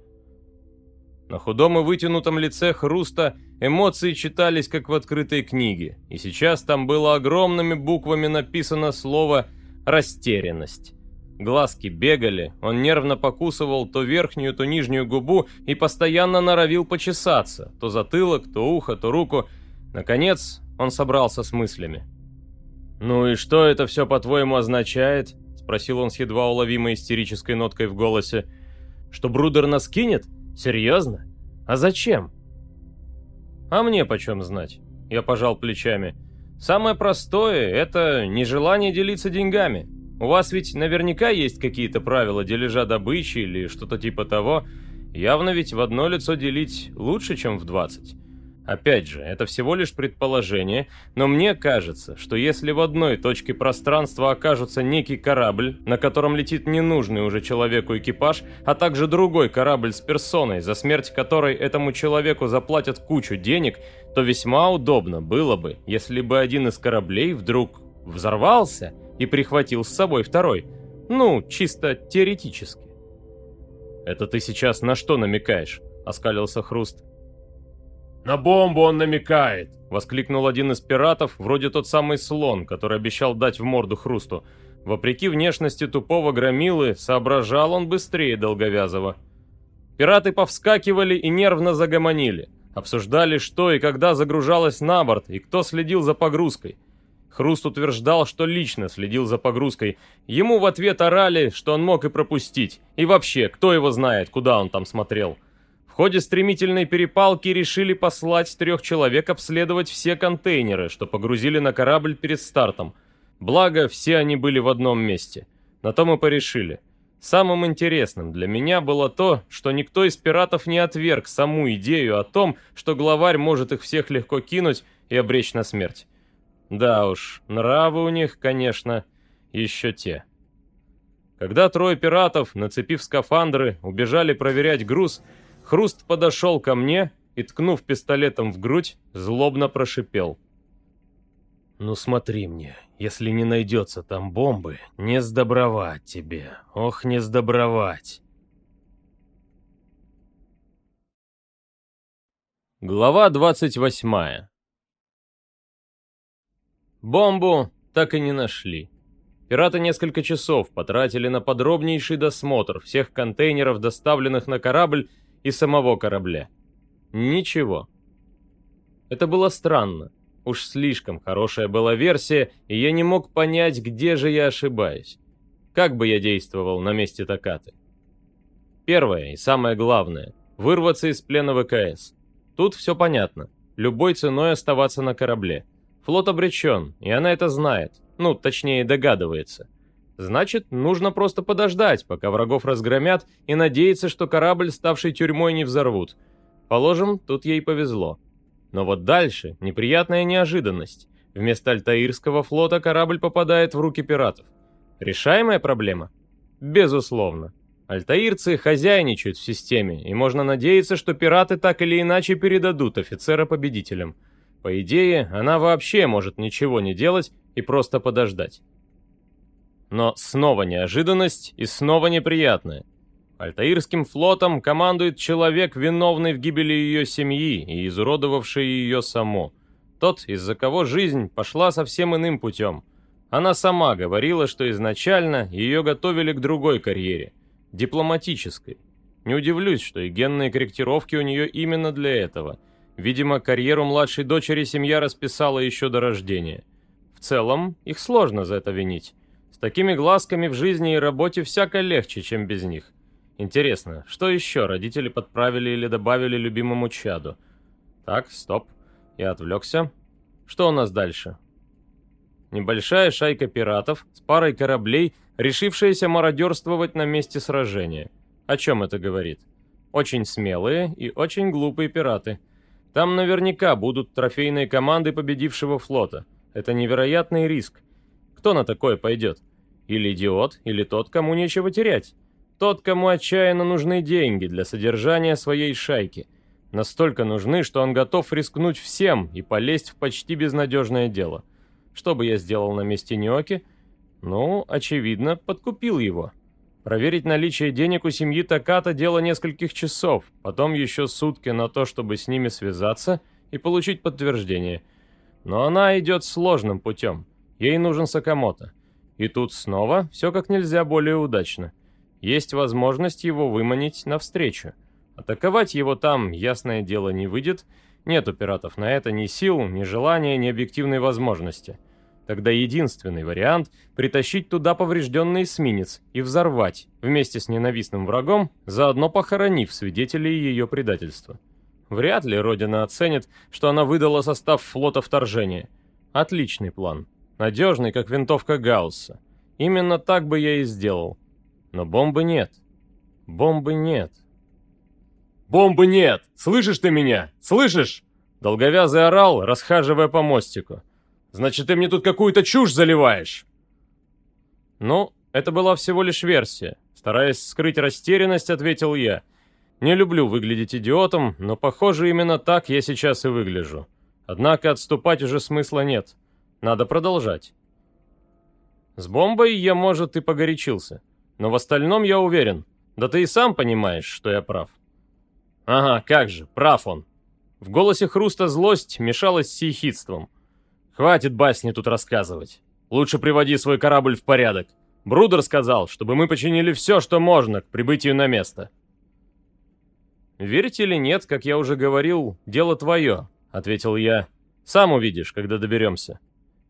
На худом и вытянутом лице Хруста эмоции читались, как в открытой книге, и сейчас там было огромными буквами написано слово «растерянность». Глазки бегали, он нервно покусывал то верхнюю, то нижнюю губу и постоянно норовил почесаться, то затылок, то ухо, то руку. Наконец, он собрался с мыслями. «Ну и что это все, по-твоему, означает?» — спросил он с едва уловимой истерической ноткой в голосе. «Что Брудер нас кинет? Серьезно? А зачем?» «А мне почем знать?» — я пожал плечами. «Самое простое — это нежелание делиться деньгами. У вас ведь наверняка есть какие-то правила дележа добычи или что-то типа того. Явно ведь в одно лицо делить лучше, чем в 20. Опять же, это всего лишь предположение, но мне кажется, что если в одной точке пространства окажется некий корабль, на котором летит ненужный уже человеку экипаж, а также другой корабль с персоной, за смерть которой этому человеку заплатят кучу денег, то весьма удобно было бы, если бы один из кораблей вдруг взорвался и прихватил с собой второй. Ну, чисто теоретически. «Это ты сейчас на что намекаешь?» — оскалился Хруст. «На бомбу он намекает!» — воскликнул один из пиратов, вроде тот самый слон, который обещал дать в морду Хрусту. Вопреки внешности тупого громилы, соображал он быстрее Долговязого. Пираты повскакивали и нервно загомонили. Обсуждали, что и когда загружалось на борт, и кто следил за погрузкой. Хруст утверждал, что лично следил за погрузкой. Ему в ответ орали, что он мог и пропустить. И вообще, кто его знает, куда он там смотрел. В ходе стремительной перепалки решили послать трех человек обследовать все контейнеры, что погрузили на корабль перед стартом. Благо, все они были в одном месте. На то мы порешили. Самым интересным для меня было то, что никто из пиратов не отверг саму идею о том, что главарь может их всех легко кинуть и обречь на смерть. Да уж, нравы у них, конечно, еще те. Когда трое пиратов, нацепив скафандры, убежали проверять груз, Хруст подошел ко мне и, ткнув пистолетом в грудь, злобно прошипел. «Ну смотри мне, если не найдется там бомбы, не сдобровать тебе, ох, не сдобровать!» Глава двадцать восьмая Бомбу так и не нашли. Пираты несколько часов потратили на подробнейший досмотр всех контейнеров, доставленных на корабль и самого корабля. Ничего. Это было странно. Уж слишком хорошая была версия, и я не мог понять, где же я ошибаюсь. Как бы я действовал на месте Такаты? Первое и самое главное – вырваться из плена ВКС. Тут все понятно. Любой ценой оставаться на корабле. Флот обречен, и она это знает. Ну, точнее, догадывается. Значит, нужно просто подождать, пока врагов разгромят, и надеяться, что корабль, ставший тюрьмой, не взорвут. Положим, тут ей повезло. Но вот дальше неприятная неожиданность. Вместо Альтаирского флота корабль попадает в руки пиратов. Решаемая проблема? Безусловно. Альтаирцы хозяйничают в системе, и можно надеяться, что пираты так или иначе передадут офицера победителям. По идее, она вообще может ничего не делать и просто подождать. Но снова неожиданность и снова неприятная. Альтаирским флотом командует человек, виновный в гибели ее семьи и изуродовавший ее само. Тот, из-за кого жизнь пошла совсем иным путем. Она сама говорила, что изначально ее готовили к другой карьере – дипломатической. Не удивлюсь, что и генные корректировки у нее именно для этого. Видимо, карьеру младшей дочери семья расписала еще до рождения. В целом, их сложно за это винить. С такими глазками в жизни и работе всяко легче, чем без них. Интересно, что еще родители подправили или добавили любимому чаду? Так, стоп. Я отвлекся. Что у нас дальше? Небольшая шайка пиратов с парой кораблей решившиеся мародерствовать на месте сражения. О чем это говорит? Очень смелые и очень глупые пираты. Там наверняка будут трофейные команды победившего флота. Это невероятный риск. Кто на такое пойдет? Или идиот, или тот, кому нечего терять. Тот, кому отчаянно нужны деньги для содержания своей шайки. Настолько нужны, что он готов рискнуть всем и полезть в почти безнадежное дело. Что бы я сделал на месте Ниоки? Ну, очевидно, подкупил его. Проверить наличие денег у семьи Таката дело нескольких часов, потом еще сутки на то, чтобы с ними связаться и получить подтверждение. Но она идет сложным путем. Ей нужен Сакамото. И тут снова все как нельзя более удачно. Есть возможность его выманить навстречу. Атаковать его там, ясное дело, не выйдет. Нет у пиратов на это ни сил, ни желания, ни объективной возможности. Тогда единственный вариант — притащить туда поврежденный эсминец и взорвать, вместе с ненавистным врагом, заодно похоронив свидетелей ее предательства. Вряд ли Родина оценит, что она выдала состав флота вторжения. Отличный план. Надежный, как винтовка Гаусса. Именно так бы я и сделал. Но бомбы нет. Бомбы нет. «Бомбы нет! Слышишь ты меня? Слышишь?» Долговязый орал, расхаживая по мостику. Значит, ты мне тут какую-то чушь заливаешь!» «Ну, это была всего лишь версия. Стараясь скрыть растерянность, ответил я. Не люблю выглядеть идиотом, но, похоже, именно так я сейчас и выгляжу. Однако отступать уже смысла нет. Надо продолжать. С бомбой я, может, и погорячился. Но в остальном я уверен. Да ты и сам понимаешь, что я прав. Ага, как же, прав он. В голосе Хруста злость мешалась с ехидством. Хватит басни тут рассказывать. Лучше приводи свой корабль в порядок. Брудер сказал, чтобы мы починили все, что можно к прибытию на место. «Верите или нет, как я уже говорил, дело твое», — ответил я. «Сам увидишь, когда доберемся.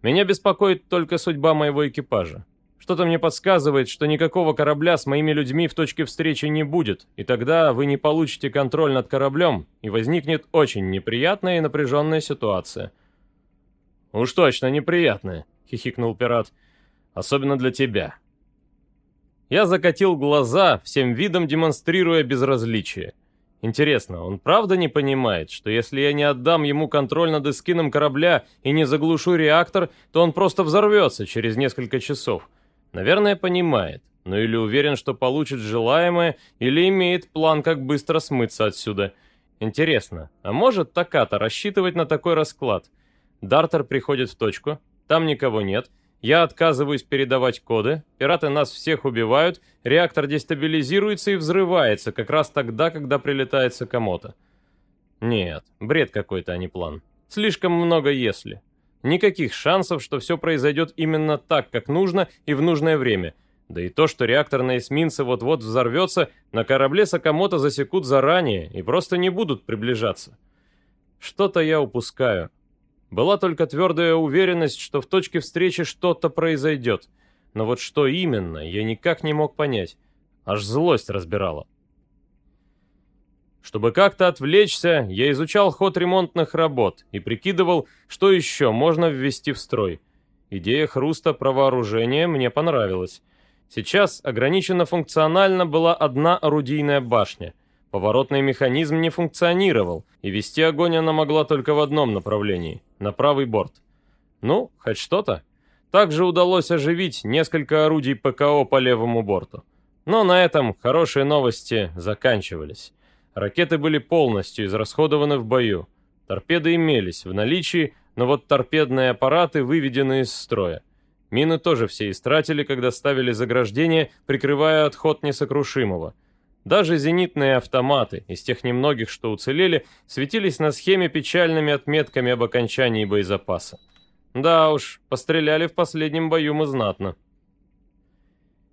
Меня беспокоит только судьба моего экипажа. Что-то мне подсказывает, что никакого корабля с моими людьми в точке встречи не будет, и тогда вы не получите контроль над кораблем, и возникнет очень неприятная и напряженная ситуация». «Уж точно неприятное», — хихикнул пират. «Особенно для тебя». Я закатил глаза, всем видом демонстрируя безразличие. Интересно, он правда не понимает, что если я не отдам ему контроль над эскином корабля и не заглушу реактор, то он просто взорвется через несколько часов? Наверное, понимает, но или уверен, что получит желаемое, или имеет план, как быстро смыться отсюда. Интересно, а может Таката рассчитывать на такой расклад? Дартер приходит в точку, там никого нет, я отказываюсь передавать коды, пираты нас всех убивают, реактор дестабилизируется и взрывается как раз тогда, когда прилетает Сакамото. Нет, бред какой-то, а не план. Слишком много «если». Никаких шансов, что все произойдет именно так, как нужно и в нужное время. Да и то, что реактор на эсминце вот-вот взорвется, на корабле Сакамото засекут заранее и просто не будут приближаться. Что-то я упускаю. Была только твердая уверенность, что в точке встречи что-то произойдет. Но вот что именно, я никак не мог понять. Аж злость разбирала. Чтобы как-то отвлечься, я изучал ход ремонтных работ и прикидывал, что еще можно ввести в строй. Идея хруста про вооружение мне понравилась. Сейчас ограниченно функционально была одна орудийная башня. Поворотный механизм не функционировал, и вести огонь она могла только в одном направлении – на правый борт. Ну, хоть что-то. Также удалось оживить несколько орудий ПКО по левому борту. Но на этом хорошие новости заканчивались. Ракеты были полностью израсходованы в бою. Торпеды имелись в наличии, но вот торпедные аппараты выведены из строя. Мины тоже все истратили, когда ставили заграждение, прикрывая отход несокрушимого. Даже зенитные автоматы, из тех немногих, что уцелели, светились на схеме печальными отметками об окончании боезапаса. Да уж, постреляли в последнем бою мы знатно.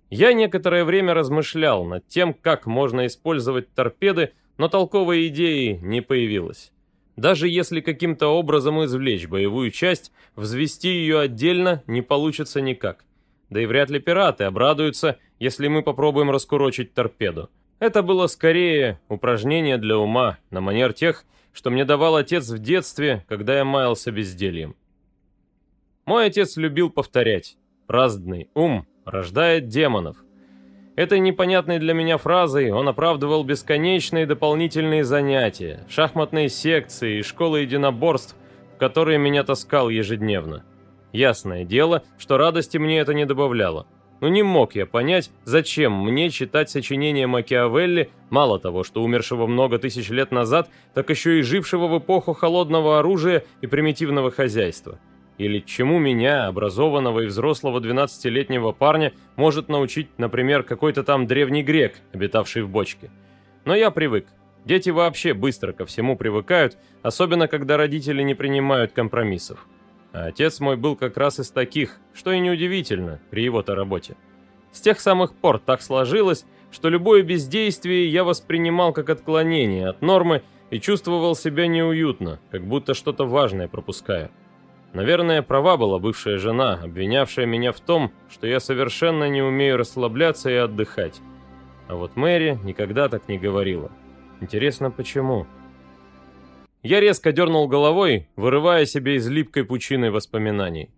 Я некоторое время размышлял над тем, как можно использовать торпеды, но толковой идеи не появилось. Даже если каким-то образом извлечь боевую часть, взвести ее отдельно не получится никак. Да и вряд ли пираты обрадуются, если мы попробуем раскурочить торпеду. Это было скорее упражнение для ума, на манер тех, что мне давал отец в детстве, когда я маялся бездельем. Мой отец любил повторять «праздный ум рождает демонов», Этой непонятной для меня фразой он оправдывал бесконечные дополнительные занятия, шахматные секции и школы единоборств, в которые меня таскал ежедневно. Ясное дело, что радости мне это не добавляло. Но не мог я понять, зачем мне читать сочинения Макиавелли, мало того, что умершего много тысяч лет назад, так еще и жившего в эпоху холодного оружия и примитивного хозяйства. Или чему меня, образованного и взрослого 12-летнего парня, может научить, например, какой-то там древний грек, обитавший в бочке. Но я привык. Дети вообще быстро ко всему привыкают, особенно когда родители не принимают компромиссов. Отец мой был как раз из таких, что и неудивительно при его-то работе. С тех самых пор так сложилось, что любое бездействие я воспринимал как отклонение от нормы и чувствовал себя неуютно, как будто что-то важное пропускаю. Наверное, права была бывшая жена, обвинявшая меня в том, что я совершенно не умею расслабляться и отдыхать. А вот Мэри никогда так не говорила. Интересно, почему? Я резко дернул головой, вырывая себе из липкой пучины воспоминаний.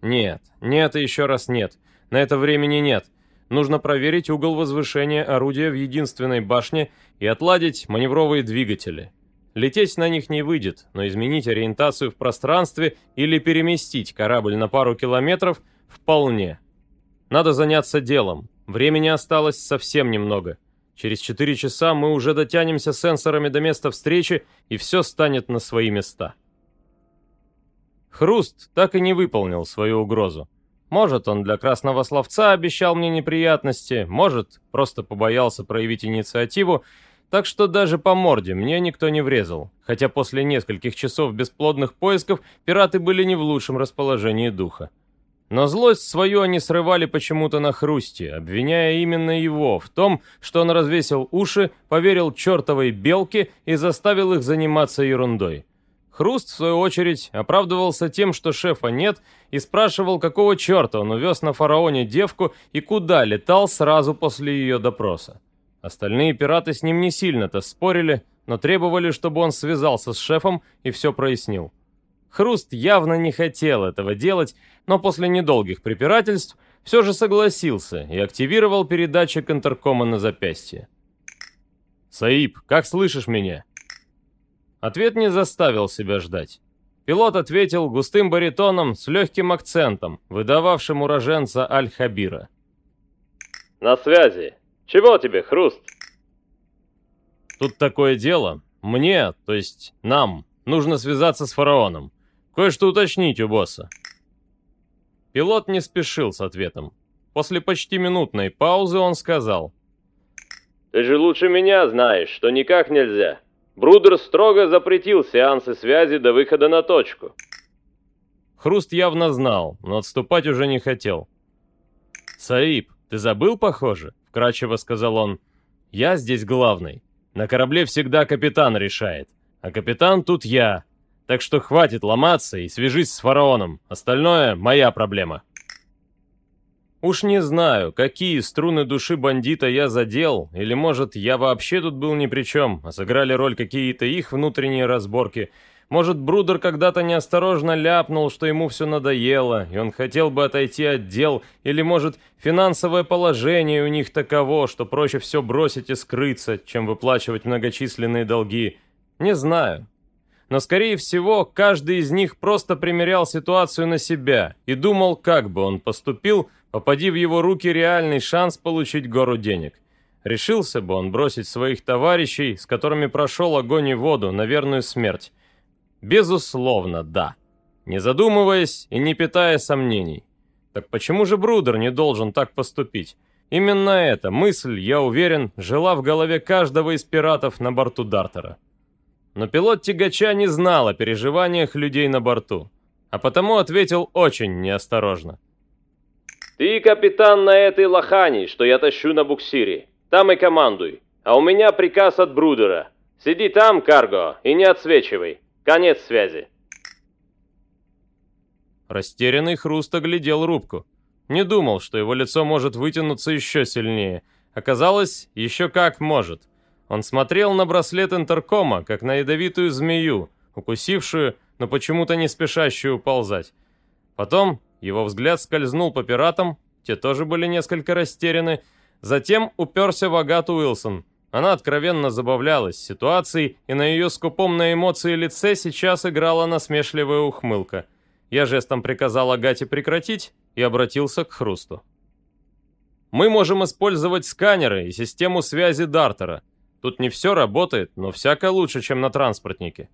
Нет, нет и еще раз нет. На это времени нет. Нужно проверить угол возвышения орудия в единственной башне и отладить маневровые двигатели. Лететь на них не выйдет, но изменить ориентацию в пространстве или переместить корабль на пару километров вполне. Надо заняться делом. Времени осталось совсем немного. Через 4 часа мы уже дотянемся сенсорами до места встречи, и все станет на свои места. Хруст так и не выполнил свою угрозу. Может, он для красного словца обещал мне неприятности, может, просто побоялся проявить инициативу, так что даже по морде мне никто не врезал, хотя после нескольких часов бесплодных поисков пираты были не в лучшем расположении духа. Но злость свою они срывали почему-то на хрусте, обвиняя именно его в том, что он развесил уши, поверил чертовой белке и заставил их заниматься ерундой. Хруст, в свою очередь, оправдывался тем, что шефа нет, и спрашивал, какого черта он увез на фараоне девку и куда летал сразу после ее допроса. Остальные пираты с ним не сильно-то спорили, но требовали, чтобы он связался с шефом и все прояснил. Хруст явно не хотел этого делать, но после недолгих препирательств все же согласился и активировал передатчик интеркома на запястье. «Саиб, как слышишь меня?» Ответ не заставил себя ждать. Пилот ответил густым баритоном с легким акцентом, выдававшим уроженца Аль-Хабира. «На связи. Чего тебе, Хруст?» «Тут такое дело. Мне, то есть нам, нужно связаться с фараоном. Кое-что уточнить у босса». Пилот не спешил с ответом. После почти минутной паузы он сказал. «Ты же лучше меня знаешь, что никак нельзя. Брудер строго запретил сеансы связи до выхода на точку». Хруст явно знал, но отступать уже не хотел. «Саиб, ты забыл, похоже?» — вкратчиво сказал он. «Я здесь главный. На корабле всегда капитан решает. А капитан тут я. Так что хватит ломаться и свяжись с фараоном. Остальное — моя проблема». Уж не знаю, какие струны души бандита я задел, или, может, я вообще тут был ни при чем, а сыграли роль какие-то их внутренние разборки — может, Брудер когда-то неосторожно ляпнул, что ему все надоело, и он хотел бы отойти от дел, или, может, финансовое положение у них таково, что проще все бросить и скрыться, чем выплачивать многочисленные долги. Не знаю. Но, скорее всего, каждый из них просто примерял ситуацию на себя и думал, как бы он поступил, попади в его руки реальный шанс получить гору денег. Решился бы он бросить своих товарищей, с которыми прошел огонь и воду, на верную смерть. Безусловно, да. Не задумываясь и не питая сомнений. Так почему же Брудер не должен так поступить? Именно эта мысль, я уверен, жила в голове каждого из пиратов на борту Дартера. Но пилот тягача не знал о переживаниях людей на борту, а потому ответил очень неосторожно. «Ты капитан на этой лохане, что я тащу на буксире. Там и командуй. А у меня приказ от Брудера. Сиди там, Карго, и не отсвечивай. Конец связи. Растерянный Хруст оглядел рубку. Не думал, что его лицо может вытянуться еще сильнее. Оказалось, еще как может. Он смотрел на браслет интеркома, как на ядовитую змею, укусившую, но почему-то не спешащую уползать. Потом его взгляд скользнул по пиратам, те тоже были несколько растеряны, затем уперся в Агату Уилсон – она откровенно забавлялась ситуацией, и на ее скупом на эмоции лице сейчас играла насмешливая ухмылка. Я жестом приказал Агате прекратить и обратился к Хрусту. «Мы можем использовать сканеры и систему связи Дартера. Тут не все работает, но всяко лучше, чем на транспортнике».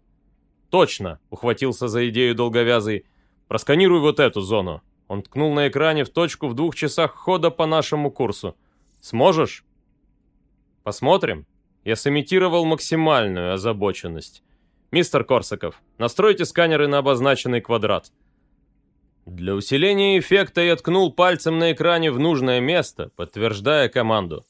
«Точно!» — ухватился за идею долговязый. «Просканируй вот эту зону». Он ткнул на экране в точку в двух часах хода по нашему курсу. «Сможешь?» Посмотрим. Я сымитировал максимальную озабоченность. Мистер Корсаков, настройте сканеры на обозначенный квадрат. Для усиления эффекта я ткнул пальцем на экране в нужное место, подтверждая команду.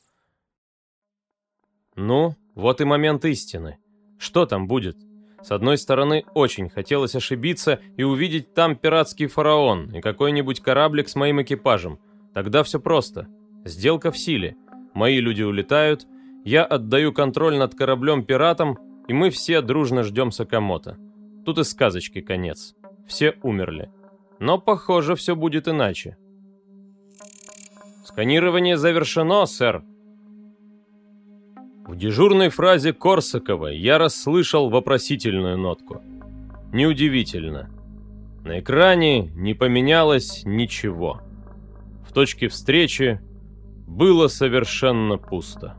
Ну, вот и момент истины. Что там будет? С одной стороны, очень хотелось ошибиться и увидеть там пиратский фараон и какой-нибудь кораблик с моим экипажем. Тогда все просто. Сделка в силе. Мои люди улетают, я отдаю контроль над кораблем пиратам, и мы все дружно ждем Сакамото. Тут и сказочки конец. Все умерли. Но, похоже, все будет иначе. «Сканирование завершено, сэр». В дежурной фразе Корсакова я расслышал вопросительную нотку. Неудивительно. На экране не поменялось ничего. В точке встречи было совершенно пусто.